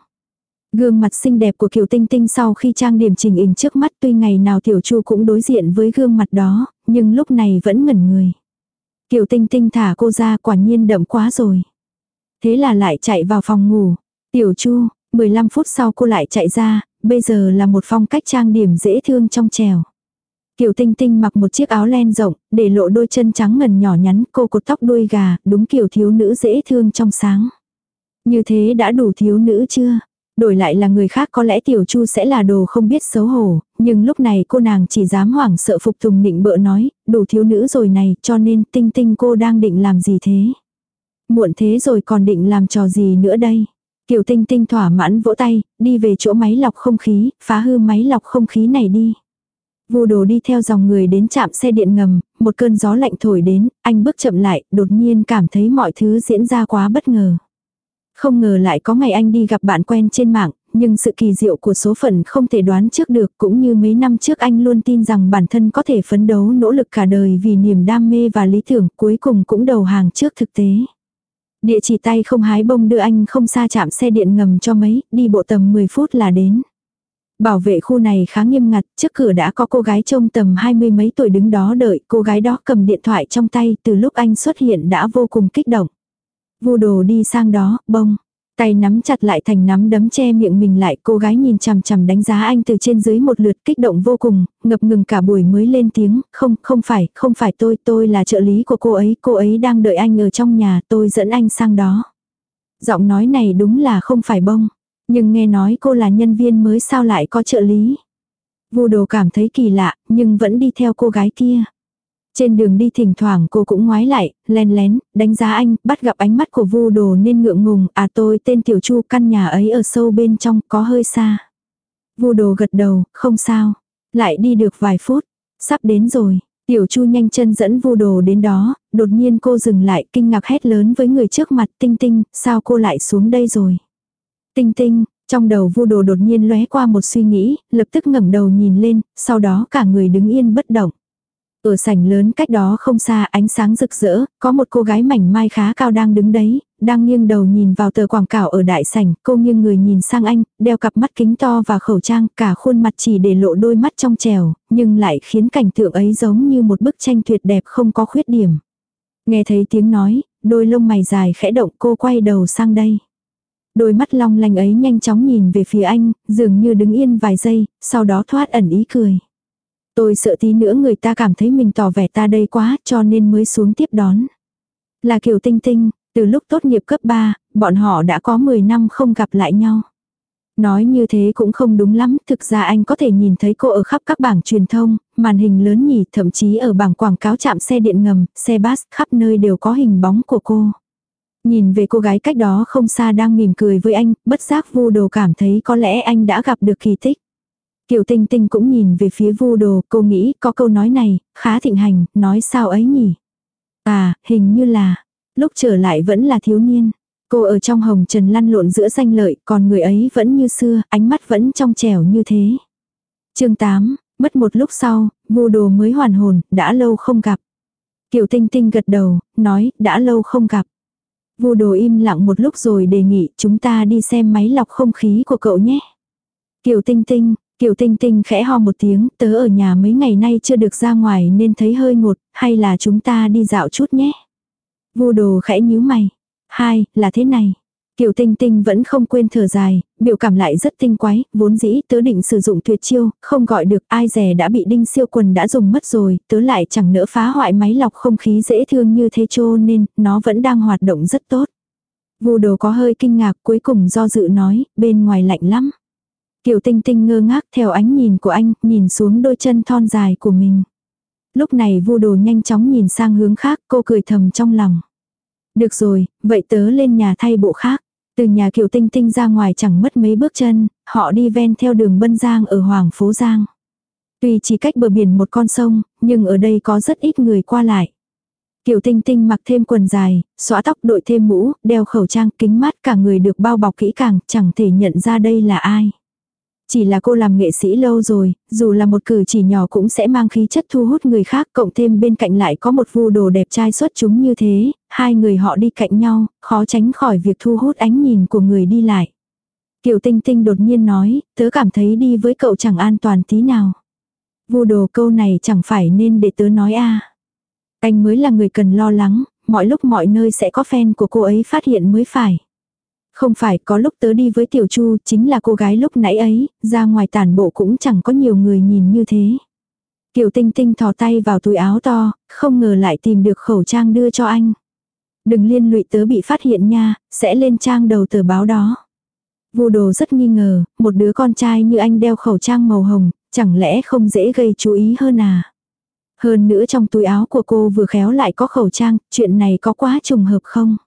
Speaker 1: Gương mặt xinh đẹp của Kiều Tinh Tinh sau khi trang điểm chỉnh hình trước mắt tuy ngày nào Tiểu Chu cũng đối diện với gương mặt đó, nhưng lúc này vẫn ngẩn người. Kiều Tinh Tinh thả cô ra quả nhiên đậm quá rồi. Thế là lại chạy vào phòng ngủ. Tiểu Chu, 15 phút sau cô lại chạy ra, bây giờ là một phong cách trang điểm dễ thương trong trèo. Kiều Tinh Tinh mặc một chiếc áo len rộng, để lộ đôi chân trắng ngần nhỏ nhắn, cô cột tóc đuôi gà, đúng kiểu thiếu nữ dễ thương trong sáng. Như thế đã đủ thiếu nữ chưa? Đổi lại là người khác có lẽ tiểu chu sẽ là đồ không biết xấu hổ, nhưng lúc này cô nàng chỉ dám hoảng sợ phục tùng nịnh bợ nói, đủ thiếu nữ rồi này, cho nên tinh tinh cô đang định làm gì thế? Muộn thế rồi còn định làm trò gì nữa đây? Kiều tinh tinh thỏa mãn vỗ tay, đi về chỗ máy lọc không khí, phá hư máy lọc không khí này đi. Vô đồ đi theo dòng người đến trạm xe điện ngầm, một cơn gió lạnh thổi đến, anh bước chậm lại, đột nhiên cảm thấy mọi thứ diễn ra quá bất ngờ. Không ngờ lại có ngày anh đi gặp bạn quen trên mạng, nhưng sự kỳ diệu của số phận không thể đoán trước được cũng như mấy năm trước anh luôn tin rằng bản thân có thể phấn đấu nỗ lực cả đời vì niềm đam mê và lý tưởng cuối cùng cũng đầu hàng trước thực tế. Địa chỉ tay không hái bông đưa anh không xa chạm xe điện ngầm cho mấy, đi bộ tầm 10 phút là đến. Bảo vệ khu này khá nghiêm ngặt, trước cửa đã có cô gái trông tầm hai mươi mấy tuổi đứng đó đợi, cô gái đó cầm điện thoại trong tay, từ lúc anh xuất hiện đã vô cùng kích động. Vu đồ đi sang đó, bông. Tay nắm chặt lại thành nắm đấm che miệng mình lại, cô gái nhìn chằm chằm đánh giá anh từ trên dưới một lượt kích động vô cùng, ngập ngừng cả buổi mới lên tiếng, không, không phải, không phải tôi, tôi là trợ lý của cô ấy, cô ấy đang đợi anh ở trong nhà, tôi dẫn anh sang đó. Giọng nói này đúng là không phải bông, nhưng nghe nói cô là nhân viên mới sao lại có trợ lý. Vô đồ cảm thấy kỳ lạ, nhưng vẫn đi theo cô gái kia. Trên đường đi thỉnh thoảng cô cũng ngoái lại, len lén, đánh giá anh, bắt gặp ánh mắt của vu đồ nên ngượng ngùng, à tôi tên Tiểu Chu căn nhà ấy ở sâu bên trong, có hơi xa. Vu đồ gật đầu, không sao. Lại đi được vài phút, sắp đến rồi. Tiểu Chu nhanh chân dẫn vu đồ đến đó, đột nhiên cô dừng lại kinh ngạc hét lớn với người trước mặt tinh tinh, sao cô lại xuống đây rồi. Tinh tinh, trong đầu vu đồ đột nhiên lóe qua một suy nghĩ, lập tức ngẩng đầu nhìn lên, sau đó cả người đứng yên bất động. Ở sảnh lớn cách đó không xa ánh sáng rực rỡ, có một cô gái mảnh mai khá cao đang đứng đấy, đang nghiêng đầu nhìn vào tờ quảng cáo ở đại sảnh, cô nghiêng người nhìn sang anh, đeo cặp mắt kính to và khẩu trang, cả khuôn mặt chỉ để lộ đôi mắt trong trèo, nhưng lại khiến cảnh tượng ấy giống như một bức tranh tuyệt đẹp không có khuyết điểm. Nghe thấy tiếng nói, đôi lông mày dài khẽ động cô quay đầu sang đây. Đôi mắt long lanh ấy nhanh chóng nhìn về phía anh, dường như đứng yên vài giây, sau đó thoát ẩn ý cười. Tôi sợ tí nữa người ta cảm thấy mình tỏ vẻ ta đây quá cho nên mới xuống tiếp đón. Là kiểu tinh tinh, từ lúc tốt nghiệp cấp 3, bọn họ đã có 10 năm không gặp lại nhau. Nói như thế cũng không đúng lắm, thực ra anh có thể nhìn thấy cô ở khắp các bảng truyền thông, màn hình lớn nhỉ, thậm chí ở bảng quảng cáo chạm xe điện ngầm, xe bus, khắp nơi đều có hình bóng của cô. Nhìn về cô gái cách đó không xa đang mỉm cười với anh, bất giác vu đồ cảm thấy có lẽ anh đã gặp được kỳ tích. Kiều Tinh Tinh cũng nhìn về phía vu đồ, cô nghĩ có câu nói này, khá thịnh hành, nói sao ấy nhỉ? À, hình như là, lúc trở lại vẫn là thiếu niên. Cô ở trong hồng trần lăn lộn giữa danh lợi, còn người ấy vẫn như xưa, ánh mắt vẫn trong trẻo như thế. chương 8, mất một lúc sau, vu đồ mới hoàn hồn, đã lâu không gặp. Kiều Tinh Tinh gật đầu, nói, đã lâu không gặp. Vu đồ im lặng một lúc rồi đề nghị chúng ta đi xem máy lọc không khí của cậu nhé. Kiều Tinh Tinh, Kiều Tinh Tinh khẽ ho một tiếng, tớ ở nhà mấy ngày nay chưa được ra ngoài nên thấy hơi ngột, hay là chúng ta đi dạo chút nhé. Vu đồ khẽ nhíu mày. Hai, là thế này. Kiều Tinh Tinh vẫn không quên thở dài, biểu cảm lại rất tinh quái, vốn dĩ tớ định sử dụng tuyệt chiêu, không gọi được ai rẻ đã bị đinh siêu quần đã dùng mất rồi, tớ lại chẳng nỡ phá hoại máy lọc không khí dễ thương như thế chô nên nó vẫn đang hoạt động rất tốt. Vu đồ có hơi kinh ngạc cuối cùng do dự nói, bên ngoài lạnh lắm. Kiều Tinh Tinh ngơ ngác theo ánh nhìn của anh, nhìn xuống đôi chân thon dài của mình. Lúc này vu đồ nhanh chóng nhìn sang hướng khác, cô cười thầm trong lòng. Được rồi, vậy tớ lên nhà thay bộ khác. Từ nhà Kiều Tinh Tinh ra ngoài chẳng mất mấy bước chân, họ đi ven theo đường Bân Giang ở Hoàng Phố Giang. Tuy chỉ cách bờ biển một con sông, nhưng ở đây có rất ít người qua lại. Kiều Tinh Tinh mặc thêm quần dài, xõa tóc đội thêm mũ, đeo khẩu trang kính mắt cả người được bao bọc kỹ càng, chẳng thể nhận ra đây là ai. Chỉ là cô làm nghệ sĩ lâu rồi, dù là một cử chỉ nhỏ cũng sẽ mang khí chất thu hút người khác, cộng thêm bên cạnh lại có một vu đồ đẹp trai xuất chúng như thế, hai người họ đi cạnh nhau, khó tránh khỏi việc thu hút ánh nhìn của người đi lại. Kiều Tinh Tinh đột nhiên nói, tớ cảm thấy đi với cậu chẳng an toàn tí nào. Vu đồ câu này chẳng phải nên để tớ nói a Anh mới là người cần lo lắng, mọi lúc mọi nơi sẽ có fan của cô ấy phát hiện mới phải. Không phải có lúc tớ đi với Tiểu Chu chính là cô gái lúc nãy ấy, ra ngoài tản bộ cũng chẳng có nhiều người nhìn như thế. Kiều Tinh Tinh thò tay vào túi áo to, không ngờ lại tìm được khẩu trang đưa cho anh. Đừng liên lụy tớ bị phát hiện nha, sẽ lên trang đầu tờ báo đó. Vô đồ rất nghi ngờ, một đứa con trai như anh đeo khẩu trang màu hồng, chẳng lẽ không dễ gây chú ý hơn à? Hơn nữa trong túi áo của cô vừa khéo lại có khẩu trang, chuyện này có quá trùng hợp không?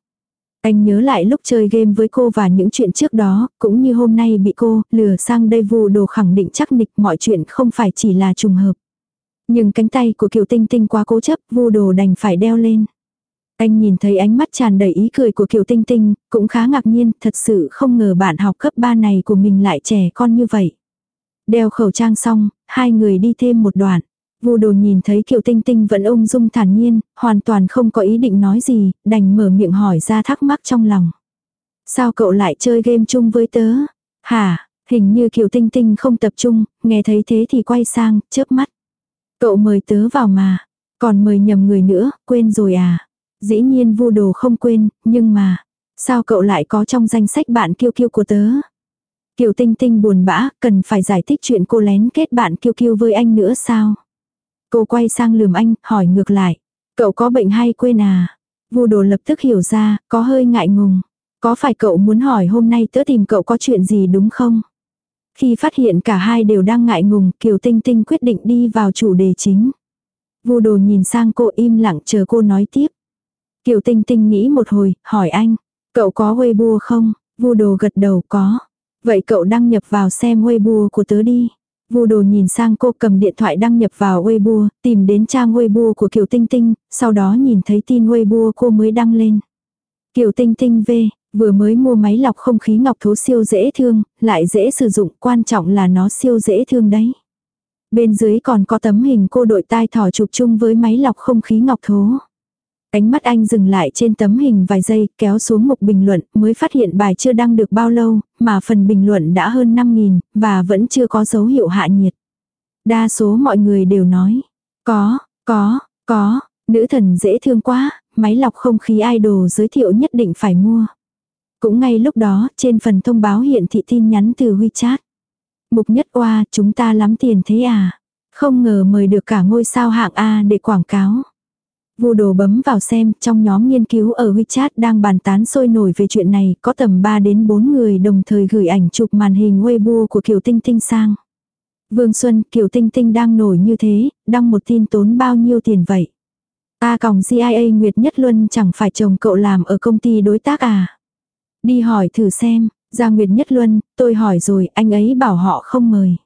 Speaker 1: Anh nhớ lại lúc chơi game với cô và những chuyện trước đó, cũng như hôm nay bị cô lừa sang đây vu đồ khẳng định chắc nịch mọi chuyện không phải chỉ là trùng hợp. Nhưng cánh tay của Kiều Tinh Tinh quá cố chấp, vu đồ đành phải đeo lên. Anh nhìn thấy ánh mắt tràn đầy ý cười của Kiều Tinh Tinh, cũng khá ngạc nhiên, thật sự không ngờ bạn học cấp 3 này của mình lại trẻ con như vậy. Đeo khẩu trang xong, hai người đi thêm một đoạn. Vu đồ nhìn thấy Kiều Tinh Tinh vẫn ung dung thản nhiên, hoàn toàn không có ý định nói gì, đành mở miệng hỏi ra thắc mắc trong lòng. Sao cậu lại chơi game chung với tớ? Hả, hình như Kiều Tinh Tinh không tập trung, nghe thấy thế thì quay sang, chớp mắt. Cậu mời tớ vào mà, còn mời nhầm người nữa, quên rồi à? Dĩ nhiên vu đồ không quên, nhưng mà, Sao cậu lại có trong danh sách bạn kiêu kiêu của tớ? Kiều Tinh Tinh buồn bã, cần phải giải thích chuyện cô lén kết bạn kiêu kiêu với anh nữa sao? Cô quay sang lườm anh, hỏi ngược lại. Cậu có bệnh hay quên à? Vu đồ lập tức hiểu ra, có hơi ngại ngùng. Có phải cậu muốn hỏi hôm nay tớ tìm cậu có chuyện gì đúng không? Khi phát hiện cả hai đều đang ngại ngùng, Kiều Tinh Tinh quyết định đi vào chủ đề chính. Vu đồ nhìn sang cô im lặng chờ cô nói tiếp. Kiều Tinh Tinh nghĩ một hồi, hỏi anh, cậu có Weibo không? Vu đồ gật đầu có. Vậy cậu đăng nhập vào xem Weibo của tớ đi. Vu đồ nhìn sang cô cầm điện thoại đăng nhập vào Weibo, tìm đến trang Weibo của Kiều Tinh Tinh, sau đó nhìn thấy tin Weibo cô mới đăng lên. Kiều Tinh Tinh V, vừa mới mua máy lọc không khí ngọc thố siêu dễ thương, lại dễ sử dụng, quan trọng là nó siêu dễ thương đấy. Bên dưới còn có tấm hình cô đội tai thỏ chụp chung với máy lọc không khí ngọc thố. Ánh mắt anh dừng lại trên tấm hình vài giây, kéo xuống mục bình luận, mới phát hiện bài chưa đăng được bao lâu, mà phần bình luận đã hơn 5.000, và vẫn chưa có dấu hiệu hạ nhiệt. Đa số mọi người đều nói, có, có, có, nữ thần dễ thương quá, máy lọc không khí idol giới thiệu nhất định phải mua. Cũng ngay lúc đó, trên phần thông báo hiện thị tin nhắn từ WeChat. Mục nhất oa, chúng ta lắm tiền thế à? Không ngờ mời được cả ngôi sao hạng A để quảng cáo. Vu đồ bấm vào xem, trong nhóm nghiên cứu ở WeChat đang bàn tán sôi nổi về chuyện này, có tầm 3 đến 4 người đồng thời gửi ảnh chụp màn hình Weibo của Kiều Tinh Tinh sang. Vương Xuân, Kiều Tinh Tinh đang nổi như thế, đăng một tin tốn bao nhiêu tiền vậy? Ta còng CIA Nguyệt Nhất Luân chẳng phải chồng cậu làm ở công ty đối tác à? Đi hỏi thử xem, ra Nguyệt Nhất Luân, tôi hỏi rồi, anh ấy bảo họ không mời.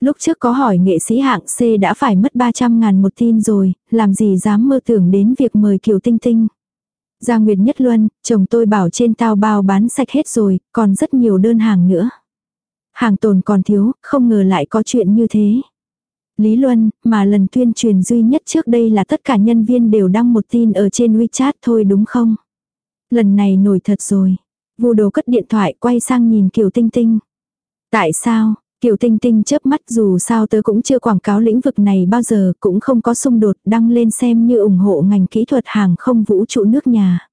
Speaker 1: Lúc trước có hỏi nghệ sĩ hạng C đã phải mất 300 ngàn một tin rồi, làm gì dám mơ tưởng đến việc mời Kiều Tinh Tinh. Gia Nguyệt Nhất Luân, chồng tôi bảo trên tao bao bán sạch hết rồi, còn rất nhiều đơn hàng nữa. Hàng tồn còn thiếu, không ngờ lại có chuyện như thế. Lý Luân, mà lần tuyên truyền duy nhất trước đây là tất cả nhân viên đều đăng một tin ở trên WeChat thôi đúng không? Lần này nổi thật rồi. Vu đồ cất điện thoại quay sang nhìn Kiều Tinh Tinh. Tại sao, Kiều Tinh Tinh chớp mắt dù sao tớ cũng chưa quảng cáo lĩnh vực này bao giờ, cũng không có xung đột, đăng lên xem như ủng hộ ngành kỹ thuật hàng không vũ trụ nước nhà.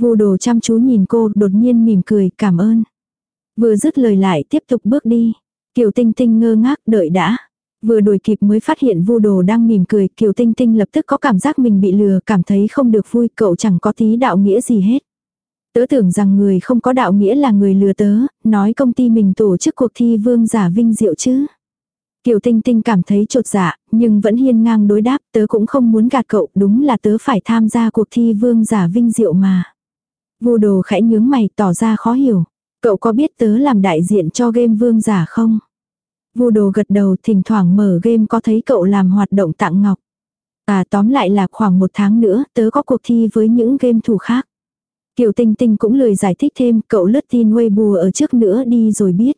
Speaker 1: Vu đồ chăm chú nhìn cô, đột nhiên mỉm cười, cảm ơn. Vừa dứt lời lại tiếp tục bước đi. Kiều Tinh Tinh ngơ ngác đợi đã. Vừa đuổi kịp mới phát hiện vu đồ đang mỉm cười, Kiều Tinh Tinh lập tức có cảm giác mình bị lừa, cảm thấy không được vui, cậu chẳng có tí đạo nghĩa gì hết. Tớ tưởng rằng người không có đạo nghĩa là người lừa tớ, nói công ty mình tổ chức cuộc thi vương giả vinh diệu chứ. Kiều Tinh Tinh cảm thấy trột dạ, nhưng vẫn hiên ngang đối đáp, tớ cũng không muốn gạt cậu, đúng là tớ phải tham gia cuộc thi vương giả vinh diệu mà. Vô đồ khẽ nhướng mày tỏ ra khó hiểu. Cậu có biết tớ làm đại diện cho game vương giả không? Vô đồ gật đầu thỉnh thoảng mở game có thấy cậu làm hoạt động tặng ngọc. À tóm lại là khoảng một tháng nữa tớ có cuộc thi với những game thủ khác. Kiều Tinh Tinh cũng lời giải thích thêm, cậu lướt tin Weibo ở trước nữa đi rồi biết.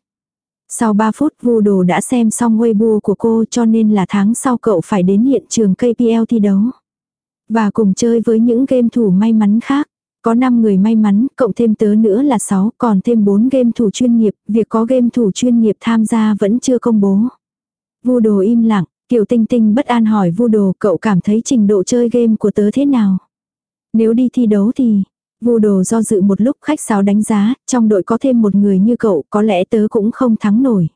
Speaker 1: Sau 3 phút vu đồ đã xem xong Weibo của cô cho nên là tháng sau cậu phải đến hiện trường KPL thi đấu. Và cùng chơi với những game thủ may mắn khác. Có 5 người may mắn, cộng thêm tớ nữa là 6, còn thêm 4 game thủ chuyên nghiệp, việc có game thủ chuyên nghiệp tham gia vẫn chưa công bố. Vu đồ im lặng, Kiều Tinh Tinh bất an hỏi Vu đồ cậu cảm thấy trình độ chơi game của tớ thế nào? Nếu đi thi đấu thì, Vu đồ do dự một lúc khách sáo đánh giá, trong đội có thêm một người như cậu có lẽ tớ cũng không thắng nổi.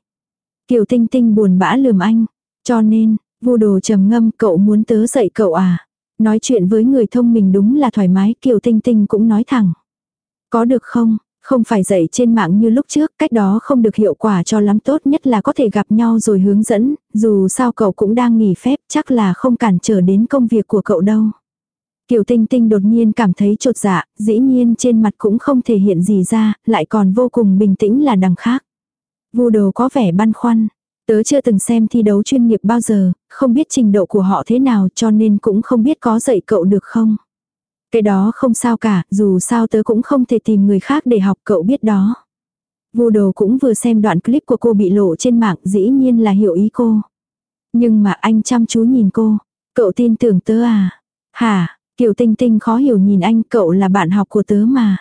Speaker 1: Kiều Tinh Tinh buồn bã lườm anh. Cho nên, vu đồ trầm ngâm cậu muốn tớ dạy cậu à. Nói chuyện với người thông minh đúng là thoải mái, Kiều Tinh Tinh cũng nói thẳng. Có được không? Không phải dạy trên mạng như lúc trước, cách đó không được hiệu quả cho lắm tốt nhất là có thể gặp nhau rồi hướng dẫn, dù sao cậu cũng đang nghỉ phép chắc là không cản trở đến công việc của cậu đâu. Kiều Tinh Tinh đột nhiên cảm thấy trột dạ, dĩ nhiên trên mặt cũng không thể hiện gì ra, lại còn vô cùng bình tĩnh là đằng khác. Vu đồ có vẻ băn khoăn. Tớ chưa từng xem thi đấu chuyên nghiệp bao giờ, không biết trình độ của họ thế nào cho nên cũng không biết có dạy cậu được không. Cái đó không sao cả, dù sao tớ cũng không thể tìm người khác để học cậu biết đó. Vu đồ cũng vừa xem đoạn clip của cô bị lộ trên mạng dĩ nhiên là hiểu ý cô. Nhưng mà anh chăm chú nhìn cô, cậu tin tưởng tớ à? Hả, Kiều Tinh Tinh khó hiểu nhìn anh cậu là bạn học của tớ mà.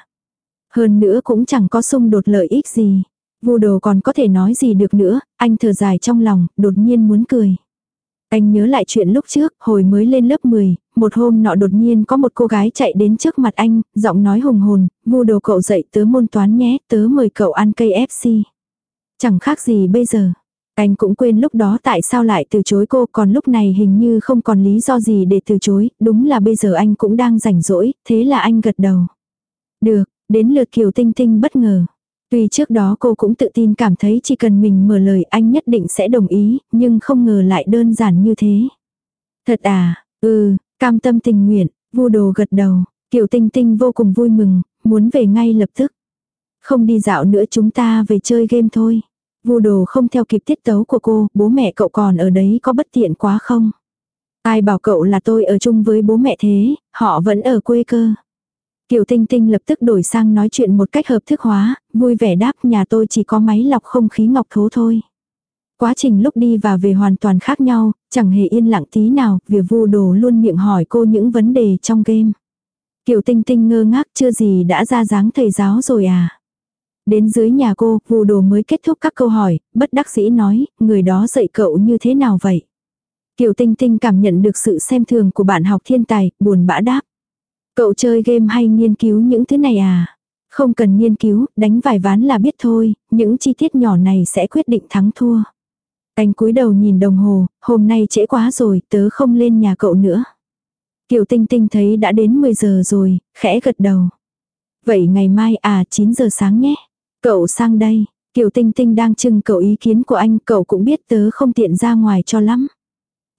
Speaker 1: Hơn nữa cũng chẳng có xung đột lợi ích gì. Vu đồ còn có thể nói gì được nữa, anh thở dài trong lòng, đột nhiên muốn cười. Anh nhớ lại chuyện lúc trước, hồi mới lên lớp 10, một hôm nọ đột nhiên có một cô gái chạy đến trước mặt anh, giọng nói hùng hồn, vu đồ cậu dậy tớ môn toán nhé, tớ mời cậu ăn cây FC. Chẳng khác gì bây giờ. Anh cũng quên lúc đó tại sao lại từ chối cô còn lúc này hình như không còn lý do gì để từ chối, đúng là bây giờ anh cũng đang rảnh rỗi, thế là anh gật đầu. Được, đến lượt Kiều Tinh Tinh bất ngờ. Tuy trước đó cô cũng tự tin cảm thấy chỉ cần mình mở lời anh nhất định sẽ đồng ý, nhưng không ngờ lại đơn giản như thế. Thật à, ừ, cam tâm tình nguyện, vu đồ gật đầu, Kiều Tinh Tinh vô cùng vui mừng, muốn về ngay lập tức. Không đi dạo nữa chúng ta về chơi game thôi. Vu đồ không theo kịp tiết tấu của cô, bố mẹ cậu còn ở đấy có bất tiện quá không? Ai bảo cậu là tôi ở chung với bố mẹ thế, họ vẫn ở quê cơ. Kiều Tinh Tinh lập tức đổi sang nói chuyện một cách hợp thức hóa, vui vẻ đáp nhà tôi chỉ có máy lọc không khí ngọc thố thôi. Quá trình lúc đi và về hoàn toàn khác nhau, chẳng hề yên lặng tí nào, vì vu đồ luôn miệng hỏi cô những vấn đề trong game. Kiều Tinh Tinh ngơ ngác chưa gì đã ra dáng thầy giáo rồi à. Đến dưới nhà cô, vù đồ mới kết thúc các câu hỏi, bất đắc dĩ nói, người đó dạy cậu như thế nào vậy? Kiều Tinh Tinh cảm nhận được sự xem thường của bạn học thiên tài, buồn bã đáp. Cậu chơi game hay nghiên cứu những thứ này à? Không cần nghiên cứu, đánh vài ván là biết thôi, những chi tiết nhỏ này sẽ quyết định thắng thua. Anh cúi đầu nhìn đồng hồ, hôm nay trễ quá rồi, tớ không lên nhà cậu nữa. Kiều Tinh Tinh thấy đã đến 10 giờ rồi, khẽ gật đầu. Vậy ngày mai à 9 giờ sáng nhé. Cậu sang đây, Kiều Tinh Tinh đang trưng cầu ý kiến của anh, cậu cũng biết tớ không tiện ra ngoài cho lắm.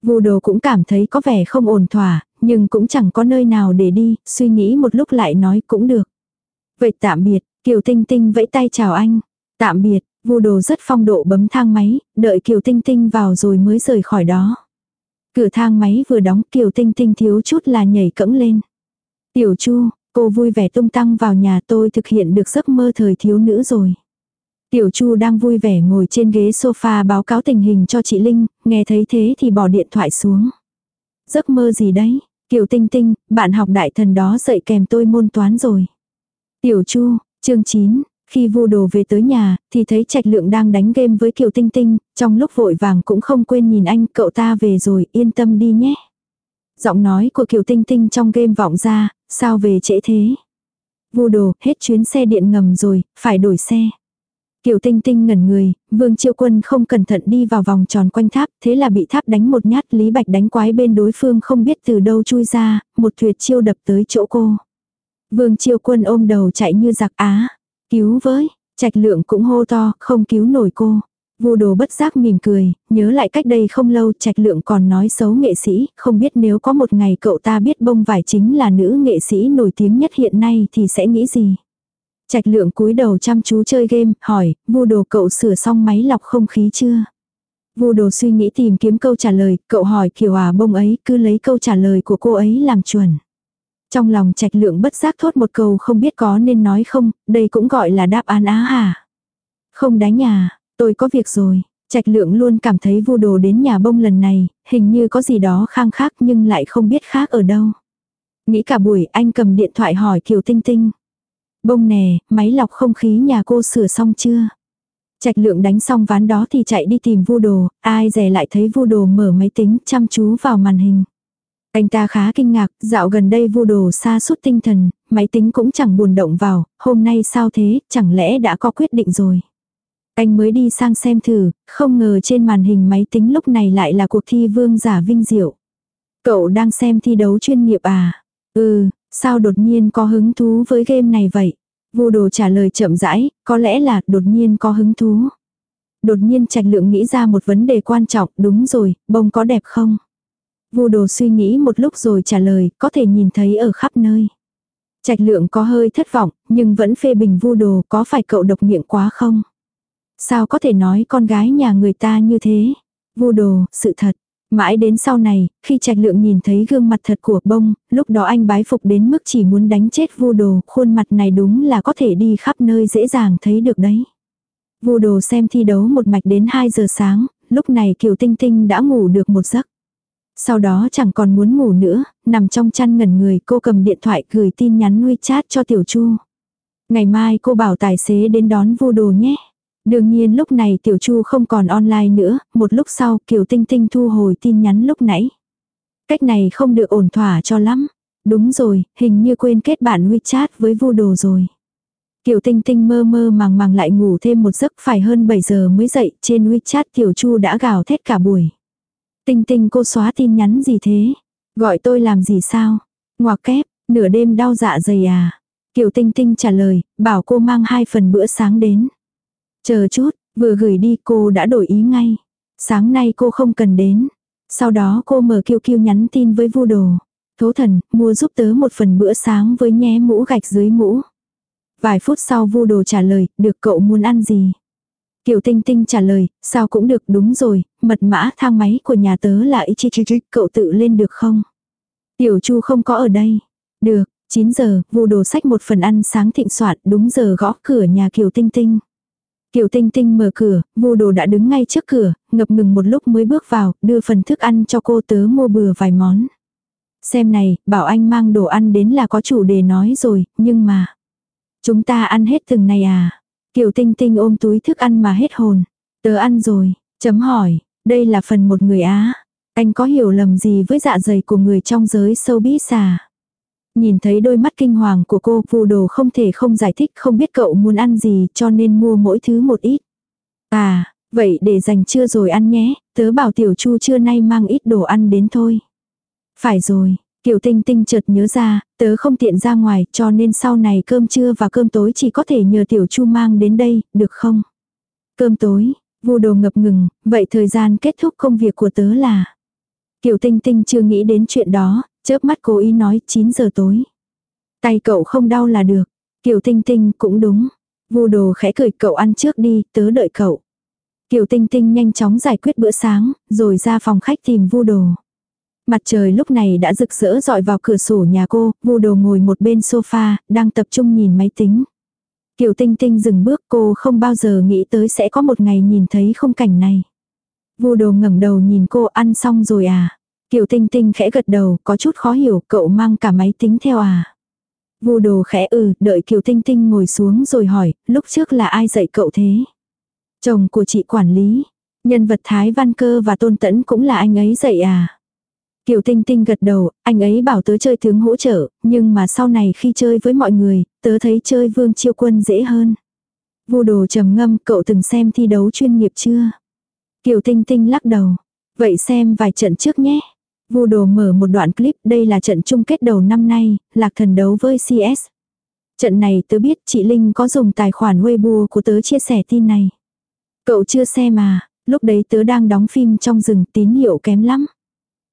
Speaker 1: Vu đồ cũng cảm thấy có vẻ không ổn thỏa, nhưng cũng chẳng có nơi nào để đi, suy nghĩ một lúc lại nói cũng được. Vậy tạm biệt, Kiều Tinh Tinh vẫy tay chào anh. Tạm biệt, Vu đồ rất phong độ bấm thang máy, đợi Kiều Tinh Tinh vào rồi mới rời khỏi đó. Cửa thang máy vừa đóng Kiều Tinh Tinh thiếu chút là nhảy cẫng lên. Tiểu Chu, cô vui vẻ tung tăng vào nhà tôi thực hiện được giấc mơ thời thiếu nữ rồi. Tiểu Chu đang vui vẻ ngồi trên ghế sofa báo cáo tình hình cho chị Linh, nghe thấy thế thì bỏ điện thoại xuống. Giấc mơ gì đấy? Kiều Tinh Tinh, bạn học đại thần đó dạy kèm tôi môn toán rồi. Tiểu Chu, chương 9, khi vu đồ về tới nhà, thì thấy trạch lượng đang đánh game với Kiều Tinh Tinh, trong lúc vội vàng cũng không quên nhìn anh, cậu ta về rồi, yên tâm đi nhé. Giọng nói của Kiều Tinh Tinh trong game vọng ra, sao về trễ thế? Vu đồ, hết chuyến xe điện ngầm rồi, phải đổi xe. Kiều Tinh Tinh ngẩn người, Vương Chiêu Quân không cẩn thận đi vào vòng tròn quanh tháp, thế là bị tháp đánh một nhát, Lý Bạch đánh quái bên đối phương không biết từ đâu chui ra, một tuyệt chiêu đập tới chỗ cô. Vương Chiêu Quân ôm đầu chạy như giặc á, cứu với, Trạch Lượng cũng hô to, không cứu nổi cô. Vu đồ bất giác mỉm cười, nhớ lại cách đây không lâu trạch lượng còn nói xấu nghệ sĩ, không biết nếu có một ngày cậu ta biết bông vải chính là nữ nghệ sĩ nổi tiếng nhất hiện nay thì sẽ nghĩ gì. Trạch lượng cúi đầu chăm chú chơi game, hỏi, vu đồ cậu sửa xong máy lọc không khí chưa? Vu đồ suy nghĩ tìm kiếm câu trả lời, cậu hỏi kiểu à bông ấy, cứ lấy câu trả lời của cô ấy làm chuẩn. Trong lòng trạch lượng bất giác thốt một câu không biết có nên nói không, đây cũng gọi là đáp án á hả? Không đánh nhà, tôi có việc rồi. Trạch lượng luôn cảm thấy vu đồ đến nhà bông lần này, hình như có gì đó khang khác nhưng lại không biết khác ở đâu. Nghĩ cả buổi anh cầm điện thoại hỏi Kiều Tinh Tinh. Bông nè, máy lọc không khí nhà cô sửa xong chưa? Trạch lượng đánh xong ván đó thì chạy đi tìm vu đồ, ai dè lại thấy vu đồ mở máy tính chăm chú vào màn hình. Anh ta khá kinh ngạc, dạo gần đây vu đồ xa suốt tinh thần, máy tính cũng chẳng buồn động vào, hôm nay sao thế, chẳng lẽ đã có quyết định rồi. Anh mới đi sang xem thử, không ngờ trên màn hình máy tính lúc này lại là cuộc thi vương giả vinh diệu. Cậu đang xem thi đấu chuyên nghiệp à? Ừ, Sao đột nhiên có hứng thú với game này vậy? Vu đồ trả lời chậm rãi, có lẽ là đột nhiên có hứng thú. Đột nhiên trạch lượng nghĩ ra một vấn đề quan trọng, đúng rồi, bông có đẹp không? Vu đồ suy nghĩ một lúc rồi trả lời, có thể nhìn thấy ở khắp nơi. Trạch lượng có hơi thất vọng, nhưng vẫn phê bình vu đồ có phải cậu độc miệng quá không? Sao có thể nói con gái nhà người ta như thế? Vô đồ, sự thật. Mãi đến sau này, khi trạch lượng nhìn thấy gương mặt thật của bông, lúc đó anh bái phục đến mức chỉ muốn đánh chết vô đồ, khuôn mặt này đúng là có thể đi khắp nơi dễ dàng thấy được đấy. Vô đồ xem thi đấu một mạch đến 2 giờ sáng, lúc này Kiều Tinh Tinh đã ngủ được một giấc. Sau đó chẳng còn muốn ngủ nữa, nằm trong chăn ngẩn người cô cầm điện thoại gửi tin nhắn WeChat cho Tiểu Chu. Ngày mai cô bảo tài xế đến đón vô đồ nhé. Đương nhiên lúc này Tiểu Chu không còn online nữa, một lúc sau Kiều Tinh Tinh thu hồi tin nhắn lúc nãy. Cách này không được ổn thỏa cho lắm. Đúng rồi, hình như quên kết bạn WeChat với vu đồ rồi. Kiều Tinh Tinh mơ mơ màng màng lại ngủ thêm một giấc phải hơn 7 giờ mới dậy, trên WeChat Tiểu Chu đã gào thét cả buổi. Tinh Tinh cô xóa tin nhắn gì thế? Gọi tôi làm gì sao? Ngoặc kép, nửa đêm đau dạ dày à? Kiều Tinh Tinh trả lời, bảo cô mang hai phần bữa sáng đến. Chờ chút, vừa gửi đi cô đã đổi ý ngay. Sáng nay cô không cần đến. Sau đó cô mở kiêu kiêu nhắn tin với vu đồ. Thố thần, mua giúp tớ một phần bữa sáng với nhé mũ gạch dưới mũ. Vài phút sau vu đồ trả lời, được cậu muốn ăn gì? Kiều Tinh Tinh trả lời, sao cũng được đúng rồi, mật mã thang máy của nhà tớ là Ichichichi, cậu tự lên được không? Tiểu Chu không có ở đây. Được, 9 giờ, vu đồ sách một phần ăn sáng thịnh soạn, đúng giờ gõ cửa nhà Kiều Tinh Tinh. Kiều Tinh Tinh mở cửa, vô đồ đã đứng ngay trước cửa, ngập ngừng một lúc mới bước vào, đưa phần thức ăn cho cô tớ mua bừa vài món. Xem này, bảo anh mang đồ ăn đến là có chủ đề nói rồi, nhưng mà... Chúng ta ăn hết từng này à? Kiều Tinh Tinh ôm túi thức ăn mà hết hồn. Tớ ăn rồi, chấm hỏi, đây là phần một người Á. Anh có hiểu lầm gì với dạ dày của người trong giới showbiz à? Nhìn thấy đôi mắt kinh hoàng của cô, phù đồ không thể không giải thích không biết cậu muốn ăn gì cho nên mua mỗi thứ một ít. À, vậy để dành trưa rồi ăn nhé, tớ bảo tiểu chu trưa nay mang ít đồ ăn đến thôi. Phải rồi, Kiều Tinh Tinh chợt nhớ ra, tớ không tiện ra ngoài cho nên sau này cơm trưa và cơm tối chỉ có thể nhờ Tiểu Chu mang đến đây, được không? Cơm tối, vu đồ ngập ngừng, vậy thời gian kết thúc công việc của tớ là... Kiều Tinh Tinh chưa nghĩ đến chuyện đó, chớp mắt cố ý nói 9 giờ tối. Tay cậu không đau là được. Kiều Tinh Tinh cũng đúng. Vu đồ khẽ cười cậu ăn trước đi, tớ đợi cậu. Kiều Tinh Tinh nhanh chóng giải quyết bữa sáng, rồi ra phòng khách tìm vu đồ. Mặt trời lúc này đã rực rỡ dọi vào cửa sổ nhà cô, vu đồ ngồi một bên sofa, đang tập trung nhìn máy tính. Kiều Tinh Tinh dừng bước cô không bao giờ nghĩ tới sẽ có một ngày nhìn thấy không cảnh này. Vu đồ ngẩng đầu nhìn cô ăn xong rồi à. Kiều Tinh Tinh khẽ gật đầu, có chút khó hiểu, cậu mang cả máy tính theo à. Vu đồ khẽ ừ, đợi Kiều Tinh Tinh ngồi xuống rồi hỏi, lúc trước là ai dạy cậu thế? Chồng của chị quản lý, nhân vật Thái Văn Cơ và Tôn Tẫn cũng là anh ấy dạy à. Kiều Tinh Tinh gật đầu, anh ấy bảo tớ chơi tướng hỗ trợ, nhưng mà sau này khi chơi với mọi người, tớ thấy chơi vương chiêu quân dễ hơn. Vu đồ trầm ngâm, cậu từng xem thi đấu chuyên nghiệp chưa? Kiều Tinh Tinh lắc đầu. Vậy xem vài trận trước nhé. Vu đồ mở một đoạn clip, đây là trận chung kết đầu năm nay, lạc thần đấu với CS. Trận này tớ biết chị Linh có dùng tài khoản Weibo của tớ chia sẻ tin này. Cậu chưa xem à, lúc đấy tớ đang đóng phim trong rừng tín hiệu kém lắm.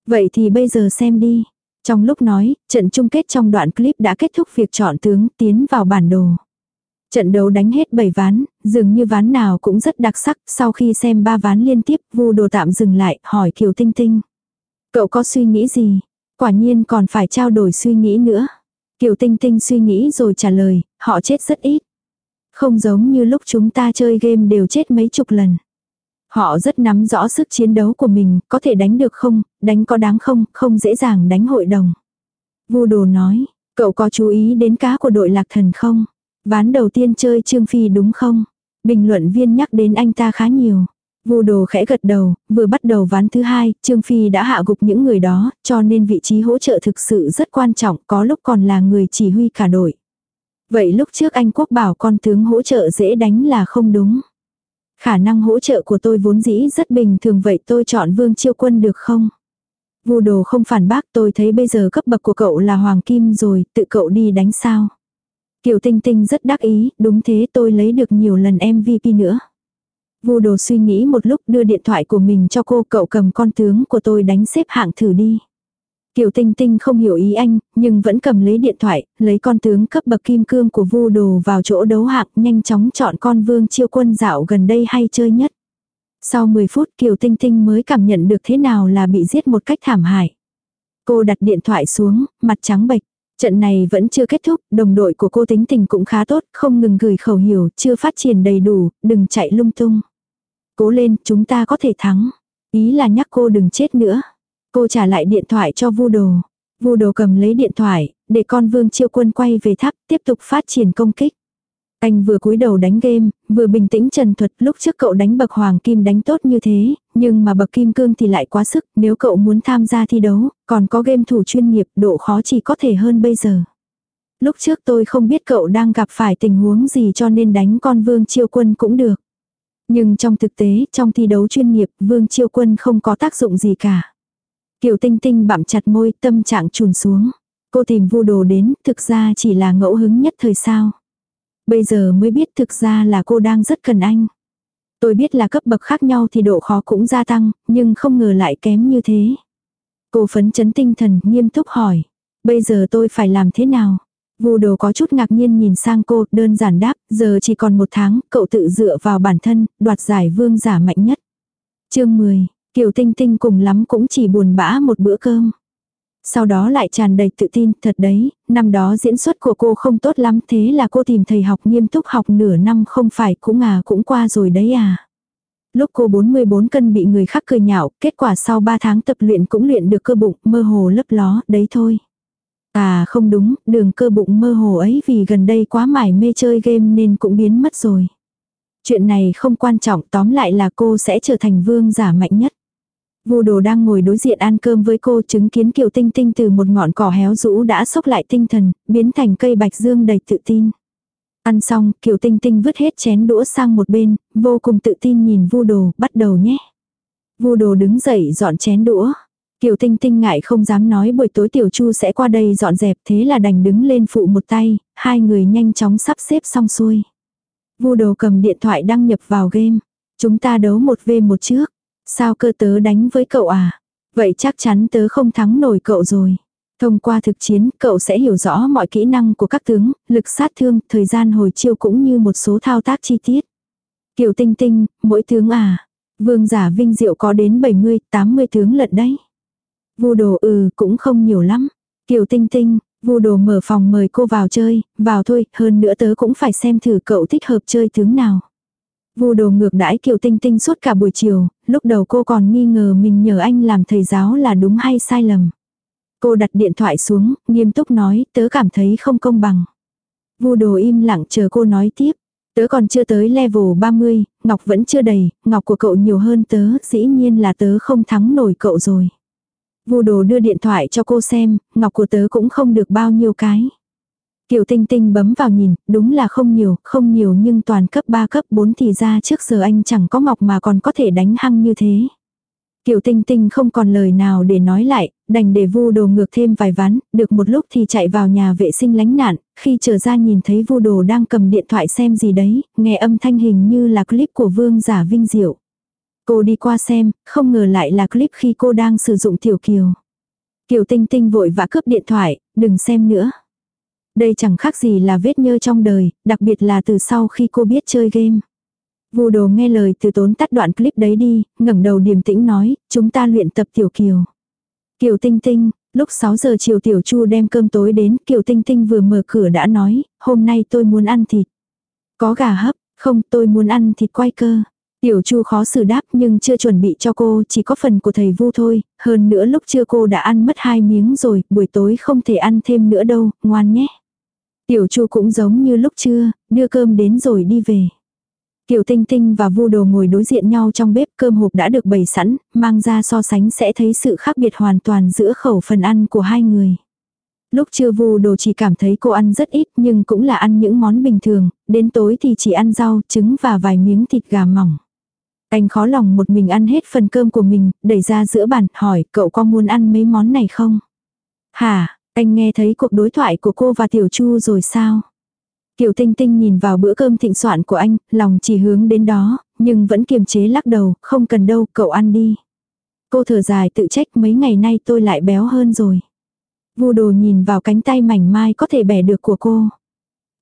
Speaker 1: Vậy thì bây giờ xem đi. Trong lúc nói, trận chung kết trong đoạn clip đã kết thúc việc chọn tướng tiến vào bản đồ. Trận đấu đánh hết 7 ván, dường như ván nào cũng rất đặc sắc, sau khi xem ba ván liên tiếp, Vu Đồ tạm dừng lại, hỏi Kiều Tinh Tinh. Cậu có suy nghĩ gì? Quả nhiên còn phải trao đổi suy nghĩ nữa. Kiều Tinh Tinh suy nghĩ rồi trả lời, họ chết rất ít. Không giống như lúc chúng ta chơi game đều chết mấy chục lần. Họ rất nắm rõ sức chiến đấu của mình, có thể đánh được không, đánh có đáng không, không dễ dàng đánh hội đồng. Vu đồ nói, cậu có chú ý đến cá của đội lạc thần không? Ván đầu tiên chơi Trương Phi đúng không? Bình luận viên nhắc đến anh ta khá nhiều. Vu đồ khẽ gật đầu, vừa bắt đầu ván thứ hai, Trương Phi đã hạ gục những người đó, cho nên vị trí hỗ trợ thực sự rất quan trọng, có lúc còn là người chỉ huy cả đội. Vậy lúc trước anh Quốc bảo con tướng hỗ trợ dễ đánh là không đúng. Khả năng hỗ trợ của tôi vốn dĩ rất bình thường vậy tôi chọn Vương Chiêu Quân được không? Vu đồ không phản bác tôi thấy bây giờ cấp bậc của cậu là Hoàng Kim rồi, tự cậu đi đánh sao? Kiều Tinh Tinh rất đắc ý, đúng thế tôi lấy được nhiều lần MVP nữa. Vu đồ suy nghĩ một lúc đưa điện thoại của mình cho cô cậu cầm con tướng của tôi đánh xếp hạng thử đi. Kiều Tinh Tinh không hiểu ý anh, nhưng vẫn cầm lấy điện thoại, lấy con tướng cấp bậc kim cương của vu đồ vào chỗ đấu hạng, nhanh chóng chọn con vương chiêu quân dạo gần đây hay chơi nhất. Sau 10 phút Kiều Tinh Tinh mới cảm nhận được thế nào là bị giết một cách thảm hại. Cô đặt điện thoại xuống, mặt trắng bệch. Trận này vẫn chưa kết thúc, đồng đội của cô tính tình cũng khá tốt, không ngừng gửi khẩu hiểu, chưa phát triển đầy đủ, đừng chạy lung tung. Cố lên, chúng ta có thể thắng. Ý là nhắc cô đừng chết nữa. Cô trả lại điện thoại cho vu đồ. Vu đồ cầm lấy điện thoại, để con vương chiêu quân quay về tháp, tiếp tục phát triển công kích. Anh vừa cúi đầu đánh game, vừa bình tĩnh trần thuật lúc trước cậu đánh bậc hoàng kim đánh tốt như thế, nhưng mà bậc kim cương thì lại quá sức, nếu cậu muốn tham gia thi đấu, còn có game thủ chuyên nghiệp, độ khó chỉ có thể hơn bây giờ. Lúc trước tôi không biết cậu đang gặp phải tình huống gì cho nên đánh con Vương Chiêu Quân cũng được. Nhưng trong thực tế, trong thi đấu chuyên nghiệp, Vương Chiêu Quân không có tác dụng gì cả. Kiều Tinh Tinh bặm chặt môi, tâm trạng trùn xuống. Cô tìm vu đồ đến, thực ra chỉ là ngẫu hứng nhất thời sao. Bây giờ mới biết thực ra là cô đang rất cần anh. Tôi biết là cấp bậc khác nhau thì độ khó cũng gia tăng, nhưng không ngờ lại kém như thế. Cô phấn chấn tinh thần, nghiêm túc hỏi. Bây giờ tôi phải làm thế nào? Vu đồ có chút ngạc nhiên nhìn sang cô, đơn giản đáp, giờ chỉ còn một tháng, cậu tự dựa vào bản thân, đoạt giải vương giả mạnh nhất. chương 10, Kiều Tinh Tinh cùng lắm cũng chỉ buồn bã một bữa cơm. Sau đó lại tràn đầy tự tin, thật đấy, năm đó diễn xuất của cô không tốt lắm thế là cô tìm thầy học nghiêm túc học nửa năm không phải cũng à cũng qua rồi đấy à. Lúc cô 44 cân bị người khác cười nhạo, kết quả sau 3 tháng tập luyện cũng luyện được cơ bụng mơ hồ lấp ló, đấy thôi. À không đúng, đường cơ bụng mơ hồ ấy vì gần đây quá mải mê chơi game nên cũng biến mất rồi. Chuyện này không quan trọng tóm lại là cô sẽ trở thành vương giả mạnh nhất. Vu đồ đang ngồi đối diện ăn cơm với cô chứng kiến kiều tinh tinh từ một ngọn cỏ héo rũ đã sốc lại tinh thần, biến thành cây bạch dương đầy tự tin. Ăn xong, kiều tinh tinh vứt hết chén đũa sang một bên, vô cùng tự tin nhìn vu đồ, bắt đầu nhé. Vu đồ đứng dậy dọn chén đũa. Kiều Tinh Tinh ngại không dám nói buổi tối Tiểu Chu sẽ qua đây dọn dẹp thế là đành đứng lên phụ một tay, hai người nhanh chóng sắp xếp xong xuôi. Vu đồ cầm điện thoại đăng nhập vào game. Chúng ta đấu một v một trước. Sao cơ tớ đánh với cậu à? Vậy chắc chắn tớ không thắng nổi cậu rồi. Thông qua thực chiến, cậu sẽ hiểu rõ mọi kỹ năng của các tướng, lực sát thương, thời gian hồi chiêu cũng như một số thao tác chi tiết. Kiều Tinh Tinh, mỗi tướng à? Vương giả vinh diệu có đến 70, 80 tướng lận đấy. Vu đồ ừ cũng không nhiều lắm. Kiều Tinh Tinh, Vu đồ mở phòng mời cô vào chơi, vào thôi, hơn nữa tớ cũng phải xem thử cậu thích hợp chơi tướng nào. Vu đồ ngược đãi Kiều Tinh Tinh suốt cả buổi chiều, lúc đầu cô còn nghi ngờ mình nhờ anh làm thầy giáo là đúng hay sai lầm. Cô đặt điện thoại xuống, nghiêm túc nói, tớ cảm thấy không công bằng. Vu đồ im lặng chờ cô nói tiếp. Tớ còn chưa tới level 30, ngọc vẫn chưa đầy, ngọc của cậu nhiều hơn tớ, dĩ nhiên là tớ không thắng nổi cậu rồi. Vu đồ đưa điện thoại cho cô xem, ngọc của tớ cũng không được bao nhiêu cái. Kiều Tinh Tinh bấm vào nhìn, đúng là không nhiều, không nhiều nhưng toàn cấp 3 cấp 4 thì ra trước giờ anh chẳng có ngọc mà còn có thể đánh hăng như thế. Kiều Tinh Tinh không còn lời nào để nói lại, đành để vu đồ ngược thêm vài ván, được một lúc thì chạy vào nhà vệ sinh lánh nạn, khi trở ra nhìn thấy vu đồ đang cầm điện thoại xem gì đấy, nghe âm thanh hình như là clip của vương giả vinh diệu. Cô đi qua xem, không ngờ lại là clip khi cô đang sử dụng tiểu kiều. Kiều Tinh Tinh vội vã cướp điện thoại, đừng xem nữa. Đây chẳng khác gì là vết nhơ trong đời, đặc biệt là từ sau khi cô biết chơi game. Vù đồ nghe lời từ tốn tắt đoạn clip đấy đi, ngẩng đầu điềm tĩnh nói, chúng ta luyện tập tiểu kiều. Kiều Tinh Tinh, lúc 6 giờ chiều tiểu chu đem cơm tối đến, Kiều Tinh Tinh vừa mở cửa đã nói, hôm nay tôi muốn ăn thịt. Có gà hấp, không tôi muốn ăn thịt quay cơ. Tiểu Chu khó xử đáp nhưng chưa chuẩn bị cho cô, chỉ có phần của thầy Vu thôi, hơn nữa lúc trưa cô đã ăn mất hai miếng rồi, buổi tối không thể ăn thêm nữa đâu, ngoan nhé. Tiểu Chu cũng giống như lúc trưa, đưa cơm đến rồi đi về. Kiều Tinh Tinh và Vu Đồ ngồi đối diện nhau trong bếp, cơm hộp đã được bày sẵn, mang ra so sánh sẽ thấy sự khác biệt hoàn toàn giữa khẩu phần ăn của hai người. Lúc trưa Vu Đồ chỉ cảm thấy cô ăn rất ít nhưng cũng là ăn những món bình thường, đến tối thì chỉ ăn rau, trứng và vài miếng thịt gà mỏng. Anh khó lòng một mình ăn hết phần cơm của mình, đẩy ra giữa bàn, hỏi cậu có muốn ăn mấy món này không? Hả, anh nghe thấy cuộc đối thoại của cô và Tiểu Chu rồi sao? Kiều Tinh Tinh nhìn vào bữa cơm thịnh soạn của anh, lòng chỉ hướng đến đó, nhưng vẫn kiềm chế lắc đầu, không cần đâu, cậu ăn đi. Cô thở dài tự trách mấy ngày nay tôi lại béo hơn rồi. Vu đồ nhìn vào cánh tay mảnh mai có thể bẻ được của cô.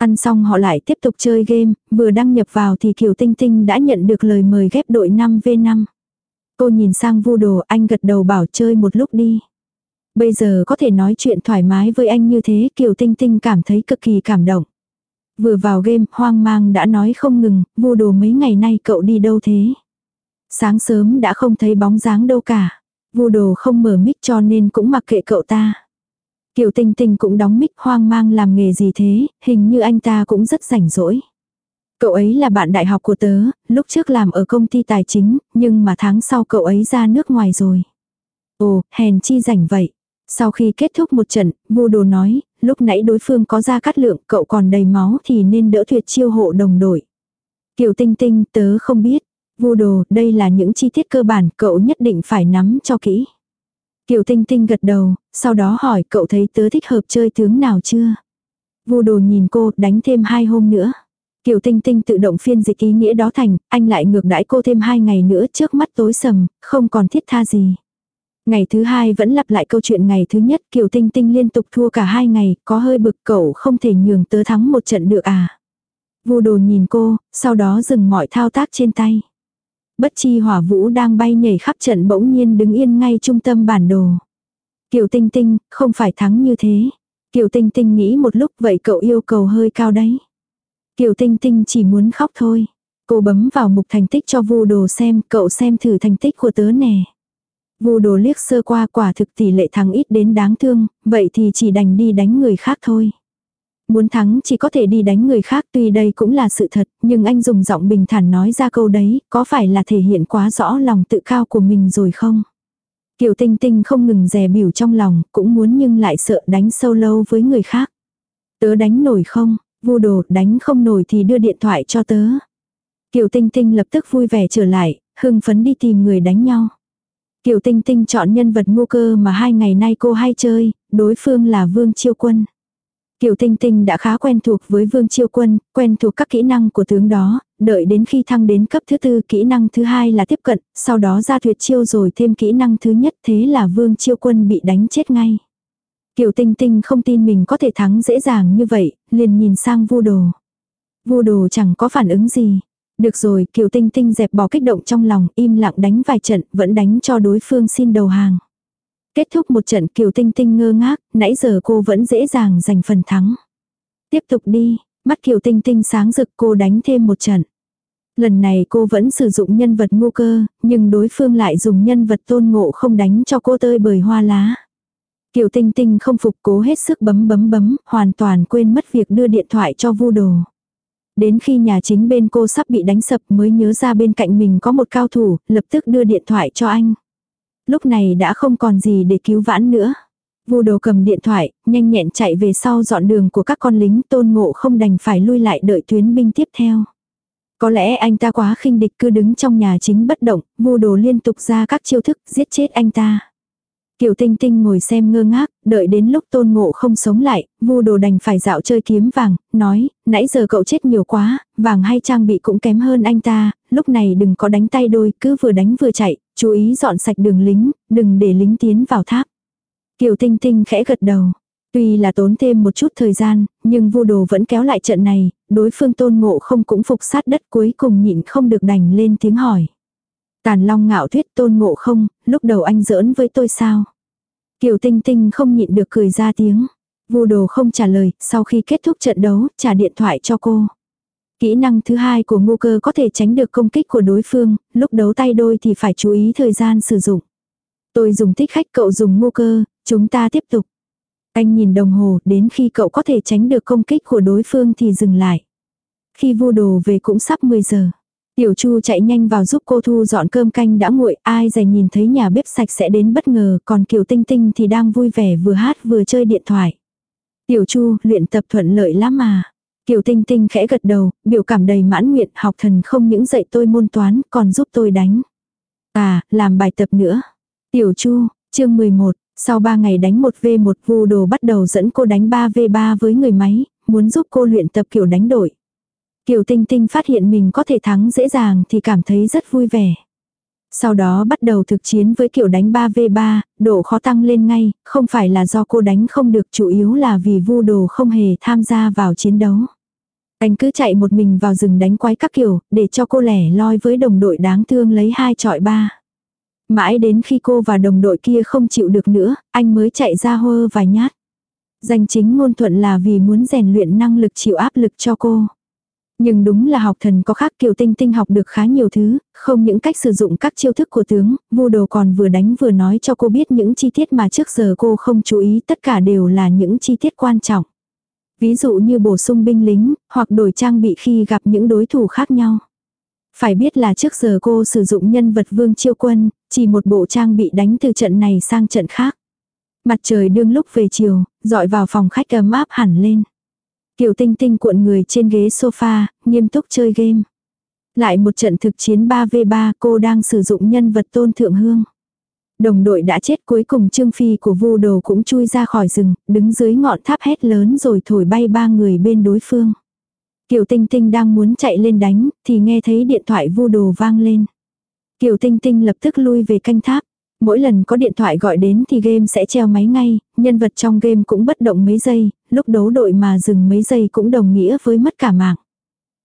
Speaker 1: Ăn xong họ lại tiếp tục chơi game, vừa đăng nhập vào thì Kiều Tinh Tinh đã nhận được lời mời ghép đội 5v5. Cô nhìn sang vu đồ anh gật đầu bảo chơi một lúc đi. Bây giờ có thể nói chuyện thoải mái với anh như thế Kiều Tinh Tinh cảm thấy cực kỳ cảm động. Vừa vào game hoang mang đã nói không ngừng, vu đồ mấy ngày nay cậu đi đâu thế? Sáng sớm đã không thấy bóng dáng đâu cả. Vu đồ không mở mic cho nên cũng mặc kệ cậu ta. Kiều Tinh Tinh cũng đóng mic hoang mang làm nghề gì thế, hình như anh ta cũng rất rảnh rỗi. Cậu ấy là bạn đại học của tớ, lúc trước làm ở công ty tài chính, nhưng mà tháng sau cậu ấy ra nước ngoài rồi. Ồ, hèn chi rảnh vậy. Sau khi kết thúc một trận, vô đồ nói, lúc nãy đối phương có ra cắt lượng, cậu còn đầy máu thì nên đỡ tuyệt chiêu hộ đồng đội. Kiều Tinh Tinh, tớ không biết. Vô đồ, đây là những chi tiết cơ bản, cậu nhất định phải nắm cho kỹ. Kiều Tinh Tinh gật đầu, sau đó hỏi cậu thấy tớ thích hợp chơi tướng nào chưa? Vu đồ nhìn cô, đánh thêm hai hôm nữa. Kiều Tinh Tinh tự động phiên dịch ý nghĩa đó thành, anh lại ngược đãi cô thêm hai ngày nữa trước mắt tối sầm, không còn thiết tha gì. Ngày thứ hai vẫn lặp lại câu chuyện ngày thứ nhất Kiều Tinh Tinh liên tục thua cả hai ngày, có hơi bực cậu không thể nhường tớ thắng một trận được à. Vu đồ nhìn cô, sau đó dừng mọi thao tác trên tay. Bất chi hỏa vũ đang bay nhảy khắp trận bỗng nhiên đứng yên ngay trung tâm bản đồ. Kiều Tinh Tinh, không phải thắng như thế. Kiều Tinh Tinh nghĩ một lúc vậy cậu yêu cầu hơi cao đấy. Kiều Tinh Tinh chỉ muốn khóc thôi. Cô bấm vào mục thành tích cho vu đồ xem, cậu xem thử thành tích của tớ nè. Vu đồ liếc sơ qua quả thực tỷ lệ thắng ít đến đáng thương, vậy thì chỉ đành đi đánh người khác thôi. Muốn thắng chỉ có thể đi đánh người khác tuy đây cũng là sự thật, nhưng anh dùng giọng bình thản nói ra câu đấy, có phải là thể hiện quá rõ lòng tự cao của mình rồi không? Kiều Tinh Tinh không ngừng dè biểu trong lòng, cũng muốn nhưng lại sợ đánh sâu lâu với người khác. Tớ đánh nổi không? Vu đồ đánh không nổi thì đưa điện thoại cho tớ. Kiều Tinh Tinh lập tức vui vẻ trở lại, hưng phấn đi tìm người đánh nhau. Kiều Tinh Tinh chọn nhân vật ngu cơ mà hai ngày nay cô hay chơi, đối phương là Vương Chiêu Quân. Kiều Tinh Tinh đã khá quen thuộc với Vương Chiêu Quân, quen thuộc các kỹ năng của tướng đó, đợi đến khi thăng đến cấp thứ tư kỹ năng thứ hai là tiếp cận, sau đó ra tuyệt chiêu rồi thêm kỹ năng thứ nhất thế là Vương Chiêu Quân bị đánh chết ngay. Kiều Tinh Tinh không tin mình có thể thắng dễ dàng như vậy, liền nhìn sang vu đồ. Vu đồ chẳng có phản ứng gì. Được rồi, Kiều Tinh Tinh dẹp bỏ kích động trong lòng, im lặng đánh vài trận, vẫn đánh cho đối phương xin đầu hàng. Kết thúc một trận Kiều Tinh Tinh ngơ ngác, nãy giờ cô vẫn dễ dàng giành phần thắng. Tiếp tục đi, mắt Kiều Tinh Tinh sáng rực cô đánh thêm một trận. Lần này cô vẫn sử dụng nhân vật ngu cơ, nhưng đối phương lại dùng nhân vật tôn ngộ không đánh cho cô tơi bời hoa lá. Kiều Tinh Tinh không phục cố hết sức bấm bấm bấm, hoàn toàn quên mất việc đưa điện thoại cho vu đồ. Đến khi nhà chính bên cô sắp bị đánh sập mới nhớ ra bên cạnh mình có một cao thủ, lập tức đưa điện thoại cho anh. Lúc này đã không còn gì để cứu vãn nữa. Vu đồ cầm điện thoại, nhanh nhẹn chạy về sau dọn đường của các con lính tôn ngộ không đành phải lui lại đợi tuyến binh tiếp theo. Có lẽ anh ta quá khinh địch cứ đứng trong nhà chính bất động, vu đồ liên tục ra các chiêu thức giết chết anh ta. Kiều Tinh Tinh ngồi xem ngơ ngác, đợi đến lúc tôn ngộ không sống lại, vu đồ đành phải dạo chơi kiếm vàng, nói, nãy giờ cậu chết nhiều quá, vàng hay trang bị cũng kém hơn anh ta, lúc này đừng có đánh tay đôi, cứ vừa đánh vừa chạy, chú ý dọn sạch đường lính, đừng để lính tiến vào tháp. Kiều Tinh Tinh khẽ gật đầu. Tuy là tốn thêm một chút thời gian, nhưng vu đồ vẫn kéo lại trận này, đối phương tôn ngộ không cũng phục sát đất cuối cùng nhịn không được đành lên tiếng hỏi. Tàn long ngạo thuyết tôn ngộ không, lúc đầu anh giỡn với tôi sao? Kiều Tinh Tinh không nhịn được cười ra tiếng. Vu đồ không trả lời, sau khi kết thúc trận đấu, trả điện thoại cho cô. Kỹ năng thứ hai của ngu cơ có thể tránh được công kích của đối phương, lúc đấu tay đôi thì phải chú ý thời gian sử dụng. Tôi dùng tích khách cậu dùng ngu cơ, chúng ta tiếp tục. Anh nhìn đồng hồ, đến khi cậu có thể tránh được công kích của đối phương thì dừng lại. Khi vu đồ về cũng sắp 10 giờ. Tiểu Chu chạy nhanh vào giúp cô thu dọn cơm canh đã nguội, ai dày nhìn thấy nhà bếp sạch sẽ đến bất ngờ, còn Kiều Tinh Tinh thì đang vui vẻ vừa hát vừa chơi điện thoại. Tiểu Chu, luyện tập thuận lợi lắm mà. Kiều Tinh Tinh khẽ gật đầu, biểu cảm đầy mãn nguyện, học thần không những dạy tôi môn toán, còn giúp tôi đánh. À, làm bài tập nữa. Tiểu Chu, chương 11, sau 3 ngày đánh 1v1 vu đồ bắt đầu dẫn cô đánh 3v3 với người máy, muốn giúp cô luyện tập kiểu đánh đổi. Kiều Tinh Tinh phát hiện mình có thể thắng dễ dàng thì cảm thấy rất vui vẻ. Sau đó bắt đầu thực chiến với kiểu đánh 3v3, độ khó tăng lên ngay, không phải là do cô đánh không được chủ yếu là vì vu đồ không hề tham gia vào chiến đấu. Anh cứ chạy một mình vào rừng đánh quái các kiểu, để cho cô lẻ loi với đồng đội đáng thương lấy hai trọi ba. Mãi đến khi cô và đồng đội kia không chịu được nữa, anh mới chạy ra hơ vài nhát. Danh chính ngôn thuận là vì muốn rèn luyện năng lực chịu áp lực cho cô. Nhưng đúng là học thần có khác kiều tinh tinh học được khá nhiều thứ, không những cách sử dụng các chiêu thức của tướng, vu đồ còn vừa đánh vừa nói cho cô biết những chi tiết mà trước giờ cô không chú ý tất cả đều là những chi tiết quan trọng. Ví dụ như bổ sung binh lính, hoặc đổi trang bị khi gặp những đối thủ khác nhau. Phải biết là trước giờ cô sử dụng nhân vật vương chiêu quân, chỉ một bộ trang bị đánh từ trận này sang trận khác. Mặt trời đương lúc về chiều, dọi vào phòng khách ấm áp hẳn lên. Kiều Tinh Tinh cuộn người trên ghế sofa, nghiêm túc chơi game. Lại một trận thực chiến 3v3 cô đang sử dụng nhân vật tôn thượng hương. Đồng đội đã chết cuối cùng Trương Phi của vu đồ cũng chui ra khỏi rừng, đứng dưới ngọn tháp hét lớn rồi thổi bay ba người bên đối phương. Kiều Tinh Tinh đang muốn chạy lên đánh, thì nghe thấy điện thoại vu đồ vang lên. Kiều Tinh Tinh lập tức lui về canh tháp. Mỗi lần có điện thoại gọi đến thì game sẽ treo máy ngay, nhân vật trong game cũng bất động mấy giây, lúc đấu đội mà dừng mấy giây cũng đồng nghĩa với mất cả mạng.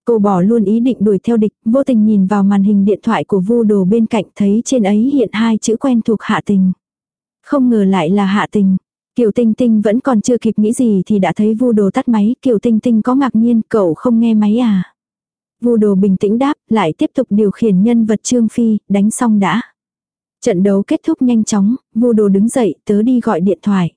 Speaker 1: Cô bỏ luôn ý định đuổi theo địch, vô tình nhìn vào màn hình điện thoại của vu đồ bên cạnh thấy trên ấy hiện hai chữ quen thuộc hạ tình. Không ngờ lại là hạ tình. Kiều Tinh Tinh vẫn còn chưa kịp nghĩ gì thì đã thấy vu đồ tắt máy, Kiều Tinh Tinh có ngạc nhiên, cậu không nghe máy à. Vu đồ bình tĩnh đáp, lại tiếp tục điều khiển nhân vật Trương Phi, đánh xong đã. Trận đấu kết thúc nhanh chóng, vô đồ đứng dậy, tớ đi gọi điện thoại.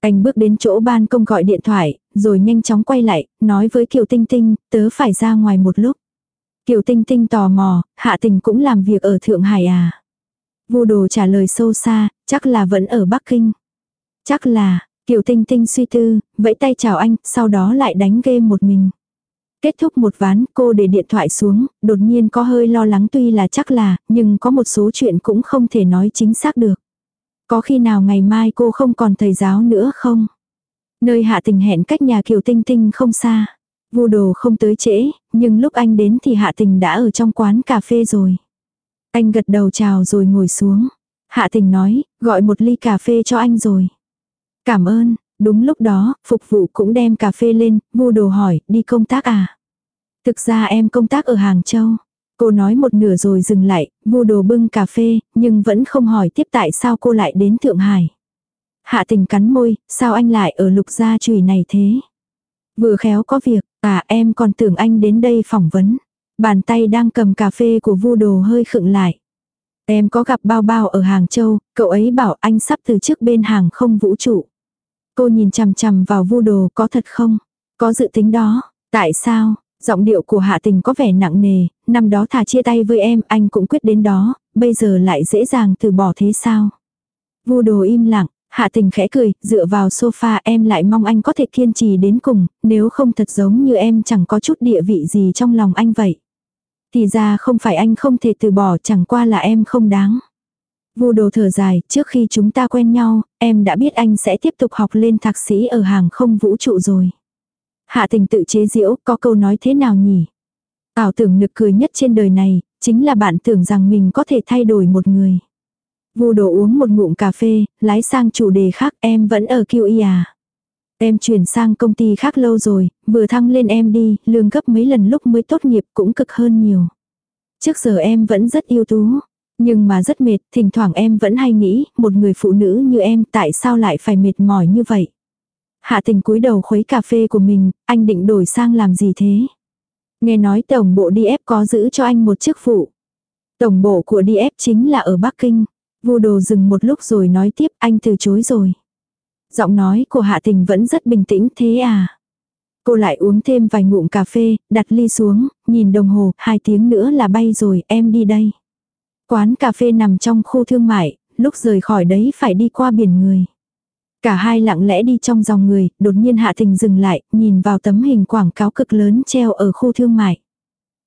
Speaker 1: Anh bước đến chỗ ban công gọi điện thoại, rồi nhanh chóng quay lại, nói với Kiều Tinh Tinh, tớ phải ra ngoài một lúc. Kiều Tinh Tinh tò mò, Hạ Tình cũng làm việc ở Thượng Hải à. Vô đồ trả lời sâu xa, chắc là vẫn ở Bắc Kinh. Chắc là, Kiều Tinh Tinh suy tư, vẫy tay chào anh, sau đó lại đánh game một mình. Kết thúc một ván, cô để điện thoại xuống, đột nhiên có hơi lo lắng tuy là chắc là, nhưng có một số chuyện cũng không thể nói chính xác được. Có khi nào ngày mai cô không còn thầy giáo nữa không? Nơi hạ tình hẹn cách nhà Kiều Tinh Tinh không xa. Vu đồ không tới trễ, nhưng lúc anh đến thì hạ tình đã ở trong quán cà phê rồi. Anh gật đầu chào rồi ngồi xuống. Hạ tình nói, gọi một ly cà phê cho anh rồi. Cảm ơn, đúng lúc đó, phục vụ cũng đem cà phê lên, vu đồ hỏi, đi công tác à? Thực ra em công tác ở Hàng Châu. Cô nói một nửa rồi dừng lại, vu đồ bưng cà phê, nhưng vẫn không hỏi tiếp tại sao cô lại đến Thượng Hải. Hạ tình cắn môi, sao anh lại ở lục gia trùy này thế? Vừa khéo có việc, à em còn tưởng anh đến đây phỏng vấn. Bàn tay đang cầm cà phê của vu đồ hơi khựng lại. Em có gặp bao bao ở Hàng Châu, cậu ấy bảo anh sắp từ trước bên hàng không vũ trụ. Cô nhìn chằm chằm vào vu đồ có thật không? Có dự tính đó, tại sao? Giọng điệu của hạ tình có vẻ nặng nề, năm đó thà chia tay với em anh cũng quyết đến đó, bây giờ lại dễ dàng từ bỏ thế sao? Vu đồ im lặng, hạ tình khẽ cười, dựa vào sofa em lại mong anh có thể kiên trì đến cùng, nếu không thật giống như em chẳng có chút địa vị gì trong lòng anh vậy. Thì ra không phải anh không thể từ bỏ chẳng qua là em không đáng. Vu đồ thở dài, trước khi chúng ta quen nhau, em đã biết anh sẽ tiếp tục học lên thạc sĩ ở hàng không vũ trụ rồi. Hạ tình tự chế diễu, có câu nói thế nào nhỉ? Ảo tưởng nực cười nhất trên đời này, chính là bạn tưởng rằng mình có thể thay đổi một người. Vu đồ uống một ngụm cà phê, lái sang chủ đề khác em vẫn ở QE à. Em chuyển sang công ty khác lâu rồi, vừa thăng lên em đi, lương gấp mấy lần lúc mới tốt nghiệp cũng cực hơn nhiều. Trước giờ em vẫn rất yêu tú, nhưng mà rất mệt, thỉnh thoảng em vẫn hay nghĩ, một người phụ nữ như em tại sao lại phải mệt mỏi như vậy. Hạ tình cúi đầu khuấy cà phê của mình, anh định đổi sang làm gì thế? Nghe nói tổng bộ DF có giữ cho anh một chức vụ. Tổng bộ của DF chính là ở Bắc Kinh. vô đồ dừng một lúc rồi nói tiếp anh từ chối rồi. Giọng nói của hạ tình vẫn rất bình tĩnh thế à. Cô lại uống thêm vài ngụm cà phê, đặt ly xuống, nhìn đồng hồ, hai tiếng nữa là bay rồi, em đi đây. Quán cà phê nằm trong khu thương mại, lúc rời khỏi đấy phải đi qua biển người. Cả hai lặng lẽ đi trong dòng người, đột nhiên hạ tình dừng lại, nhìn vào tấm hình quảng cáo cực lớn treo ở khu thương mại.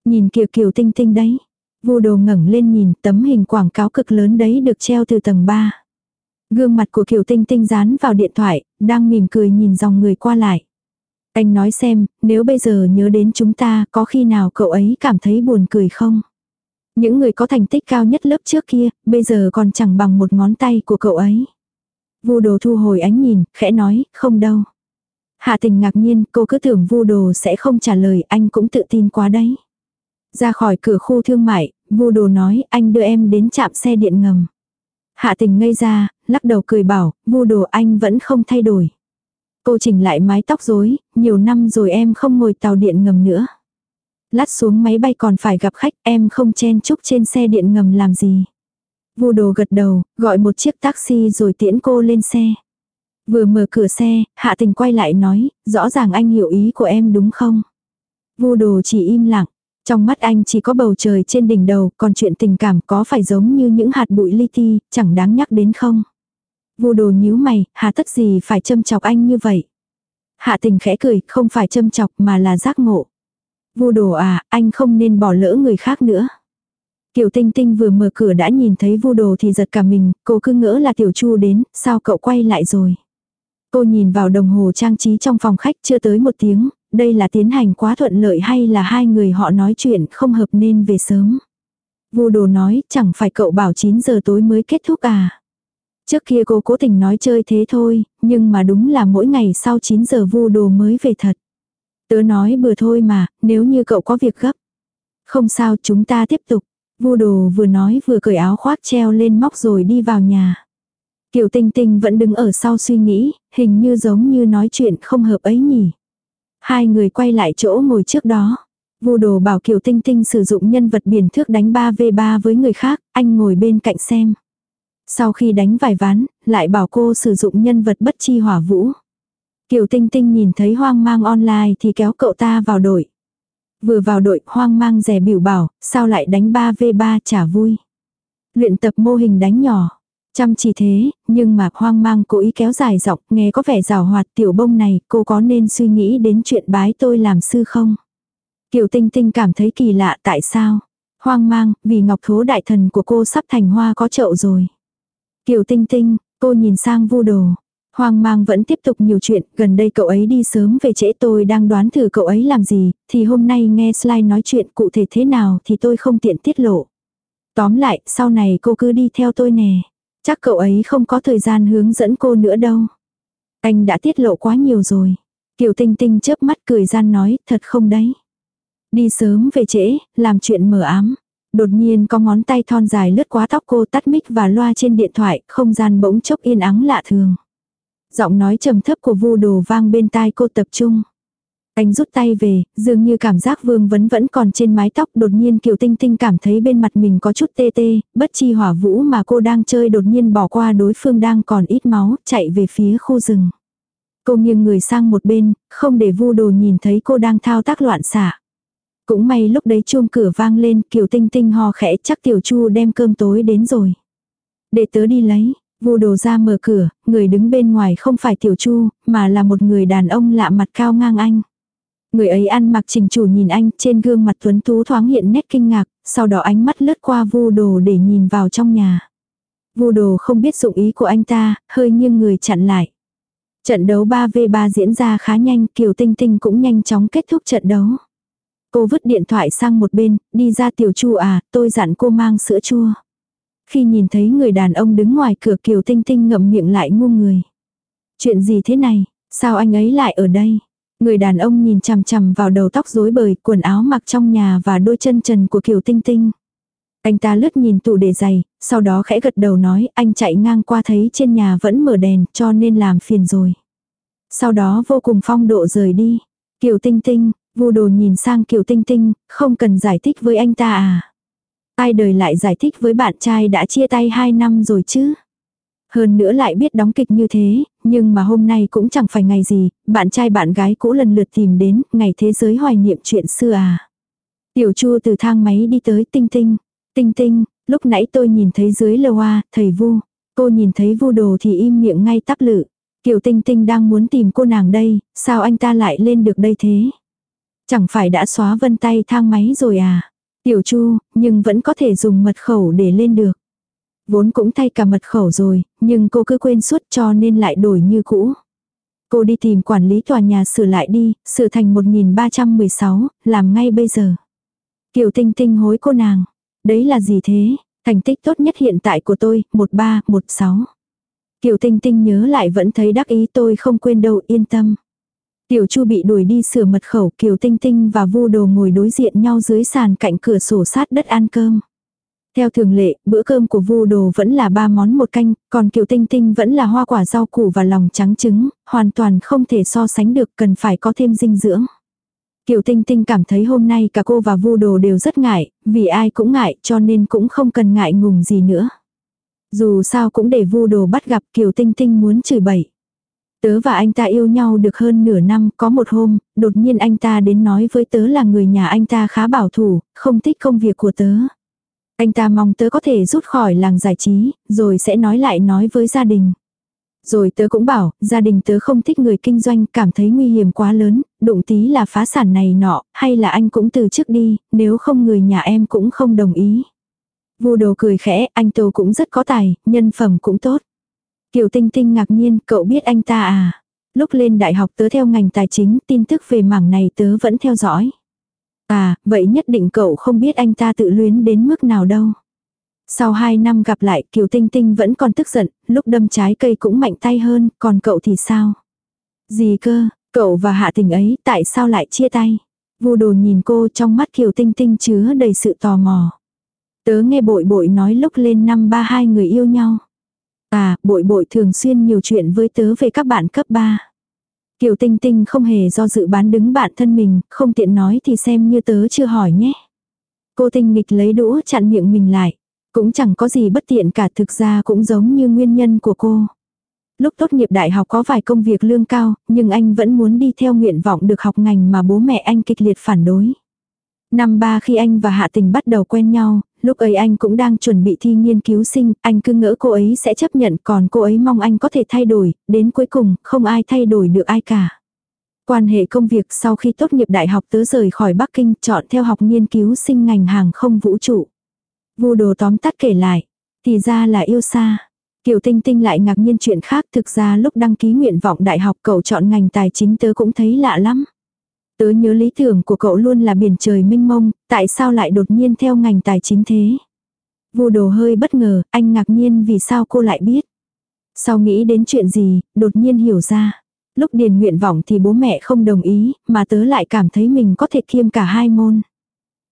Speaker 1: Nhìn kiều kiều tinh tinh đấy. Vu đồ ngẩng lên nhìn tấm hình quảng cáo cực lớn đấy được treo từ tầng 3. Gương mặt của kiều tinh tinh dán vào điện thoại, đang mỉm cười nhìn dòng người qua lại. Anh nói xem, nếu bây giờ nhớ đến chúng ta, có khi nào cậu ấy cảm thấy buồn cười không? Những người có thành tích cao nhất lớp trước kia, bây giờ còn chẳng bằng một ngón tay của cậu ấy. Vu đồ thu hồi ánh nhìn, khẽ nói, không đâu. Hạ tình ngạc nhiên, cô cứ tưởng vu đồ sẽ không trả lời, anh cũng tự tin quá đấy. Ra khỏi cửa khu thương mại, vu đồ nói, anh đưa em đến trạm xe điện ngầm. Hạ tình ngây ra, lắc đầu cười bảo, vu đồ anh vẫn không thay đổi. Cô chỉnh lại mái tóc rối, nhiều năm rồi em không ngồi tàu điện ngầm nữa. Lát xuống máy bay còn phải gặp khách, em không chen chúc trên xe điện ngầm làm gì. Vu đồ gật đầu, gọi một chiếc taxi rồi tiễn cô lên xe. Vừa mở cửa xe, Hạ Tình quay lại nói, rõ ràng anh hiểu ý của em đúng không? Vu đồ chỉ im lặng. Trong mắt anh chỉ có bầu trời trên đỉnh đầu, còn chuyện tình cảm có phải giống như những hạt bụi li ti, chẳng đáng nhắc đến không? Vu đồ nhíu mày, hà tất gì phải châm chọc anh như vậy? Hạ tình khẽ cười, không phải châm chọc mà là giác ngộ. Vu đồ à, anh không nên bỏ lỡ người khác nữa. Kiều Tinh Tinh vừa mở cửa đã nhìn thấy vu đồ thì giật cả mình, cô cứ ngỡ là Tiểu Chu đến, sao cậu quay lại rồi. Cô nhìn vào đồng hồ trang trí trong phòng khách chưa tới một tiếng, đây là tiến hành quá thuận lợi hay là hai người họ nói chuyện không hợp nên về sớm. Vu đồ nói, chẳng phải cậu bảo 9 giờ tối mới kết thúc à. Trước kia cô cố tình nói chơi thế thôi, nhưng mà đúng là mỗi ngày sau 9 giờ vu đồ mới về thật. Tớ nói bừa thôi mà, nếu như cậu có việc gấp. Không sao chúng ta tiếp tục. Vu đồ vừa nói vừa cởi áo khoác treo lên móc rồi đi vào nhà. Kiều Tinh Tinh vẫn đứng ở sau suy nghĩ, hình như giống như nói chuyện không hợp ấy nhỉ. Hai người quay lại chỗ ngồi trước đó. Vu đồ bảo Kiều Tinh Tinh sử dụng nhân vật biển thước đánh 3v3 với người khác, anh ngồi bên cạnh xem. Sau khi đánh vài ván, lại bảo cô sử dụng nhân vật bất chi hỏa vũ. Kiều Tinh Tinh nhìn thấy hoang mang online thì kéo cậu ta vào đội. Vừa vào đội hoang mang rẻ biểu bảo, sao lại đánh 3v3 chả vui. Luyện tập mô hình đánh nhỏ. Chăm chỉ thế, nhưng mà hoang mang cố ý kéo dài giọng, nghe có vẻ rào hoạt tiểu bông này, cô có nên suy nghĩ đến chuyện bái tôi làm sư không? Kiều Tinh Tinh cảm thấy kỳ lạ tại sao? Hoang mang, vì ngọc thố đại thần của cô sắp thành hoa có chậu rồi. Kiều Tinh Tinh, cô nhìn sang vu đồ. Hoang mang vẫn tiếp tục nhiều chuyện, gần đây cậu ấy đi sớm về trễ tôi đang đoán thử cậu ấy làm gì, thì hôm nay nghe slide nói chuyện cụ thể thế nào thì tôi không tiện tiết lộ. Tóm lại, sau này cô cứ đi theo tôi nè. Chắc cậu ấy không có thời gian hướng dẫn cô nữa đâu. Anh đã tiết lộ quá nhiều rồi. Kiều Tinh Tinh chớp mắt cười gian nói, thật không đấy. Đi sớm về trễ, làm chuyện mờ ám. Đột nhiên có ngón tay thon dài lướt qua tóc cô tắt mic và loa trên điện thoại, không gian bỗng chốc yên ắng lạ thường. Giọng nói trầm thấp của vu đồ vang bên tai cô tập trung. Anh rút tay về, dường như cảm giác vương vấn vẫn còn trên mái tóc đột nhiên Kiều Tinh Tinh cảm thấy bên mặt mình có chút tê tê, bất chi hỏa vũ mà cô đang chơi đột nhiên bỏ qua đối phương đang còn ít máu, chạy về phía khu rừng. Cô nghiêng người sang một bên, không để vu đồ nhìn thấy cô đang thao tác loạn xạ. Cũng may lúc đấy chuông cửa vang lên, Kiều Tinh Tinh ho khẽ chắc Tiểu Chu đem cơm tối đến rồi. Để tớ đi lấy, vu đồ ra mở cửa, người đứng bên ngoài không phải Tiểu Chu, mà là một người đàn ông lạ mặt cao ngang anh. Người ấy ăn mặc trình chủ nhìn anh, trên gương mặt tuấn tú thoáng hiện nét kinh ngạc, sau đó ánh mắt lướt qua vu đồ để nhìn vào trong nhà. Vu đồ không biết dụng ý của anh ta, hơi nghiêng người chặn lại. Trận đấu 3v3 diễn ra khá nhanh, Kiều Tinh Tinh cũng nhanh chóng kết thúc trận đấu. Cô vứt điện thoại sang một bên, đi ra tiểu chu à, tôi dặn cô mang sữa chua. Khi nhìn thấy người đàn ông đứng ngoài cửa Kiều Tinh Tinh ngậm miệng lại ngu người. Chuyện gì thế này, sao anh ấy lại ở đây? Người đàn ông nhìn chằm chằm vào đầu tóc rối bời, quần áo mặc trong nhà và đôi chân trần của Kiều Tinh Tinh. Anh ta lướt nhìn tủ để giày, sau đó khẽ gật đầu nói anh chạy ngang qua thấy trên nhà vẫn mở đèn cho nên làm phiền rồi. Sau đó vô cùng phong độ rời đi. Kiều Tinh Tinh, Vu đồ nhìn sang Kiều Tinh Tinh, không cần giải thích với anh ta à. Ai đời lại giải thích với bạn trai đã chia tay 2 năm rồi chứ. Hơn nữa lại biết đóng kịch như thế, nhưng mà hôm nay cũng chẳng phải ngày gì, bạn trai bạn gái cũ lần lượt tìm đến, ngày thế giới hoài niệm chuyện xưa à. Tiểu Chu từ thang máy đi tới Tinh Tinh. Tinh Tinh, lúc nãy tôi nhìn thấy dưới lầu a, thầy Vu. Cô nhìn thấy Vu đồ thì im miệng ngay tắp lự. Kiều Tinh Tinh đang muốn tìm cô nàng đây, sao anh ta lại lên được đây thế? Chẳng phải đã xóa vân tay thang máy rồi à? Tiểu Chu, nhưng vẫn có thể dùng mật khẩu để lên được. Vốn cũng thay cả mật khẩu rồi, nhưng cô cứ quên suốt cho nên lại đổi như cũ. Cô đi tìm quản lý tòa nhà sửa lại đi, sửa thành 1316, làm ngay bây giờ. Kiều Tinh Tinh hối cô nàng. Đấy là gì thế? Thành tích tốt nhất hiện tại của tôi, 1316. Kiều Tinh Tinh nhớ lại vẫn thấy đắc ý tôi không quên đâu yên tâm. Tiểu Chu bị đuổi đi sửa mật khẩu, Kiều Tinh Tinh và Vu Đồ ngồi đối diện nhau dưới sàn cạnh cửa sổ sát đất ăn cơm. Theo thường lệ, bữa cơm của Vu Đồ vẫn là ba món một canh, còn Kiều Tinh Tinh vẫn là hoa quả rau củ và lòng trắng trứng, hoàn toàn không thể so sánh được, cần phải có thêm dinh dưỡng. Kiều Tinh Tinh cảm thấy hôm nay cả cô và Vu Đồ đều rất ngại, vì ai cũng ngại cho nên cũng không cần ngại ngùng gì nữa. Dù sao cũng để Vu Đồ bắt gặp Kiều Tinh Tinh muốn chửi bậy. Tớ và anh ta yêu nhau được hơn nửa năm, có một hôm, đột nhiên anh ta đến nói với tớ là người nhà anh ta khá bảo thủ, không thích công việc của tớ. Anh ta mong tớ có thể rút khỏi làng giải trí, rồi sẽ nói lại nói với gia đình. Rồi tớ cũng bảo, gia đình tớ không thích người kinh doanh, cảm thấy nguy hiểm quá lớn, đụng tí là phá sản này nọ, hay là anh cũng từ chức đi, nếu không người nhà em cũng không đồng ý. Vu đồ cười khẽ, anh Tô cũng rất có tài, nhân phẩm cũng tốt. Kiều Tinh Tinh ngạc nhiên, cậu biết anh ta à? Lúc lên đại học tớ theo ngành tài chính, tin tức về mảng này tớ vẫn theo dõi. À, vậy nhất định cậu không biết anh ta tự luyến đến mức nào đâu. Sau 2 năm gặp lại, Kiều Tinh Tinh vẫn còn tức giận, lúc đâm trái cây cũng mạnh tay hơn, còn cậu thì sao? Gì cơ, cậu và hạ tình ấy tại sao lại chia tay? Vu đồ nhìn cô trong mắt Kiều Tinh Tinh chứa đầy sự tò mò. Tớ nghe bội bội nói lúc lên năm ba hai người yêu nhau. À, bội bội thường xuyên nhiều chuyện với tớ về các bạn cấp 3. Kiều Tinh Tinh không hề do dự bán đứng bạn thân mình, không tiện nói thì xem như tớ chưa hỏi nhé. Cô Tinh nghịch lấy đũa chặn miệng mình lại. Cũng chẳng có gì bất tiện cả thực ra cũng giống như nguyên nhân của cô. Lúc tốt nghiệp đại học có vài công việc lương cao, nhưng anh vẫn muốn đi theo nguyện vọng được học ngành mà bố mẹ anh kịch liệt phản đối. Năm ba khi anh và Hạ Tình bắt đầu quen nhau, lúc ấy anh cũng đang chuẩn bị thi nghiên cứu sinh, anh cứ ngỡ cô ấy sẽ chấp nhận còn cô ấy mong anh có thể thay đổi, đến cuối cùng không ai thay đổi được ai cả. Quan hệ công việc sau khi tốt nghiệp đại học tớ rời khỏi Bắc Kinh chọn theo học nghiên cứu sinh ngành hàng không vũ trụ. Vu đồ tóm tắt kể lại, thì ra là yêu xa. Kiều Tinh Tinh lại ngạc nhiên chuyện khác thực ra lúc đăng ký nguyện vọng đại học cậu chọn ngành tài chính tớ cũng thấy lạ lắm. Tớ nhớ lý tưởng của cậu luôn là biển trời mênh mông, tại sao lại đột nhiên theo ngành tài chính thế? Vô đồ hơi bất ngờ, anh ngạc nhiên vì sao cô lại biết. Sau nghĩ đến chuyện gì, đột nhiên hiểu ra. Lúc điền nguyện vọng thì bố mẹ không đồng ý, mà tớ lại cảm thấy mình có thể kiêm cả hai môn.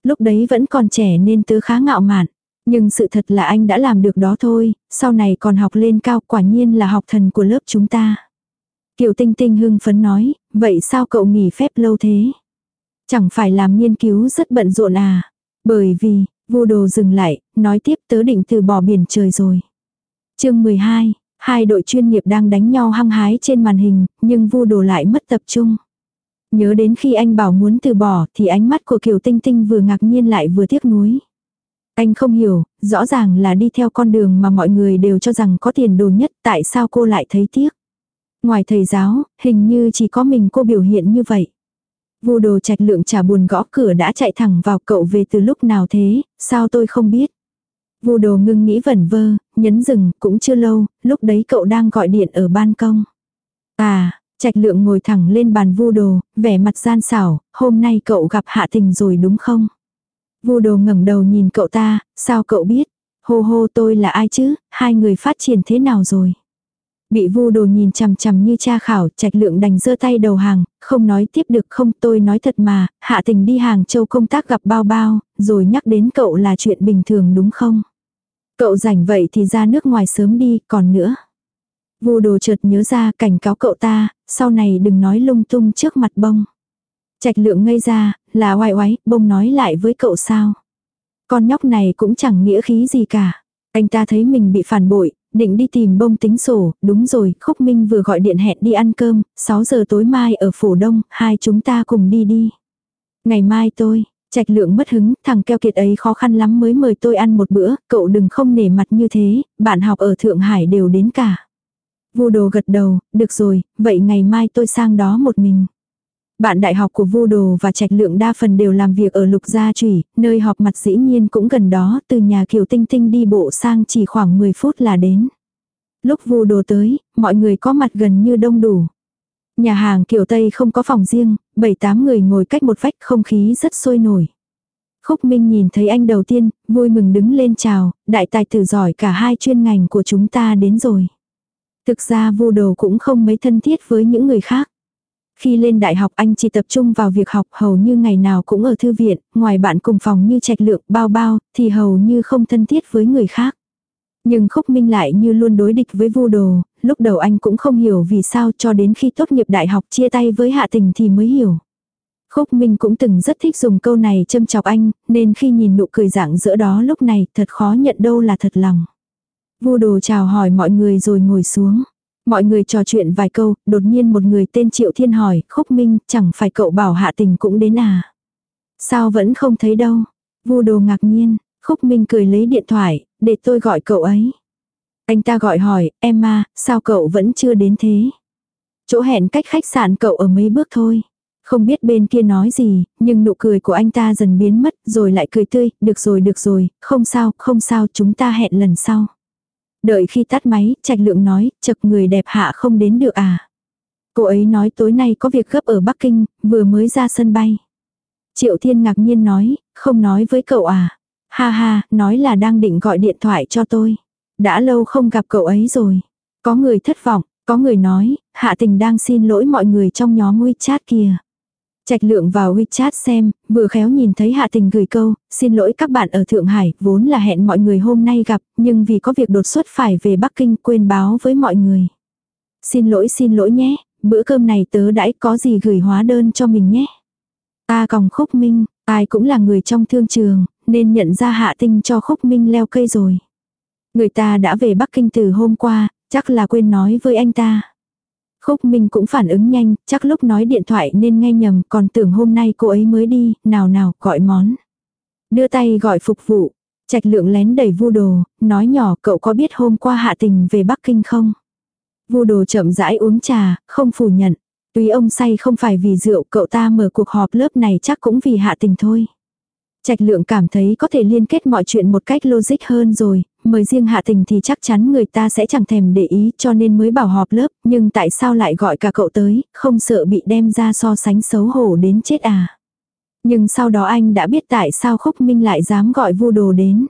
Speaker 1: Lúc đấy vẫn còn trẻ nên tớ khá ngạo mạn. Nhưng sự thật là anh đã làm được đó thôi, sau này còn học lên cao quả nhiên là học thần của lớp chúng ta. Kiều Tinh Tinh hưng phấn nói, vậy sao cậu nghỉ phép lâu thế? Chẳng phải làm nghiên cứu rất bận rộn à? Bởi vì, vô đồ dừng lại, nói tiếp tớ định từ bỏ biển trời rồi. chương 12, hai đội chuyên nghiệp đang đánh nhau hăng hái trên màn hình, nhưng vu đồ lại mất tập trung. Nhớ đến khi anh bảo muốn từ bỏ thì ánh mắt của Kiều Tinh Tinh vừa ngạc nhiên lại vừa tiếc nuối. Anh không hiểu, rõ ràng là đi theo con đường mà mọi người đều cho rằng có tiền đồ nhất, tại sao cô lại thấy tiếc. Ngoài thầy giáo, hình như chỉ có mình cô biểu hiện như vậy. Vu đồ trạch lượng trả buồn gõ cửa đã chạy thẳng vào cậu về từ lúc nào thế, sao tôi không biết. Vu đồ ngưng nghĩ vẩn vơ, nhấn dừng, cũng chưa lâu, lúc đấy cậu đang gọi điện ở ban công. À, trạch lượng ngồi thẳng lên bàn vu đồ, vẻ mặt gian xảo, hôm nay cậu gặp hạ tình rồi đúng không? Vu đồ ngẩng đầu nhìn cậu ta, sao cậu biết? Hô hô tôi là ai chứ, hai người phát triển thế nào rồi? Bị vu đồ nhìn chằm chằm như cha khảo, trạch lượng đành giơ tay đầu hàng, không nói tiếp được không tôi nói thật mà, hạ tình đi hàng châu công tác gặp bao bao, rồi nhắc đến cậu là chuyện bình thường đúng không? Cậu rảnh vậy thì ra nước ngoài sớm đi, còn nữa. Vu đồ chợt nhớ ra cảnh cáo cậu ta, sau này đừng nói lung tung trước mặt bông. Trạch lượng ngây ra, là oai oái, bông nói lại với cậu sao. Con nhóc này cũng chẳng nghĩa khí gì cả. Anh ta thấy mình bị phản bội, định đi tìm bông tính sổ, đúng rồi, Khúc Minh vừa gọi điện hẹn đi ăn cơm, 6 giờ tối mai ở phủ đông, hai chúng ta cùng đi đi. Ngày mai tôi, trạch lượng mất hứng, thằng keo kiệt ấy khó khăn lắm mới mời tôi ăn một bữa, cậu đừng không nể mặt như thế, bạn học ở Thượng Hải đều đến cả. Vu đồ gật đầu, được rồi, vậy ngày mai tôi sang đó một mình. Bạn đại học của Vu Đồ và Trạch Lượng đa phần đều làm việc ở Lục Gia Trủy, nơi họp mặt dĩ nhiên cũng gần đó, từ nhà Kiều Tinh Tinh đi bộ sang chỉ khoảng 10 phút là đến. Lúc Vu Đồ tới, mọi người có mặt gần như đông đủ. Nhà hàng Kiều Tây không có phòng riêng, 7-8 người ngồi cách một vách không khí rất sôi nổi. Khúc Minh nhìn thấy anh đầu tiên, vui mừng đứng lên chào, đại tài tử giỏi cả hai chuyên ngành của chúng ta đến rồi. Thực ra Vu Đồ cũng không mấy thân thiết với những người khác. Khi lên đại học anh chỉ tập trung vào việc học hầu như ngày nào cũng ở thư viện, ngoài bạn cùng phòng như trạch lượng bao bao, thì hầu như không thân thiết với người khác. Nhưng Khúc Minh lại như luôn đối địch với vu đồ, lúc đầu anh cũng không hiểu vì sao cho đến khi tốt nghiệp đại học chia tay với hạ tình thì mới hiểu. Khúc Minh cũng từng rất thích dùng câu này châm chọc anh, nên khi nhìn nụ cười dạng giữa đó lúc này thật khó nhận đâu là thật lòng. Vu đồ chào hỏi mọi người rồi ngồi xuống. Mọi người trò chuyện vài câu, đột nhiên một người tên Triệu Thiên hỏi, Khúc Minh, chẳng phải cậu bảo hạ tình cũng đến à? Sao vẫn không thấy đâu? Vu đồ ngạc nhiên, Khúc Minh cười lấy điện thoại, để tôi gọi cậu ấy. Anh ta gọi hỏi, Emma, sao cậu vẫn chưa đến thế? Chỗ hẹn cách khách sạn cậu ở mấy bước thôi. Không biết bên kia nói gì, nhưng nụ cười của anh ta dần biến mất, rồi lại cười tươi, được rồi được rồi, không sao, không sao, chúng ta hẹn lần sau. Đợi khi tắt máy, trạch lượng nói, chật người đẹp hạ không đến được à. Cô ấy nói tối nay có việc gấp ở Bắc Kinh, vừa mới ra sân bay. Triệu Thiên ngạc nhiên nói, không nói với cậu à. Ha ha, nói là đang định gọi điện thoại cho tôi. Đã lâu không gặp cậu ấy rồi. Có người thất vọng, có người nói, Hạ Tình đang xin lỗi mọi người trong nhóm WeChat kia. Trạch lượng vào WeChat xem, vừa khéo nhìn thấy Hạ Tình gửi câu, xin lỗi các bạn ở Thượng Hải, vốn là hẹn mọi người hôm nay gặp, nhưng vì có việc đột xuất phải về Bắc Kinh quên báo với mọi người. Xin lỗi xin lỗi nhé, bữa cơm này tớ đãi có gì gửi hóa đơn cho mình nhé. Ta còng khúc minh, ai cũng là người trong thương trường, nên nhận ra Hạ tình cho khúc minh leo cây rồi. Người ta đã về Bắc Kinh từ hôm qua, chắc là quên nói với anh ta. Khúc Minh cũng phản ứng nhanh, chắc lúc nói điện thoại nên nghe nhầm, còn tưởng hôm nay cô ấy mới đi, nào nào, gọi món. Đưa tay gọi phục vụ, trạch lượng lén đẩy vu đồ, nói nhỏ cậu có biết hôm qua hạ tình về Bắc Kinh không? Vu đồ chậm rãi uống trà, không phủ nhận. Tuy ông say không phải vì rượu, cậu ta mở cuộc họp lớp này chắc cũng vì hạ tình thôi. Trạch lượng cảm thấy có thể liên kết mọi chuyện một cách logic hơn rồi, mời riêng hạ tình thì chắc chắn người ta sẽ chẳng thèm để ý cho nên mới bảo họp lớp, nhưng tại sao lại gọi cả cậu tới, không sợ bị đem ra so sánh xấu hổ đến chết à. Nhưng sau đó anh đã biết tại sao Khúc Minh lại dám gọi vu đồ đến.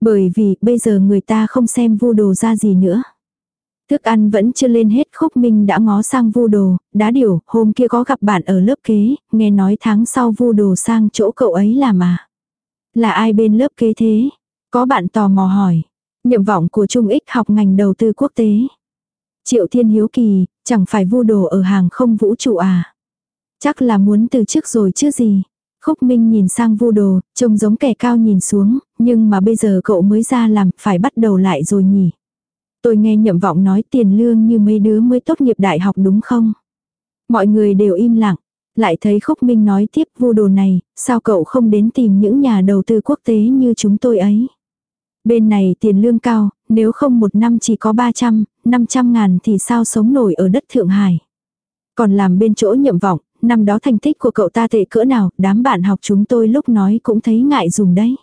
Speaker 1: Bởi vì bây giờ người ta không xem vu đồ ra gì nữa. Thức ăn vẫn chưa lên hết Khúc Minh đã ngó sang vu đồ, đá điều, hôm kia có gặp bạn ở lớp kế, nghe nói tháng sau vu đồ sang chỗ cậu ấy làm à. Là ai bên lớp kế thế? Có bạn tò mò hỏi. Nhậm vọng của Trung Ích học ngành đầu tư quốc tế. Triệu Thiên Hiếu Kỳ, chẳng phải vu đồ ở hàng không vũ trụ à? Chắc là muốn từ trước rồi chứ gì. Khúc Minh nhìn sang vu đồ, trông giống kẻ cao nhìn xuống, nhưng mà bây giờ cậu mới ra làm, phải bắt đầu lại rồi nhỉ. Tôi nghe nhậm vọng nói tiền lương như mấy đứa mới tốt nghiệp đại học đúng không? Mọi người đều im lặng. Lại thấy Khúc Minh nói tiếp vu đồ này, sao cậu không đến tìm những nhà đầu tư quốc tế như chúng tôi ấy? Bên này tiền lương cao, nếu không một năm chỉ có 300, 500 ngàn thì sao sống nổi ở đất Thượng Hải. Còn làm bên chỗ nhậm vọng, năm đó thành tích của cậu ta tệ cỡ nào, đám bạn học chúng tôi lúc nói cũng thấy ngại dùng đấy.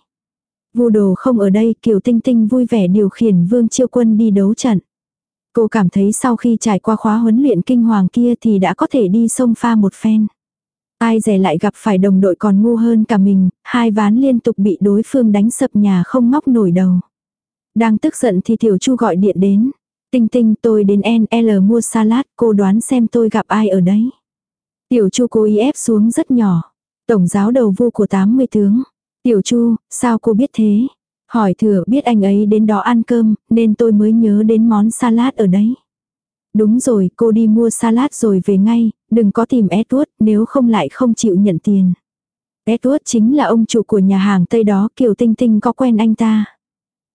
Speaker 1: Vu đồ không ở đây, Kiều Tinh Tinh vui vẻ điều khiển Vương Chiêu Quân đi đấu trận. Cô cảm thấy sau khi trải qua khóa huấn luyện kinh hoàng kia thì đã có thể đi sông pha một phen. Ai dè lại gặp phải đồng đội còn ngu hơn cả mình, hai ván liên tục bị đối phương đánh sập nhà không ngóc nổi đầu. Đang tức giận thì Tiểu Chu gọi điện đến. Tinh tinh tôi đến NL mua salad, cô đoán xem tôi gặp ai ở đấy. Tiểu Chu cố ý ép xuống rất nhỏ. Tổng giáo đầu vu của 80 tướng. Tiểu Chu, sao cô biết thế? Hỏi thừa biết anh ấy đến đó ăn cơm, nên tôi mới nhớ đến món salad ở đấy. Đúng rồi, cô đi mua salad rồi về ngay, đừng có tìm Edward, nếu không lại không chịu nhận tiền. Edward chính là ông chủ của nhà hàng Tây đó, Kiều Tinh Tinh có quen anh ta.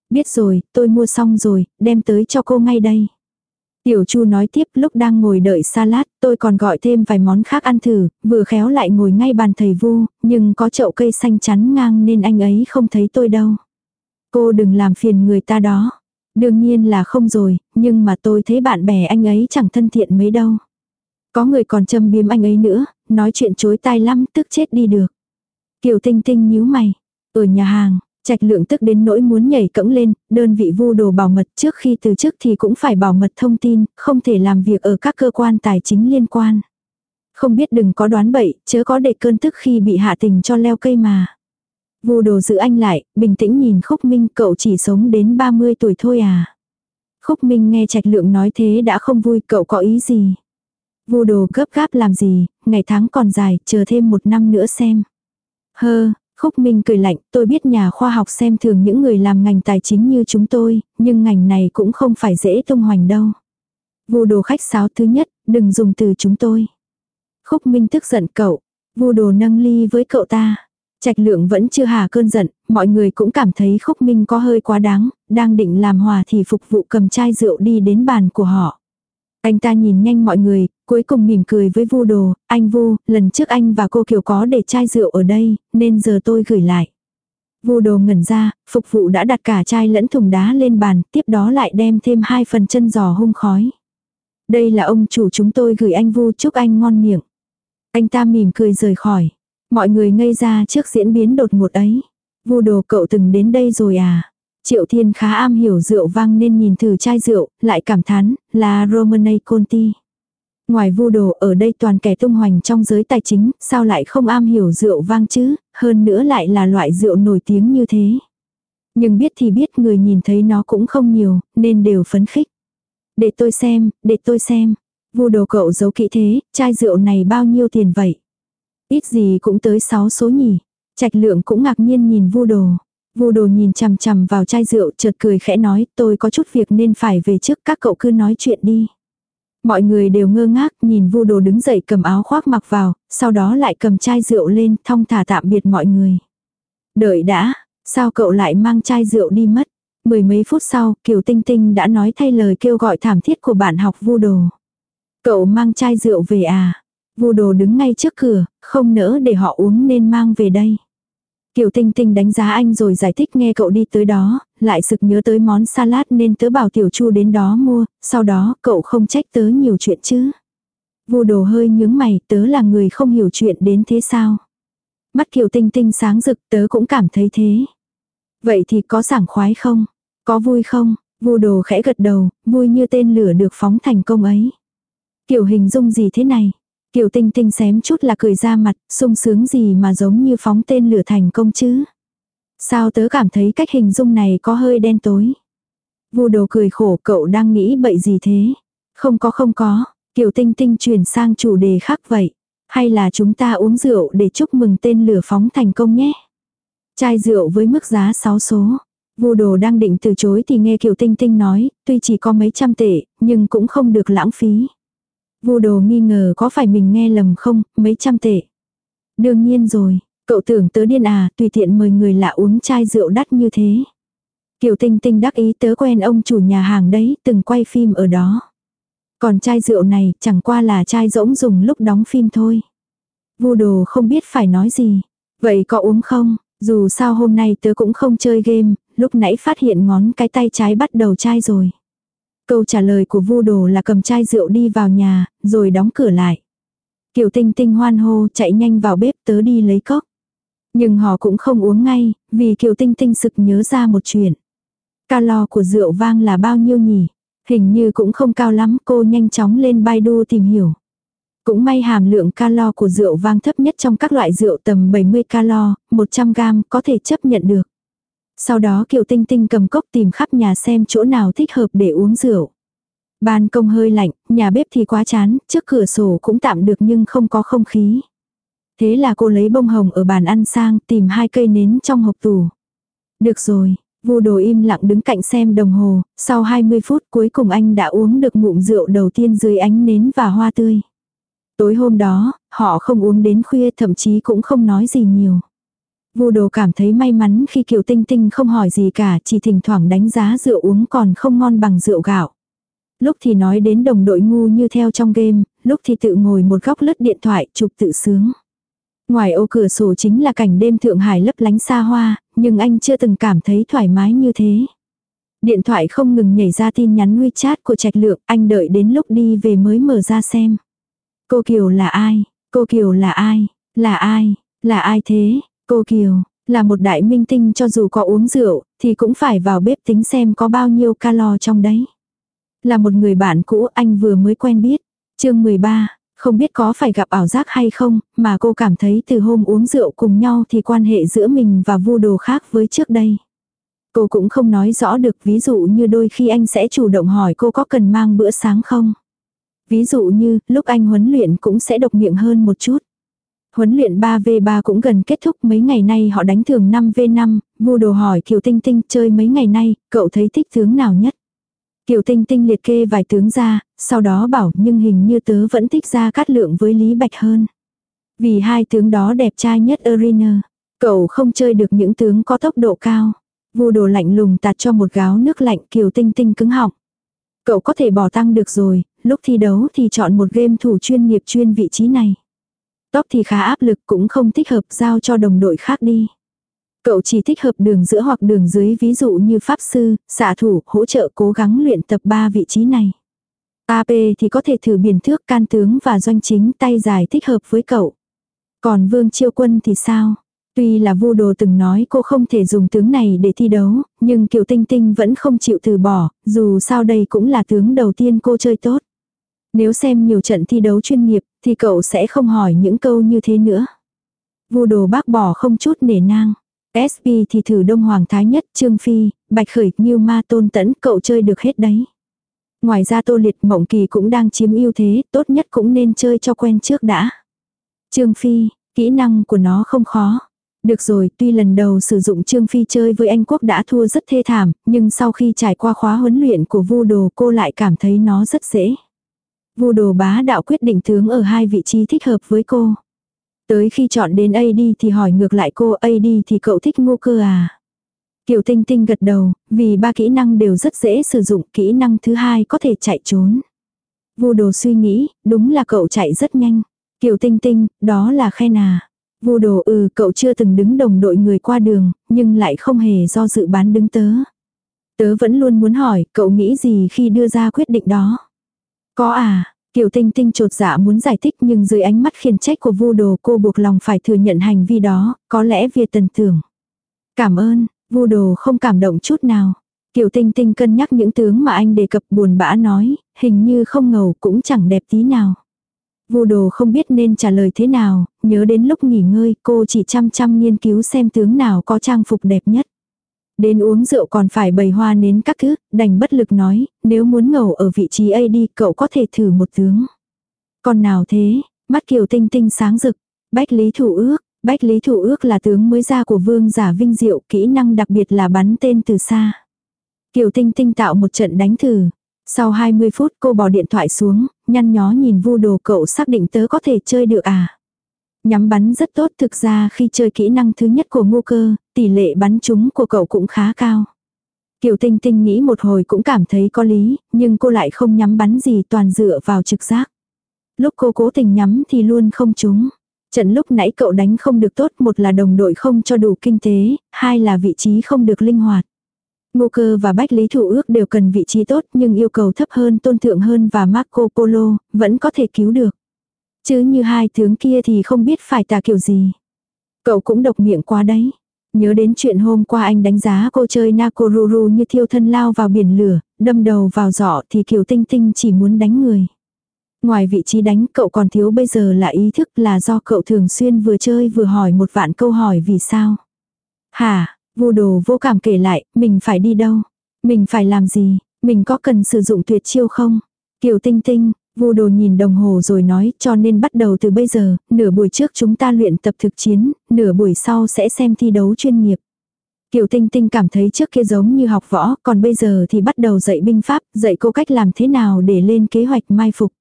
Speaker 1: Biết rồi, tôi mua xong rồi, đem tới cho cô ngay đây. Tiểu Chu nói tiếp lúc đang ngồi đợi salad, tôi còn gọi thêm vài món khác ăn thử, vừa khéo lại ngồi ngay bàn thầy Vu, nhưng có chậu cây xanh chắn ngang nên anh ấy không thấy tôi đâu. Cô đừng làm phiền người ta đó. Đương nhiên là không rồi, nhưng mà tôi thấy bạn bè anh ấy chẳng thân thiện mấy đâu. Có người còn châm biếm anh ấy nữa, nói chuyện chối tai lắm tức chết đi được. Kiều Tinh Tinh nhíu mày. Ở nhà hàng, Trạch lượng tức đến nỗi muốn nhảy cẫng lên, đơn vị vu đồ bảo mật trước khi từ chức thì cũng phải bảo mật thông tin, không thể làm việc ở các cơ quan tài chính liên quan. Không biết đừng có đoán bậy, chớ có để cơn tức khi bị hạ tình cho leo cây mà. Vu đồ giữ anh lại, bình tĩnh nhìn Khúc Minh cậu chỉ sống đến 30 tuổi thôi à. Khúc Minh nghe Trạch Lượng nói thế đã không vui cậu có ý gì. Vu đồ gấp gáp làm gì, ngày tháng còn dài, chờ thêm một năm nữa xem. Hơ, Khúc Minh cười lạnh, tôi biết nhà khoa học xem thường những người làm ngành tài chính như chúng tôi, nhưng ngành này cũng không phải dễ tung hoành đâu. Vô đồ khách sáo thứ nhất, đừng dùng từ chúng tôi. Khúc Minh tức giận cậu, vô đồ nâng ly với cậu ta. Trạch lượng vẫn chưa hà cơn giận, mọi người cũng cảm thấy khúc minh có hơi quá đáng, đang định làm hòa thì phục vụ cầm chai rượu đi đến bàn của họ. Anh ta nhìn nhanh mọi người, cuối cùng mỉm cười với Vu Đồ, anh Vu, lần trước anh và cô Kiều có để chai rượu ở đây, nên giờ tôi gửi lại. Vu Đồ ngẩn ra, phục vụ đã đặt cả chai lẫn thùng đá lên bàn, tiếp đó lại đem thêm hai phần chân giò hung khói. Đây là ông chủ chúng tôi gửi anh Vu chúc anh ngon miệng. Anh ta mỉm cười rời khỏi. Mọi người ngây ra trước diễn biến đột ngột ấy. Vu Đồ cậu từng đến đây rồi à? Triệu Thiên khá am hiểu rượu vang nên nhìn thử chai rượu, lại cảm thán, là Romanei Conti. Ngoài vu đồ ở đây toàn kẻ tung hoành trong giới tài chính, sao lại không am hiểu rượu vang chứ, hơn nữa lại là loại rượu nổi tiếng như thế. Nhưng biết thì biết người nhìn thấy nó cũng không nhiều, nên đều phấn khích. Để tôi xem, để tôi xem. Vu đồ cậu giấu kỹ thế, chai rượu này bao nhiêu tiền vậy? Ít gì cũng tới 6 số nhỉ. Trạch lượng cũng ngạc nhiên nhìn vu đồ. Vu đồ nhìn chằm chằm vào chai rượu chợt cười khẽ nói tôi có chút việc nên phải về trước các cậu cứ nói chuyện đi. Mọi người đều ngơ ngác nhìn vu đồ đứng dậy cầm áo khoác mặc vào, sau đó lại cầm chai rượu lên thong thả tạm biệt mọi người. Đợi đã, sao cậu lại mang chai rượu đi mất? Mười mấy phút sau, Kiều Tinh Tinh đã nói thay lời kêu gọi thảm thiết của bạn học vu đồ. Cậu mang chai rượu về à? Vu đồ đứng ngay trước cửa, không nỡ để họ uống nên mang về đây. Kiều Tinh Tinh đánh giá anh rồi giải thích nghe cậu đi tới đó, lại sực nhớ tới món salad nên tớ bảo Tiểu Chu đến đó mua, sau đó cậu không trách tớ nhiều chuyện chứ. Vô đồ hơi nhướng mày, tớ là người không hiểu chuyện đến thế sao. Mắt Kiều Tinh Tinh sáng rực, tớ cũng cảm thấy thế. Vậy thì có sảng khoái không? Có vui không? Vô đồ khẽ gật đầu, vui như tên lửa được phóng thành công ấy. Kiểu hình dung gì thế này? Kiều Tinh Tinh xém chút là cười ra mặt, sung sướng gì mà giống như phóng tên lửa thành công chứ. Sao tớ cảm thấy cách hình dung này có hơi đen tối. Vu đồ cười khổ cậu đang nghĩ bậy gì thế. Không có không có, Kiều Tinh Tinh chuyển sang chủ đề khác vậy. Hay là chúng ta uống rượu để chúc mừng tên lửa phóng thành công nhé. Chai rượu với mức giá 6 số. Vu đồ đang định từ chối thì nghe Kiều Tinh Tinh nói, tuy chỉ có mấy trăm tệ, nhưng cũng không được lãng phí. Vu đồ nghi ngờ có phải mình nghe lầm không, mấy trăm tệ. Đương nhiên rồi, cậu tưởng tớ điên à, tùy tiện mời người lạ uống chai rượu đắt như thế. Kiều Tinh Tinh đắc ý tớ quen ông chủ nhà hàng đấy, từng quay phim ở đó. Còn chai rượu này chẳng qua là chai rỗng dùng lúc đóng phim thôi. Vu đồ không biết phải nói gì. Vậy có uống không? Dù sao hôm nay tớ cũng không chơi game, lúc nãy phát hiện ngón cái tay trái bắt đầu chai rồi. Câu trả lời của vu đồ là cầm chai rượu đi vào nhà, rồi đóng cửa lại. Kiều tinh tinh hoan hô chạy nhanh vào bếp tớ đi lấy cốc. Nhưng họ cũng không uống ngay, vì Kiều tinh tinh sực nhớ ra một chuyện. Calo của rượu vang là bao nhiêu nhỉ? Hình như cũng không cao lắm, cô nhanh chóng lên Baidu tìm hiểu. Cũng may hàm lượng calo của rượu vang thấp nhất trong các loại rượu tầm 70 calo, 100 gram có thể chấp nhận được. Sau đó Kiều Tinh Tinh cầm cốc tìm khắp nhà xem chỗ nào thích hợp để uống rượu. Ban công hơi lạnh, nhà bếp thì quá chán, trước cửa sổ cũng tạm được nhưng không có không khí. Thế là cô lấy bông hồng ở bàn ăn sang tìm hai cây nến trong hộp tủ. Được rồi, vu đồ im lặng đứng cạnh xem đồng hồ, sau 20 phút cuối cùng anh đã uống được ngụm rượu đầu tiên dưới ánh nến và hoa tươi. Tối hôm đó, họ không uống đến khuya thậm chí cũng không nói gì nhiều. Vu đồ cảm thấy may mắn khi Kiều Tinh Tinh không hỏi gì cả, chỉ thỉnh thoảng đánh giá rượu uống còn không ngon bằng rượu gạo. Lúc thì nói đến đồng đội ngu như theo trong game, lúc thì tự ngồi một góc lướt điện thoại chụp tự sướng. Ngoài ô cửa sổ chính là cảnh đêm Thượng Hải lấp lánh xa hoa, nhưng anh chưa từng cảm thấy thoải mái như thế. Điện thoại không ngừng nhảy ra tin nhắn WeChat của Trạch Lượng, anh đợi đến lúc đi về mới mở ra xem. Cô Kiều là ai? Cô Kiều là ai? Là ai? Là ai thế? Cô Kiều, là một đại minh tinh cho dù có uống rượu, thì cũng phải vào bếp tính xem có bao nhiêu calo trong đấy. Là một người bạn cũ anh vừa mới quen biết. chương 13, không biết có phải gặp ảo giác hay không, mà cô cảm thấy từ hôm uống rượu cùng nhau thì quan hệ giữa mình và vu đồ khác với trước đây. Cô cũng không nói rõ được ví dụ như đôi khi anh sẽ chủ động hỏi cô có cần mang bữa sáng không. Ví dụ như lúc anh huấn luyện cũng sẽ độc miệng hơn một chút. Huấn luyện 3v3 cũng gần kết thúc mấy ngày nay họ đánh thường 5v5, vu đồ hỏi Kiều Tinh Tinh chơi mấy ngày nay, cậu thấy thích tướng nào nhất? Kiều Tinh Tinh liệt kê vài tướng ra, sau đó bảo nhưng hình như tớ vẫn thích ra cát lượng với Lý Bạch hơn. Vì hai tướng đó đẹp trai nhất arena, cậu không chơi được những tướng có tốc độ cao. Vu đồ lạnh lùng tạt cho một gáo nước lạnh Kiều Tinh Tinh cứng họng. Cậu có thể bỏ tăng được rồi, lúc thi đấu thì chọn một game thủ chuyên nghiệp chuyên vị trí này. Tóc thì khá áp lực cũng không thích hợp giao cho đồng đội khác đi. Cậu chỉ thích hợp đường giữa hoặc đường dưới ví dụ như pháp sư, xạ thủ, hỗ trợ cố gắng luyện tập ba vị trí này. AP thì có thể thử biển thước can tướng và doanh chính tay dài thích hợp với cậu. Còn Vương Chiêu Quân thì sao? Tuy là vu đồ từng nói cô không thể dùng tướng này để thi đấu, nhưng Kiều Tinh Tinh vẫn không chịu từ bỏ, dù sao đây cũng là tướng đầu tiên cô chơi tốt. Nếu xem nhiều trận thi đấu chuyên nghiệp, thì cậu sẽ không hỏi những câu như thế nữa. Vu đồ bác bỏ không chút nể nang. SP thì thử Đông Hoàng Thái Nhất, Trương Phi, Bạch Khởi, Nhiêu Ma Tôn Tẫn, cậu chơi được hết đấy. Ngoài ra Tô Liệt Mộng Kỳ cũng đang chiếm ưu thế, tốt nhất cũng nên chơi cho quen trước đã. Trương Phi, kỹ năng của nó không khó. Được rồi, tuy lần đầu sử dụng Trương Phi chơi với Anh Quốc đã thua rất thê thảm, nhưng sau khi trải qua khóa huấn luyện của vu đồ cô lại cảm thấy nó rất dễ. Vu đồ bá đạo quyết định tướng ở hai vị trí thích hợp với cô. Tới khi chọn đến AD thì hỏi ngược lại cô AD thì cậu thích ngô cơ à? Kiều Tinh Tinh gật đầu, vì ba kỹ năng đều rất dễ sử dụng, kỹ năng thứ hai có thể chạy trốn. Vu đồ suy nghĩ, đúng là cậu chạy rất nhanh. Kiều Tinh Tinh, đó là khen à. Vu đồ ừ cậu chưa từng đứng đồng đội người qua đường, nhưng lại không hề do dự bán đứng tớ. Tớ vẫn luôn muốn hỏi, cậu nghĩ gì khi đưa ra quyết định đó? Có à, Kiều Tinh Tinh trột dạ muốn giải thích nhưng dưới ánh mắt khiển trách của vu đồ cô buộc lòng phải thừa nhận hành vi đó, có lẽ Việt tần tưởng. Cảm ơn, vu đồ không cảm động chút nào. Kiều Tinh Tinh cân nhắc những tướng mà anh đề cập buồn bã nói, hình như không ngầu cũng chẳng đẹp tí nào. Vu đồ không biết nên trả lời thế nào, nhớ đến lúc nghỉ ngơi cô chỉ chăm chăm nghiên cứu xem tướng nào có trang phục đẹp nhất. Đến uống rượu còn phải bày hoa nến các thứ, đành bất lực nói, nếu muốn ngầu ở vị trí A đi cậu có thể thử một tướng. Còn nào thế, mắt kiều tinh tinh sáng rực, bách lý thủ ước, bách lý thủ ước là tướng mới ra của vương giả vinh diệu, kỹ năng đặc biệt là bắn tên từ xa. Kiều tinh tinh tạo một trận đánh thử. Sau 20 phút cô bỏ điện thoại xuống, nhăn nhó nhìn vu đồ cậu xác định tớ có thể chơi được à. Nhắm bắn rất tốt thực ra khi chơi kỹ năng thứ nhất của ngô cơ, tỷ lệ bắn trúng của cậu cũng khá cao. Kiều Tinh Tinh nghĩ một hồi cũng cảm thấy có lý, nhưng cô lại không nhắm bắn gì toàn dựa vào trực giác. Lúc cô cố tình nhắm thì luôn không trúng. Trận lúc nãy cậu đánh không được tốt, một là đồng đội không cho đủ kinh tế, hai là vị trí không được linh hoạt. Ngô cơ và Bách Lý Thủ ước đều cần vị trí tốt nhưng yêu cầu thấp hơn tôn thượng hơn và Marco Polo, vẫn có thể cứu được. Chứ như hai tướng kia thì không biết phải tà kiểu gì. Cậu cũng độc miệng quá đấy. Nhớ đến chuyện hôm qua anh đánh giá cô chơi Nakoruru như thiêu thân lao vào biển lửa, đâm đầu vào giỏ thì Kiều Tinh Tinh chỉ muốn đánh người. Ngoài vị trí đánh cậu còn thiếu bây giờ là ý thức là do cậu thường xuyên vừa chơi vừa hỏi một vạn câu hỏi vì sao. Hả, vô đồ vô cảm kể lại, mình phải đi đâu? Mình phải làm gì? Mình có cần sử dụng tuyệt chiêu không? Kiều Tinh Tinh, Vu đồ nhìn đồng hồ rồi nói cho nên bắt đầu từ bây giờ, nửa buổi trước chúng ta luyện tập thực chiến, nửa buổi sau sẽ xem thi đấu chuyên nghiệp. Kiều Tinh Tinh cảm thấy trước kia giống như học võ, còn bây giờ thì bắt đầu dạy binh pháp, dạy cô cách làm thế nào để lên kế hoạch mai phục.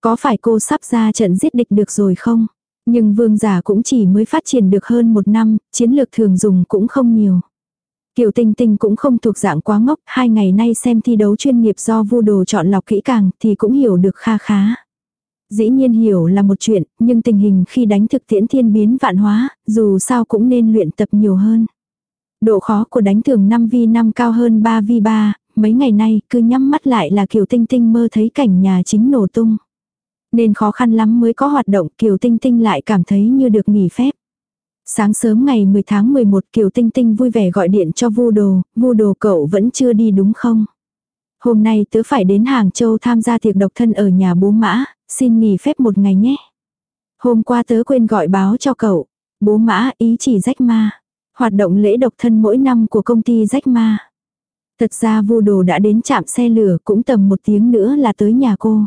Speaker 1: Có phải cô sắp ra trận giết địch được rồi không? Nhưng vương giả cũng chỉ mới phát triển được hơn một năm, chiến lược thường dùng cũng không nhiều. Kiều Tinh Tinh cũng không thuộc dạng quá ngốc, hai ngày nay xem thi đấu chuyên nghiệp do vu đồ chọn lọc kỹ càng thì cũng hiểu được kha khá. Dĩ nhiên hiểu là một chuyện, nhưng tình hình khi đánh thực tiễn thiên biến vạn hóa, dù sao cũng nên luyện tập nhiều hơn. Độ khó của đánh thường 5v5 cao hơn 3v3, mấy ngày nay cứ nhắm mắt lại là Kiều Tinh Tinh mơ thấy cảnh nhà chính nổ tung. Nên khó khăn lắm mới có hoạt động Kiều Tinh Tinh lại cảm thấy như được nghỉ phép. Sáng sớm ngày 10 tháng 11 Kiều Tinh Tinh vui vẻ gọi điện cho Vu Đồ, Vu Đồ cậu vẫn chưa đi đúng không? Hôm nay tớ phải đến Hàng Châu tham gia tiệc độc thân ở nhà bố mã, xin nghỉ phép một ngày nhé. Hôm qua tớ quên gọi báo cho cậu, bố mã ý chỉ rách ma. Hoạt động lễ độc thân mỗi năm của công ty rách ma. Thật ra Vu Đồ đã đến trạm xe lửa cũng tầm một tiếng nữa là tới nhà cô.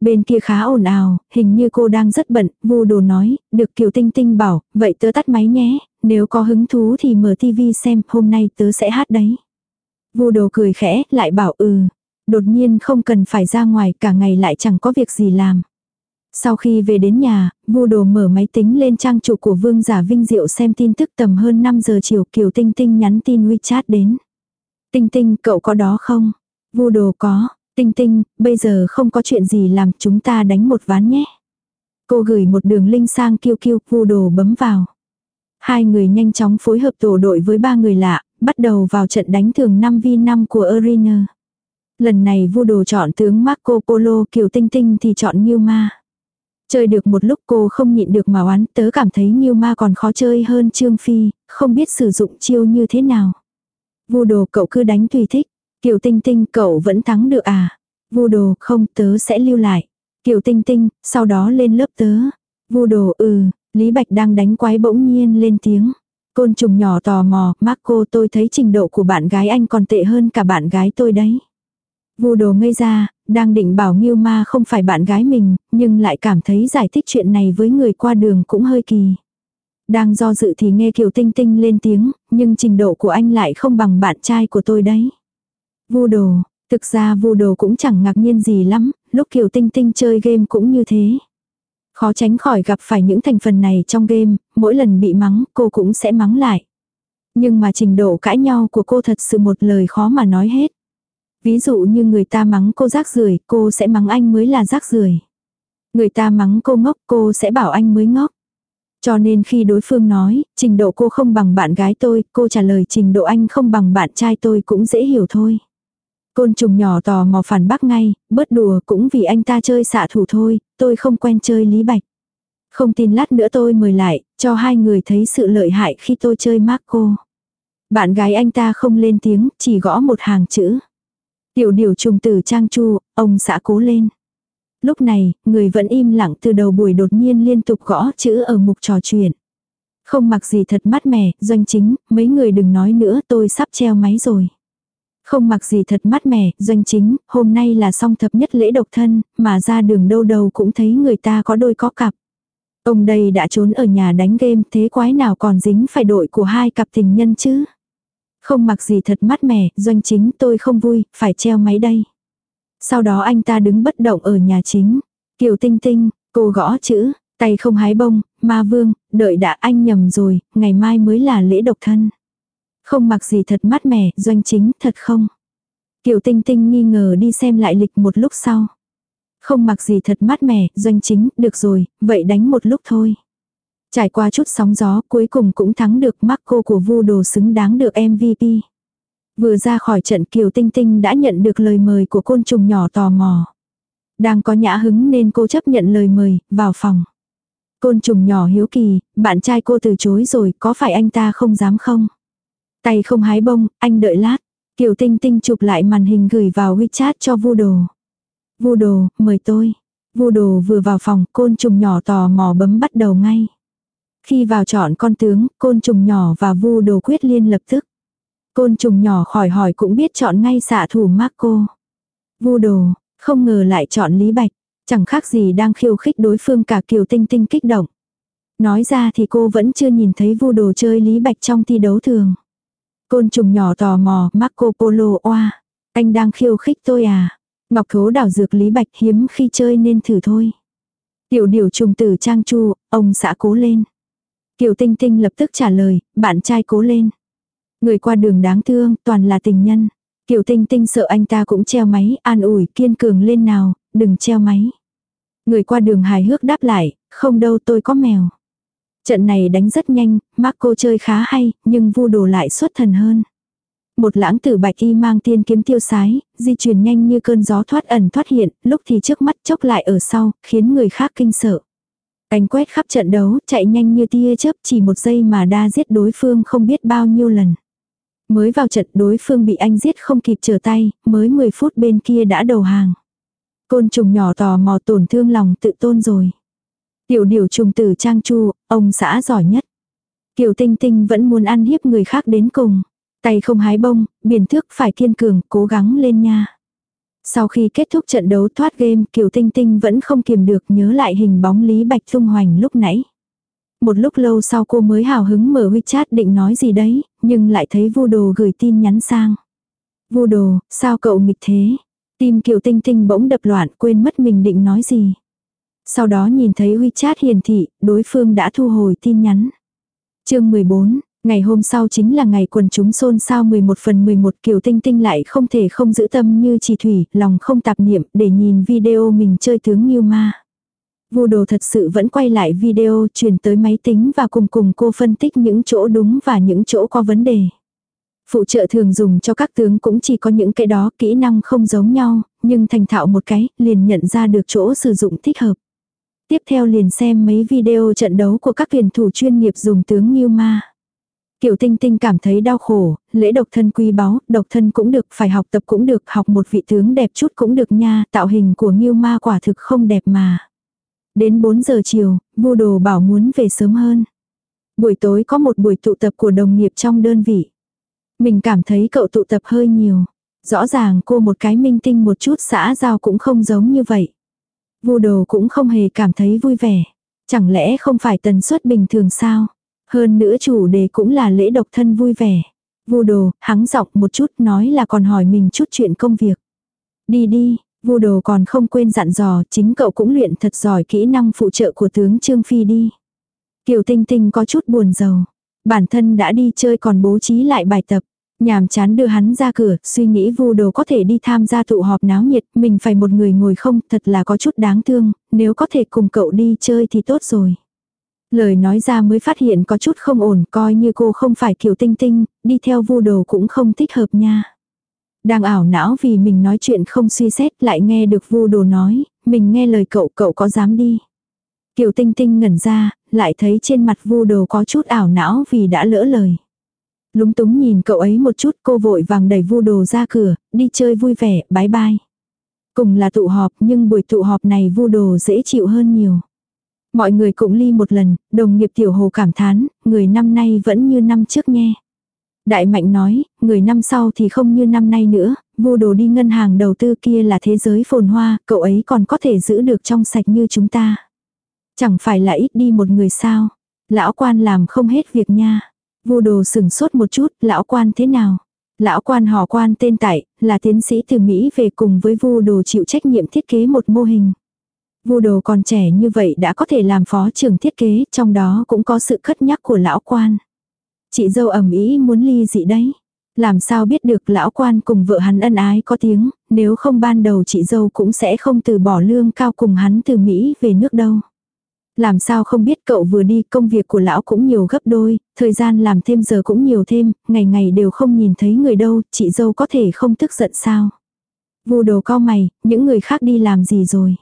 Speaker 1: Bên kia khá ồn ào, hình như cô đang rất bận, vu đồ nói, được Kiều Tinh Tinh bảo, vậy tớ tắt máy nhé, nếu có hứng thú thì mở tivi xem, hôm nay tớ sẽ hát đấy. Vu đồ cười khẽ, lại bảo ừ, đột nhiên không cần phải ra ngoài, cả ngày lại chẳng có việc gì làm. Sau khi về đến nhà, vu đồ mở máy tính lên trang chủ của vương giả vinh diệu xem tin tức tầm hơn 5 giờ chiều Kiều Tinh Tinh nhắn tin WeChat đến. Tinh Tinh cậu có đó không? Vu đồ có, Tinh tinh, bây giờ không có chuyện gì làm chúng ta đánh một ván nhé. Cô gửi một đường link sang kiêu kiêu, vu đồ bấm vào. Hai người nhanh chóng phối hợp tổ đội với ba người lạ, bắt đầu vào trận đánh thường 5v5 của Arena. Lần này vu đồ chọn tướng Marco Polo kiểu tinh tinh thì chọn Nhiêu Ma. Chơi được một lúc cô không nhịn được mà oán, tớ cảm thấy Nhiêu Ma còn khó chơi hơn Trương Phi, không biết sử dụng chiêu như thế nào. Vu đồ cậu cứ đánh tùy thích, kiều tinh tinh cậu vẫn thắng được à. Vu đồ không tớ sẽ lưu lại. kiều tinh tinh, sau đó lên lớp tớ. Vu đồ ừ, Lý Bạch đang đánh quái bỗng nhiên lên tiếng. Côn trùng nhỏ tò mò, Marco tôi thấy trình độ của bạn gái anh còn tệ hơn cả bạn gái tôi đấy. Vu đồ ngây ra, đang định bảo Nghiêu Ma không phải bạn gái mình, nhưng lại cảm thấy giải thích chuyện này với người qua đường cũng hơi kỳ. Đang do dự thì nghe Kiều Tinh Tinh lên tiếng, nhưng trình độ của anh lại không bằng bạn trai của tôi đấy. Vu đồ, thực ra vu đồ cũng chẳng ngạc nhiên gì lắm, lúc Kiều Tinh Tinh chơi game cũng như thế. Khó tránh khỏi gặp phải những thành phần này trong game, mỗi lần bị mắng cô cũng sẽ mắng lại. Nhưng mà trình độ cãi nhau của cô thật sự một lời khó mà nói hết. Ví dụ như người ta mắng cô rác rưởi, cô sẽ mắng anh mới là rác rưởi. Người ta mắng cô ngốc, cô sẽ bảo anh mới ngốc. Cho nên khi đối phương nói, trình độ cô không bằng bạn gái tôi, cô trả lời trình độ anh không bằng bạn trai tôi cũng dễ hiểu thôi. Côn trùng nhỏ tò mò phản bác ngay, bớt đùa cũng vì anh ta chơi xạ thủ thôi, tôi không quen chơi lý bạch. Không tin lát nữa tôi mời lại, cho hai người thấy sự lợi hại khi tôi chơi Marco. Bạn gái anh ta không lên tiếng, chỉ gõ một hàng chữ. Tiểu điều trùng tử trang chu, ông xã cố lên. Lúc này, người vẫn im lặng từ đầu buổi đột nhiên liên tục gõ chữ ở mục trò chuyện. Không mặc gì thật mát mẻ, doanh chính, mấy người đừng nói nữa tôi sắp treo máy rồi. Không mặc gì thật mát mẻ, doanh chính, hôm nay là song thập nhất lễ độc thân, mà ra đường đâu đâu cũng thấy người ta có đôi có cặp. Ông đây đã trốn ở nhà đánh game thế quái nào còn dính phải đội của hai cặp tình nhân chứ. Không mặc gì thật mát mẻ, doanh chính tôi không vui, phải treo máy đây. Sau đó anh ta đứng bất động ở nhà chính. Kiều Tinh Tinh, cô gõ chữ, tay không hái bông, ma vương, đợi đã anh nhầm rồi, ngày mai mới là lễ độc thân. Không mặc gì thật mát mẻ, doanh chính, thật không? Kiều Tinh Tinh nghi ngờ đi xem lại lịch một lúc sau. Không mặc gì thật mát mẻ, doanh chính, được rồi, vậy đánh một lúc thôi. Trải qua chút sóng gió cuối cùng cũng thắng được Marco của vu đồ xứng đáng được MVP. Vừa ra khỏi trận Kiều Tinh Tinh đã nhận được lời mời của côn trùng nhỏ tò mò. Đang có nhã hứng nên cô chấp nhận lời mời, vào phòng. Côn trùng nhỏ hiếu kỳ, bạn trai cô từ chối rồi, có phải anh ta không dám không? Tay không hái bông, anh đợi lát. Kiều Tinh Tinh chụp lại màn hình gửi vào WeChat cho Vu Đồ. Vu Đồ, mời tôi. Vu Đồ vừa vào phòng, côn trùng nhỏ tò mò bấm bắt đầu ngay. Khi vào chọn con tướng, côn trùng nhỏ và Vu Đồ quyết liên lập tức. Côn trùng nhỏ khỏi hỏi cũng biết chọn ngay xạ thủ Marco. Vu Đồ, không ngờ lại chọn Lý Bạch, chẳng khác gì đang khiêu khích đối phương cả Kiều Tinh Tinh kích động. Nói ra thì cô vẫn chưa nhìn thấy Vu Đồ chơi Lý Bạch trong thi đấu thường. Côn trùng nhỏ tò mò, Marco Polo oa. Anh đang khiêu khích tôi à? Ngọc thố đảo dược lý bạch hiếm khi chơi nên thử thôi. Tiểu điều trùng tử trang chu, ông xã cố lên. Kiều Tinh Tinh lập tức trả lời, bạn trai cố lên. Người qua đường đáng thương, toàn là tình nhân. Kiều Tinh Tinh sợ anh ta cũng treo máy, an ủi kiên cường lên nào, đừng treo máy. Người qua đường hài hước đáp lại, không đâu tôi có mèo. Trận này đánh rất nhanh, Marco chơi khá hay, nhưng vu đồ lại xuất thần hơn. Một lãng tử bạch y mang tiên kiếm tiêu sái, di chuyển nhanh như cơn gió thoát ẩn thoát hiện, lúc thì trước mắt chốc lại ở sau, khiến người khác kinh sợ. Cánh quét khắp trận đấu, chạy nhanh như tia chớp chỉ một giây mà đa giết đối phương không biết bao nhiêu lần. Mới vào trận đối phương bị anh giết không kịp trở tay, mới 10 phút bên kia đã đầu hàng. Côn trùng nhỏ tò mò tổn thương lòng tự tôn rồi. Tiểu điều trùng tử trang chu, ông xã giỏi nhất. Kiều Tinh Tinh vẫn muốn ăn hiếp người khác đến cùng. Tay không hái bông, biển thước phải kiên cường, cố gắng lên nha. Sau khi kết thúc trận đấu thoát game, Kiều Tinh Tinh vẫn không kiềm được nhớ lại hình bóng Lý Bạch tung hoành lúc nãy. Một lúc lâu sau cô mới hào hứng mở WeChat định nói gì đấy, nhưng lại thấy vu đồ gửi tin nhắn sang. Vu đồ, sao cậu nghịch thế? Tim Kiều Tinh Tinh bỗng đập loạn quên mất mình định nói gì. Sau đó nhìn thấy WeChat hiển thị, đối phương đã thu hồi tin nhắn. chương 14, Ngày hôm sau chính là ngày quần chúng xôn xao 11 phần 11 Kiều Tinh Tinh lại không thể không giữ tâm như trì thủy, lòng không tạp niệm để nhìn video mình chơi tướng như Ma. Vô đồ thật sự vẫn quay lại video truyền tới máy tính và cùng cùng cô phân tích những chỗ đúng và những chỗ có vấn đề. Phụ trợ thường dùng cho các tướng cũng chỉ có những cái đó kỹ năng không giống nhau, nhưng thành thạo một cái, liền nhận ra được chỗ sử dụng thích hợp. Tiếp theo liền xem mấy video trận đấu của các tuyển thủ chuyên nghiệp dùng tướng Nhiêu Ma. tiểu Tinh Tinh cảm thấy đau khổ, lễ độc thân quý báu, độc thân cũng được, phải học tập cũng được, học một vị tướng đẹp chút cũng được nha, tạo hình của Nhiêu Ma quả thực không đẹp mà. Đến 4 giờ chiều, vô Đồ bảo muốn về sớm hơn. Buổi tối có một buổi tụ tập của đồng nghiệp trong đơn vị. Mình cảm thấy cậu tụ tập hơi nhiều. Rõ ràng cô một cái minh tinh một chút xã giao cũng không giống như vậy. Vu Đồ cũng không hề cảm thấy vui vẻ. Chẳng lẽ không phải tần suất bình thường sao? Hơn nữa chủ đề cũng là lễ độc thân vui vẻ. Vu đồ, hắng giọng một chút nói là còn hỏi mình chút chuyện công việc. Đi đi, vu đồ còn không quên dặn dò, chính cậu cũng luyện thật giỏi kỹ năng phụ trợ của tướng Trương Phi đi. Kiều Tinh Tinh có chút buồn giàu. Bản thân đã đi chơi còn bố trí lại bài tập. Nhàm chán đưa hắn ra cửa, suy nghĩ vu đồ có thể đi tham gia tụ họp náo nhiệt, mình phải một người ngồi không, thật là có chút đáng thương, nếu có thể cùng cậu đi chơi thì tốt rồi. Lời nói ra mới phát hiện có chút không ổn, coi như cô không phải kiểu tinh tinh, đi theo vu đồ cũng không thích hợp nha. Đang ảo não vì mình nói chuyện không suy xét lại nghe được vu đồ nói, mình nghe lời cậu, cậu có dám đi. Kiều Tinh Tinh ngẩn ra, lại thấy trên mặt vu đồ có chút ảo não vì đã lỡ lời. Lúng túng nhìn cậu ấy một chút cô vội vàng đẩy vu đồ ra cửa, đi chơi vui vẻ, bái bai Cùng là tụ họp nhưng buổi tụ họp này vu đồ dễ chịu hơn nhiều. Mọi người cũng ly một lần, đồng nghiệp tiểu hồ cảm thán, người năm nay vẫn như năm trước nghe. Đại mạnh nói, người năm sau thì không như năm nay nữa, vô đồ đi ngân hàng đầu tư kia là thế giới phồn hoa, cậu ấy còn có thể giữ được trong sạch như chúng ta. Chẳng phải là ít đi một người sao. Lão quan làm không hết việc nha. Vô đồ sừng sốt một chút, lão quan thế nào? Lão quan họ quan tên tại, là tiến sĩ từ Mỹ về cùng với vô đồ chịu trách nhiệm thiết kế một mô hình. Vu đồ còn trẻ như vậy đã có thể làm phó trưởng thiết kế, trong đó cũng có sự cất nhắc của lão quan. Chị dâu ẩm ý muốn ly dị đấy. Làm sao biết được lão quan cùng vợ hắn ân ái có tiếng, nếu không ban đầu chị dâu cũng sẽ không từ bỏ lương cao cùng hắn từ Mỹ về nước đâu. Làm sao không biết cậu vừa đi công việc của lão cũng nhiều gấp đôi, thời gian làm thêm giờ cũng nhiều thêm, ngày ngày đều không nhìn thấy người đâu, chị dâu có thể không tức giận sao. Vu đồ cao mày, những người khác đi làm gì rồi.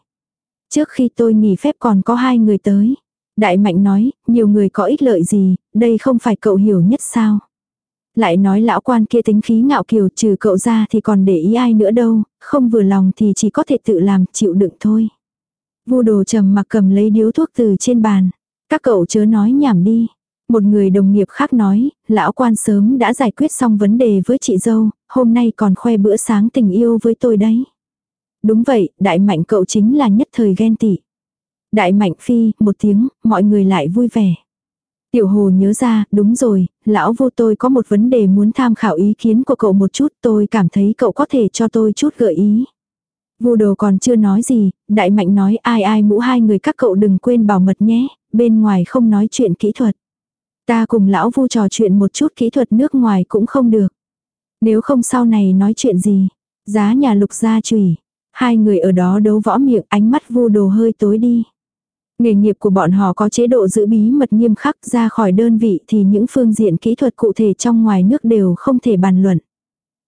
Speaker 1: Trước khi tôi nghỉ phép còn có hai người tới. Đại mạnh nói, nhiều người có ích lợi gì, đây không phải cậu hiểu nhất sao. Lại nói lão quan kia tính khí ngạo kiều trừ cậu ra thì còn để ý ai nữa đâu, không vừa lòng thì chỉ có thể tự làm, chịu đựng thôi. Vu đồ trầm mặc cầm lấy điếu thuốc từ trên bàn. Các cậu chớ nói nhảm đi. Một người đồng nghiệp khác nói, lão quan sớm đã giải quyết xong vấn đề với chị dâu, hôm nay còn khoe bữa sáng tình yêu với tôi đấy. Đúng vậy, đại mạnh cậu chính là nhất thời ghen tị. Đại mạnh phi, một tiếng, mọi người lại vui vẻ. Tiểu hồ nhớ ra, đúng rồi, lão vô tôi có một vấn đề muốn tham khảo ý kiến của cậu một chút, tôi cảm thấy cậu có thể cho tôi chút gợi ý. Vô đồ còn chưa nói gì, đại mạnh nói ai ai mũ hai người các cậu đừng quên bảo mật nhé, bên ngoài không nói chuyện kỹ thuật. Ta cùng lão vu trò chuyện một chút kỹ thuật nước ngoài cũng không được. Nếu không sau này nói chuyện gì, giá nhà lục gia trùy. Hai người ở đó đấu võ miệng ánh mắt vu đồ hơi tối đi. Nghề nghiệp của bọn họ có chế độ giữ bí mật nghiêm khắc ra khỏi đơn vị thì những phương diện kỹ thuật cụ thể trong ngoài nước đều không thể bàn luận.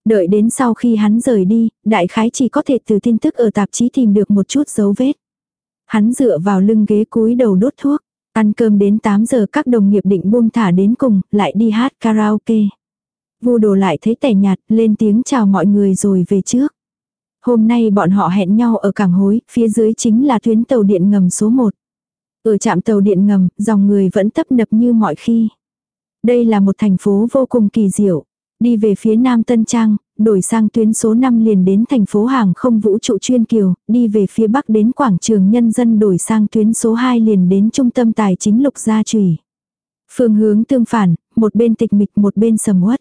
Speaker 1: Đợi đến sau khi hắn rời đi, đại khái chỉ có thể từ tin tức ở tạp chí tìm được một chút dấu vết. Hắn dựa vào lưng ghế cúi đầu đốt thuốc. Ăn cơm đến 8 giờ các đồng nghiệp định buông thả đến cùng, lại đi hát karaoke. Vu đồ lại thấy tẻ nhạt, lên tiếng chào mọi người rồi về trước. Hôm nay bọn họ hẹn nhau ở cảng hối, phía dưới chính là tuyến tàu điện ngầm số 1. Ở trạm tàu điện ngầm, dòng người vẫn tấp nập như mọi khi. Đây là một thành phố vô cùng kỳ diệu. Đi về phía Nam Tân Trang, đổi sang tuyến số 5 liền đến thành phố hàng không vũ trụ chuyên kiều, đi về phía Bắc đến quảng trường nhân dân đổi sang tuyến số 2 liền đến trung tâm tài chính lục gia trùy. Phương hướng tương phản, một bên tịch mịch một bên sầm uất.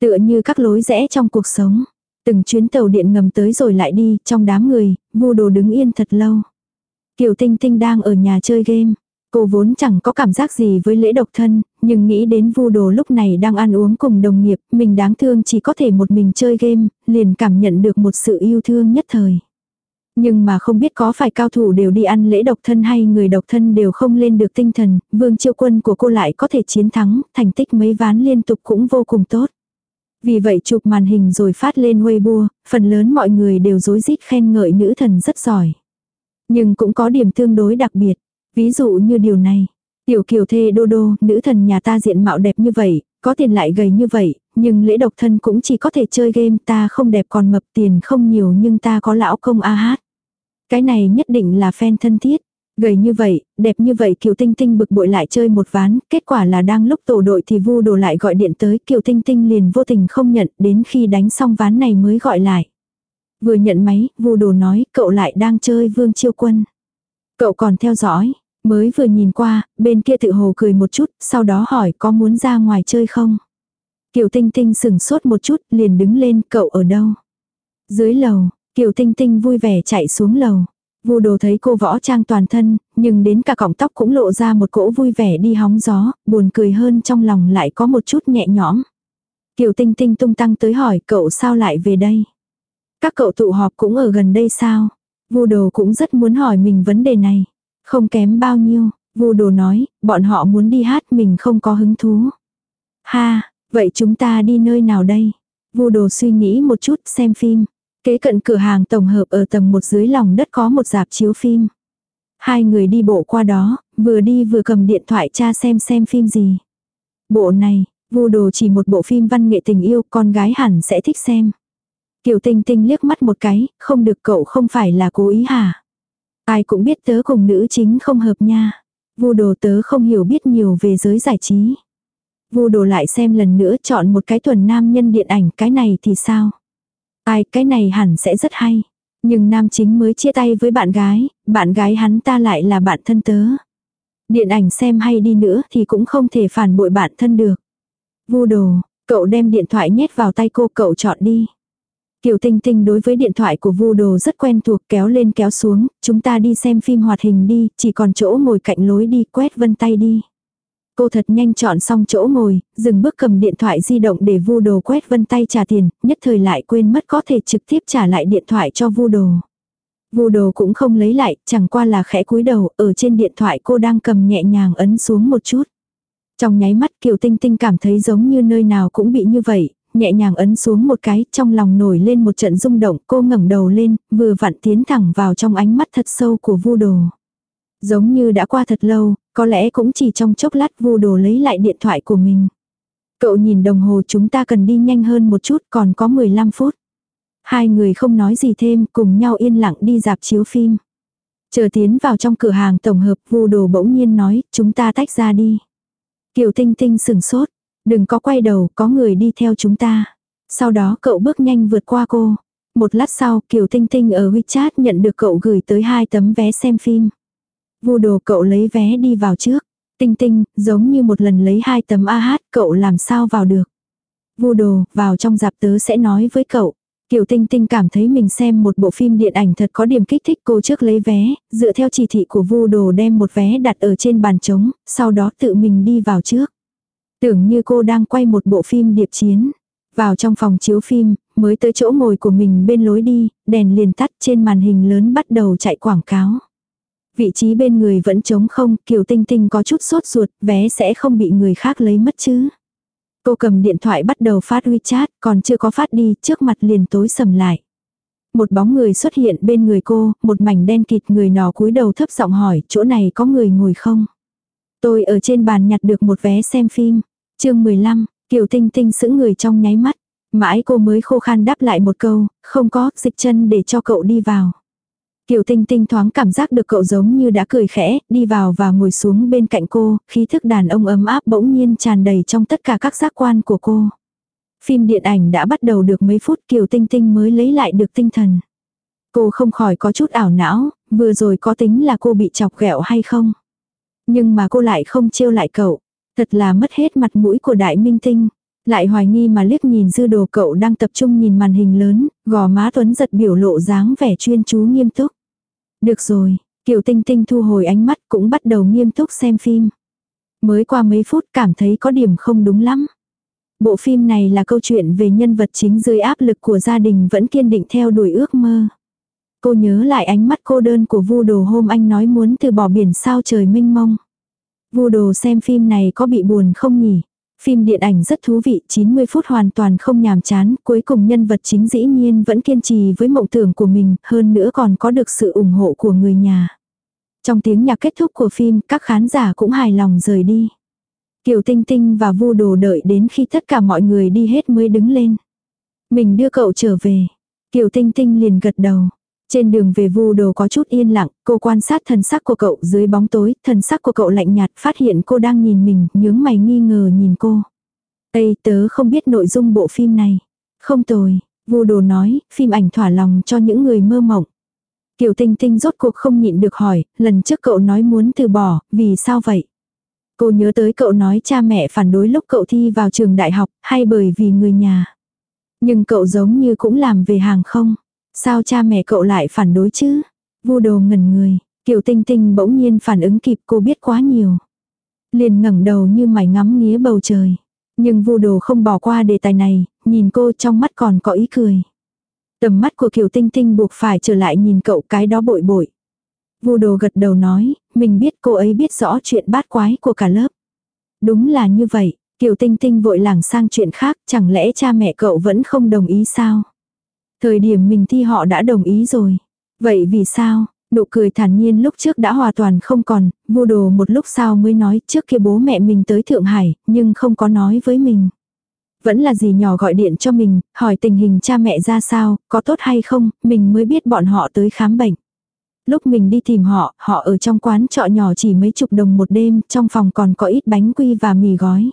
Speaker 1: Tựa như các lối rẽ trong cuộc sống. Từng chuyến tàu điện ngầm tới rồi lại đi, trong đám người, vô đồ đứng yên thật lâu. Kiều Tinh Tinh đang ở nhà chơi game. Cô vốn chẳng có cảm giác gì với lễ độc thân, nhưng nghĩ đến vu đồ lúc này đang ăn uống cùng đồng nghiệp, mình đáng thương chỉ có thể một mình chơi game, liền cảm nhận được một sự yêu thương nhất thời. Nhưng mà không biết có phải cao thủ đều đi ăn lễ độc thân hay người độc thân đều không lên được tinh thần, vương chiêu quân của cô lại có thể chiến thắng, thành tích mấy ván liên tục cũng vô cùng tốt. Vì vậy chụp màn hình rồi phát lên Weibo, phần lớn mọi người đều rối rít khen ngợi nữ thần rất giỏi. Nhưng cũng có điểm tương đối đặc biệt, ví dụ như điều này. Tiểu kiều thê đô đô, nữ thần nhà ta diện mạo đẹp như vậy, có tiền lại gầy như vậy, nhưng lễ độc thân cũng chỉ có thể chơi game ta không đẹp còn mập tiền không nhiều nhưng ta có lão công a hát. Cái này nhất định là fan thân thiết. Gầy như vậy, đẹp như vậy Kiều Tinh Tinh bực bội lại chơi một ván, kết quả là đang lúc tổ đội thì Vu Đồ lại gọi điện tới, Kiều Tinh Tinh liền vô tình không nhận, đến khi đánh xong ván này mới gọi lại. Vừa nhận máy, Vu Đồ nói, cậu lại đang chơi Vương Chiêu Quân. Cậu còn theo dõi, mới vừa nhìn qua, bên kia tự hồ cười một chút, sau đó hỏi có muốn ra ngoài chơi không? Kiều Tinh Tinh sừng sốt một chút, liền đứng lên, cậu ở đâu? Dưới lầu, Kiều Tinh Tinh vui vẻ chạy xuống lầu. Vu đồ thấy cô võ trang toàn thân, nhưng đến cả cọng tóc cũng lộ ra một cỗ vui vẻ đi hóng gió, buồn cười hơn trong lòng lại có một chút nhẹ nhõm. Kiều Tinh Tinh tung tăng tới hỏi cậu sao lại về đây. Các cậu tụ họp cũng ở gần đây sao? Vu đồ cũng rất muốn hỏi mình vấn đề này. Không kém bao nhiêu, Vu đồ nói, bọn họ muốn đi hát mình không có hứng thú. Ha, vậy chúng ta đi nơi nào đây? Vu đồ suy nghĩ một chút xem phim. Kế cận cửa hàng tổng hợp ở tầng một dưới lòng đất có một dạp chiếu phim. Hai người đi bộ qua đó, vừa đi vừa cầm điện thoại tra xem xem phim gì. Bộ này, vu đồ chỉ một bộ phim văn nghệ tình yêu, con gái hẳn sẽ thích xem. Kiều Tinh Tinh liếc mắt một cái, không được cậu không phải là cố ý hả? Ai cũng biết tớ cùng nữ chính không hợp nha. Vu đồ tớ không hiểu biết nhiều về giới giải trí. Vu đồ lại xem lần nữa chọn một cái thuần nam nhân điện ảnh cái này thì sao? Ai, cái này hẳn sẽ rất hay. Nhưng nam chính mới chia tay với bạn gái, bạn gái hắn ta lại là bạn thân tớ. Điện ảnh xem hay đi nữa thì cũng không thể phản bội bạn thân được. Vu đồ, cậu đem điện thoại nhét vào tay cô cậu chọn đi. Tiểu Tinh Tinh đối với điện thoại của Vu Đồ rất quen thuộc kéo lên kéo xuống, chúng ta đi xem phim hoạt hình đi, chỉ còn chỗ ngồi cạnh lối đi quét vân tay đi. Cô thật nhanh chọn xong chỗ ngồi, dừng bước cầm điện thoại di động để vu đồ quét vân tay trả tiền, nhất thời lại quên mất có thể trực tiếp trả lại điện thoại cho vu đồ. Vu đồ cũng không lấy lại, chẳng qua là khẽ cúi đầu, ở trên điện thoại cô đang cầm nhẹ nhàng ấn xuống một chút. Trong nháy mắt Kiều Tinh Tinh cảm thấy giống như nơi nào cũng bị như vậy, nhẹ nhàng ấn xuống một cái, trong lòng nổi lên một trận rung động, cô ngẩng đầu lên, vừa vặn tiến thẳng vào trong ánh mắt thật sâu của vu đồ. Giống như đã qua thật lâu, có lẽ cũng chỉ trong chốc lát vu đồ lấy lại điện thoại của mình. Cậu nhìn đồng hồ chúng ta cần đi nhanh hơn một chút còn có 15 phút. Hai người không nói gì thêm cùng nhau yên lặng đi dạp chiếu phim. Chờ tiến vào trong cửa hàng tổng hợp vu đồ bỗng nhiên nói chúng ta tách ra đi. Kiều Tinh Tinh sừng sốt. Đừng có quay đầu có người đi theo chúng ta. Sau đó cậu bước nhanh vượt qua cô. Một lát sau Kiều Tinh Tinh ở WeChat nhận được cậu gửi tới hai tấm vé xem phim. Vu đồ cậu lấy vé đi vào trước. Tinh tinh, giống như một lần lấy hai tấm A hát, cậu làm sao vào được. Vu đồ, vào trong dạp tớ sẽ nói với cậu. Kiều Tinh Tinh cảm thấy mình xem một bộ phim điện ảnh thật có điểm kích thích cô trước lấy vé, dựa theo chỉ thị của Vu Đồ đem một vé đặt ở trên bàn trống, sau đó tự mình đi vào trước. Tưởng như cô đang quay một bộ phim điệp chiến. Vào trong phòng chiếu phim, mới tới chỗ ngồi của mình bên lối đi, đèn liền tắt trên màn hình lớn bắt đầu chạy quảng cáo. Vị trí bên người vẫn trống không, Kiều Tinh Tinh có chút sốt ruột, vé sẽ không bị người khác lấy mất chứ. Cô cầm điện thoại bắt đầu phát WeChat, còn chưa có phát đi, trước mặt liền tối sầm lại. Một bóng người xuất hiện bên người cô, một mảnh đen kịt người nọ cúi đầu thấp giọng hỏi, chỗ này có người ngồi không? Tôi ở trên bàn nhặt được một vé xem phim chương 15, Kiều Tinh Tinh sững người trong nháy mắt. Mãi cô mới khô khan đáp lại một câu, không có, dịch chân để cho cậu đi vào. Kiều Tinh Tinh thoáng cảm giác được cậu giống như đã cười khẽ, đi vào và ngồi xuống bên cạnh cô, khí thức đàn ông ấm áp bỗng nhiên tràn đầy trong tất cả các giác quan của cô. Phim điện ảnh đã bắt đầu được mấy phút Kiều Tinh Tinh mới lấy lại được tinh thần. Cô không khỏi có chút ảo não, vừa rồi có tính là cô bị chọc ghẹo hay không. Nhưng mà cô lại không trêu lại cậu. Thật là mất hết mặt mũi của đại minh tinh. Lại hoài nghi mà liếc nhìn dư đồ cậu đang tập trung nhìn màn hình lớn, gò má tuấn giật biểu lộ dáng vẻ chuyên chú nghiêm túc. Được rồi, Kiều Tinh Tinh thu hồi ánh mắt cũng bắt đầu nghiêm túc xem phim. Mới qua mấy phút cảm thấy có điểm không đúng lắm. Bộ phim này là câu chuyện về nhân vật chính dưới áp lực của gia đình vẫn kiên định theo đuổi ước mơ. Cô nhớ lại ánh mắt cô đơn của vu đồ hôm anh nói muốn từ bỏ biển sao trời mênh mông. Vu đồ xem phim này có bị buồn không nhỉ? Phim điện ảnh rất thú vị, 90 phút hoàn toàn không nhàm chán, cuối cùng nhân vật chính dĩ nhiên vẫn kiên trì với mộng tưởng của mình, hơn nữa còn có được sự ủng hộ của người nhà. Trong tiếng nhạc kết thúc của phim, các khán giả cũng hài lòng rời đi. Kiều Tinh Tinh và Vu Đồ đợi đến khi tất cả mọi người đi hết mới đứng lên. Mình đưa cậu trở về. Kiều Tinh Tinh liền gật đầu. Trên đường về vu đồ có chút yên lặng, cô quan sát thần sắc của cậu dưới bóng tối, thần sắc của cậu lạnh nhạt phát hiện cô đang nhìn mình, nhướng mày nghi ngờ nhìn cô. Ê tớ không biết nội dung bộ phim này. Không tồi, vu đồ nói, phim ảnh thỏa lòng cho những người mơ mộng. Kiều Tinh Tinh rốt cuộc không nhịn được hỏi, lần trước cậu nói muốn từ bỏ, vì sao vậy? Cô nhớ tới cậu nói cha mẹ phản đối lúc cậu thi vào trường đại học, hay bởi vì người nhà. Nhưng cậu giống như cũng làm về hàng không. Sao cha mẹ cậu lại phản đối chứ? Vu đồ ngẩn người, Kiều Tinh Tinh bỗng nhiên phản ứng kịp cô biết quá nhiều. Liền ngẩng đầu như mày ngắm nghía bầu trời. Nhưng vu đồ không bỏ qua đề tài này, nhìn cô trong mắt còn có ý cười. Tầm mắt của Kiều Tinh Tinh buộc phải trở lại nhìn cậu cái đó bội bội. Vu đồ gật đầu nói, mình biết cô ấy biết rõ chuyện bát quái của cả lớp. Đúng là như vậy, Kiều Tinh Tinh vội lảng sang chuyện khác, chẳng lẽ cha mẹ cậu vẫn không đồng ý sao? Thời điểm mình thi họ đã đồng ý rồi. Vậy vì sao? Nụ cười thản nhiên lúc trước đã hoàn toàn không còn, vô đồ một lúc sau mới nói trước kia bố mẹ mình tới Thượng Hải, nhưng không có nói với mình. Vẫn là gì nhỏ gọi điện cho mình, hỏi tình hình cha mẹ ra sao, có tốt hay không, mình mới biết bọn họ tới khám bệnh. Lúc mình đi tìm họ, họ ở trong quán trọ nhỏ chỉ mấy chục đồng một đêm, trong phòng còn có ít bánh quy và mì gói.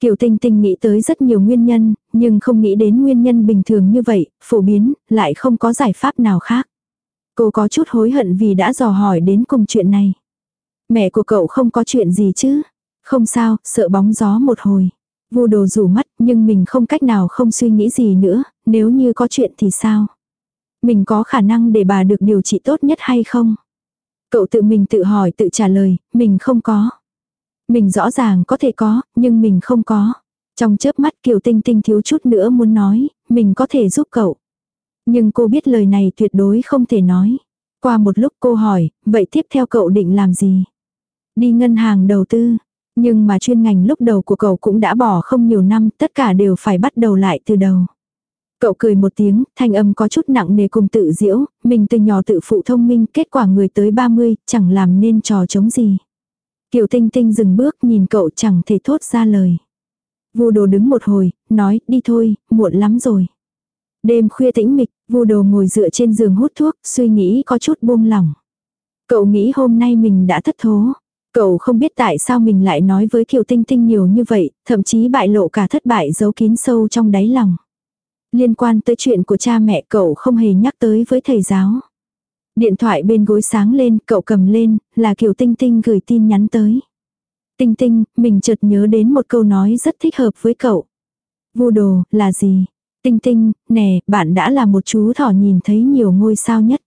Speaker 1: Kiều Tinh Tinh nghĩ tới rất nhiều nguyên nhân, nhưng không nghĩ đến nguyên nhân bình thường như vậy, phổ biến, lại không có giải pháp nào khác. Cô có chút hối hận vì đã dò hỏi đến cùng chuyện này. Mẹ của cậu không có chuyện gì chứ? Không sao, sợ bóng gió một hồi. Vô đồ rủ mắt, nhưng mình không cách nào không suy nghĩ gì nữa, nếu như có chuyện thì sao? Mình có khả năng để bà được điều trị tốt nhất hay không? Cậu tự mình tự hỏi tự trả lời, mình không có. Mình rõ ràng có thể có, nhưng mình không có. Trong chớp mắt Kiều Tinh Tinh thiếu chút nữa muốn nói, mình có thể giúp cậu. Nhưng cô biết lời này tuyệt đối không thể nói. Qua một lúc cô hỏi, vậy tiếp theo cậu định làm gì? Đi ngân hàng đầu tư. Nhưng mà chuyên ngành lúc đầu của cậu cũng đã bỏ không nhiều năm, tất cả đều phải bắt đầu lại từ đầu. Cậu cười một tiếng, thanh âm có chút nặng nề cùng tự diễu, mình từ nhỏ tự phụ thông minh, kết quả người tới 30, chẳng làm nên trò chống gì. Kiều Tinh Tinh dừng bước nhìn cậu chẳng thể thốt ra lời. Vu đồ đứng một hồi, nói, đi thôi, muộn lắm rồi. Đêm khuya tĩnh mịch, vu đồ ngồi dựa trên giường hút thuốc, suy nghĩ có chút buông lỏng. Cậu nghĩ hôm nay mình đã thất thố. Cậu không biết tại sao mình lại nói với Kiều Tinh Tinh nhiều như vậy, thậm chí bại lộ cả thất bại giấu kín sâu trong đáy lòng. Liên quan tới chuyện của cha mẹ cậu không hề nhắc tới với thầy giáo. Điện thoại bên gối sáng lên, cậu cầm lên, là Kiều Tinh Tinh gửi tin nhắn tới. Tinh Tinh, mình chợt nhớ đến một câu nói rất thích hợp với cậu. Vu đồ, là gì? Tinh Tinh, nè, bạn đã là một chú thỏ nhìn thấy nhiều ngôi sao nhất.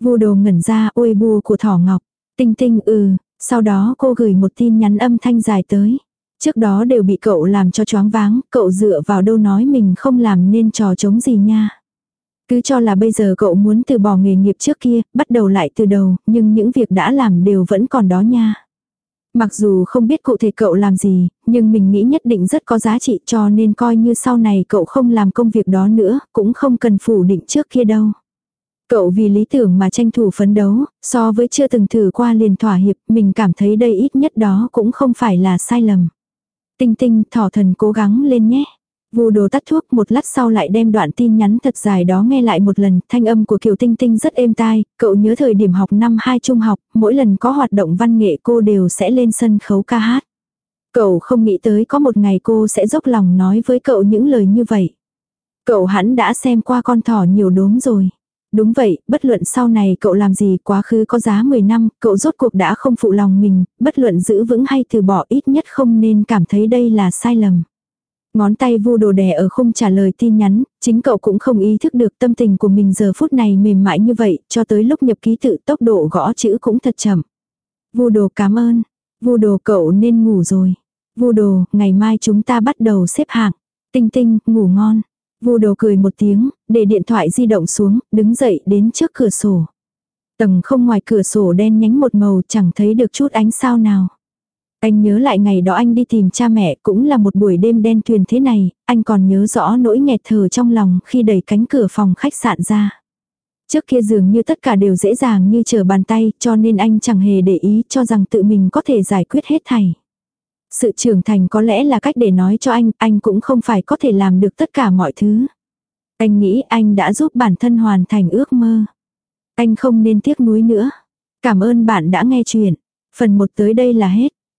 Speaker 1: Vu đồ ngẩn ra ôi bùa của thỏ ngọc. Tinh Tinh ừ, sau đó cô gửi một tin nhắn âm thanh dài tới. Trước đó đều bị cậu làm cho choáng váng, cậu dựa vào đâu nói mình không làm nên trò chống gì nha. Cứ cho là bây giờ cậu muốn từ bỏ nghề nghiệp trước kia, bắt đầu lại từ đầu, nhưng những việc đã làm đều vẫn còn đó nha. Mặc dù không biết cụ thể cậu làm gì, nhưng mình nghĩ nhất định rất có giá trị cho nên coi như sau này cậu không làm công việc đó nữa, cũng không cần phủ định trước kia đâu. Cậu vì lý tưởng mà tranh thủ phấn đấu, so với chưa từng thử qua liền thỏa hiệp, mình cảm thấy đây ít nhất đó cũng không phải là sai lầm. Tinh tinh, thỏ thần cố gắng lên nhé. Vu đồ tắt thuốc một lát sau lại đem đoạn tin nhắn thật dài đó nghe lại một lần, thanh âm của Kiều Tinh Tinh rất êm tai, cậu nhớ thời điểm học năm 2 trung học, mỗi lần có hoạt động văn nghệ cô đều sẽ lên sân khấu ca hát. Cậu không nghĩ tới có một ngày cô sẽ dốc lòng nói với cậu những lời như vậy. Cậu hẳn đã xem qua con thỏ nhiều đốm rồi. Đúng vậy, bất luận sau này cậu làm gì quá khứ có giá 10 năm, cậu rốt cuộc đã không phụ lòng mình, bất luận giữ vững hay từ bỏ ít nhất không nên cảm thấy đây là sai lầm. Ngón tay vu đồ đè ở không trả lời tin nhắn, chính cậu cũng không ý thức được tâm tình của mình giờ phút này mềm mại như vậy, cho tới lúc nhập ký tự tốc độ gõ chữ cũng thật chậm. Vu đồ cảm ơn. Vu đồ cậu nên ngủ rồi. Vu đồ, ngày mai chúng ta bắt đầu xếp hạng. Tinh tinh, ngủ ngon. Vu đồ cười một tiếng, để điện thoại di động xuống, đứng dậy đến trước cửa sổ. Tầng không ngoài cửa sổ đen nhánh một màu chẳng thấy được chút ánh sao nào. Anh nhớ lại ngày đó anh đi tìm cha mẹ cũng là một buổi đêm đen tuyền thế này, anh còn nhớ rõ nỗi nghẹt thở trong lòng khi đẩy cánh cửa phòng khách sạn ra. Trước kia dường như tất cả đều dễ dàng như trở bàn tay cho nên anh chẳng hề để ý cho rằng tự mình có thể giải quyết hết thảy. Sự trưởng thành có lẽ là cách để nói cho anh, anh cũng không phải có thể làm được tất cả mọi thứ. Anh nghĩ anh đã giúp bản thân hoàn thành ước mơ. Anh không nên tiếc nuối nữa. Cảm ơn bạn đã nghe chuyện. Phần 1 tới đây là hết.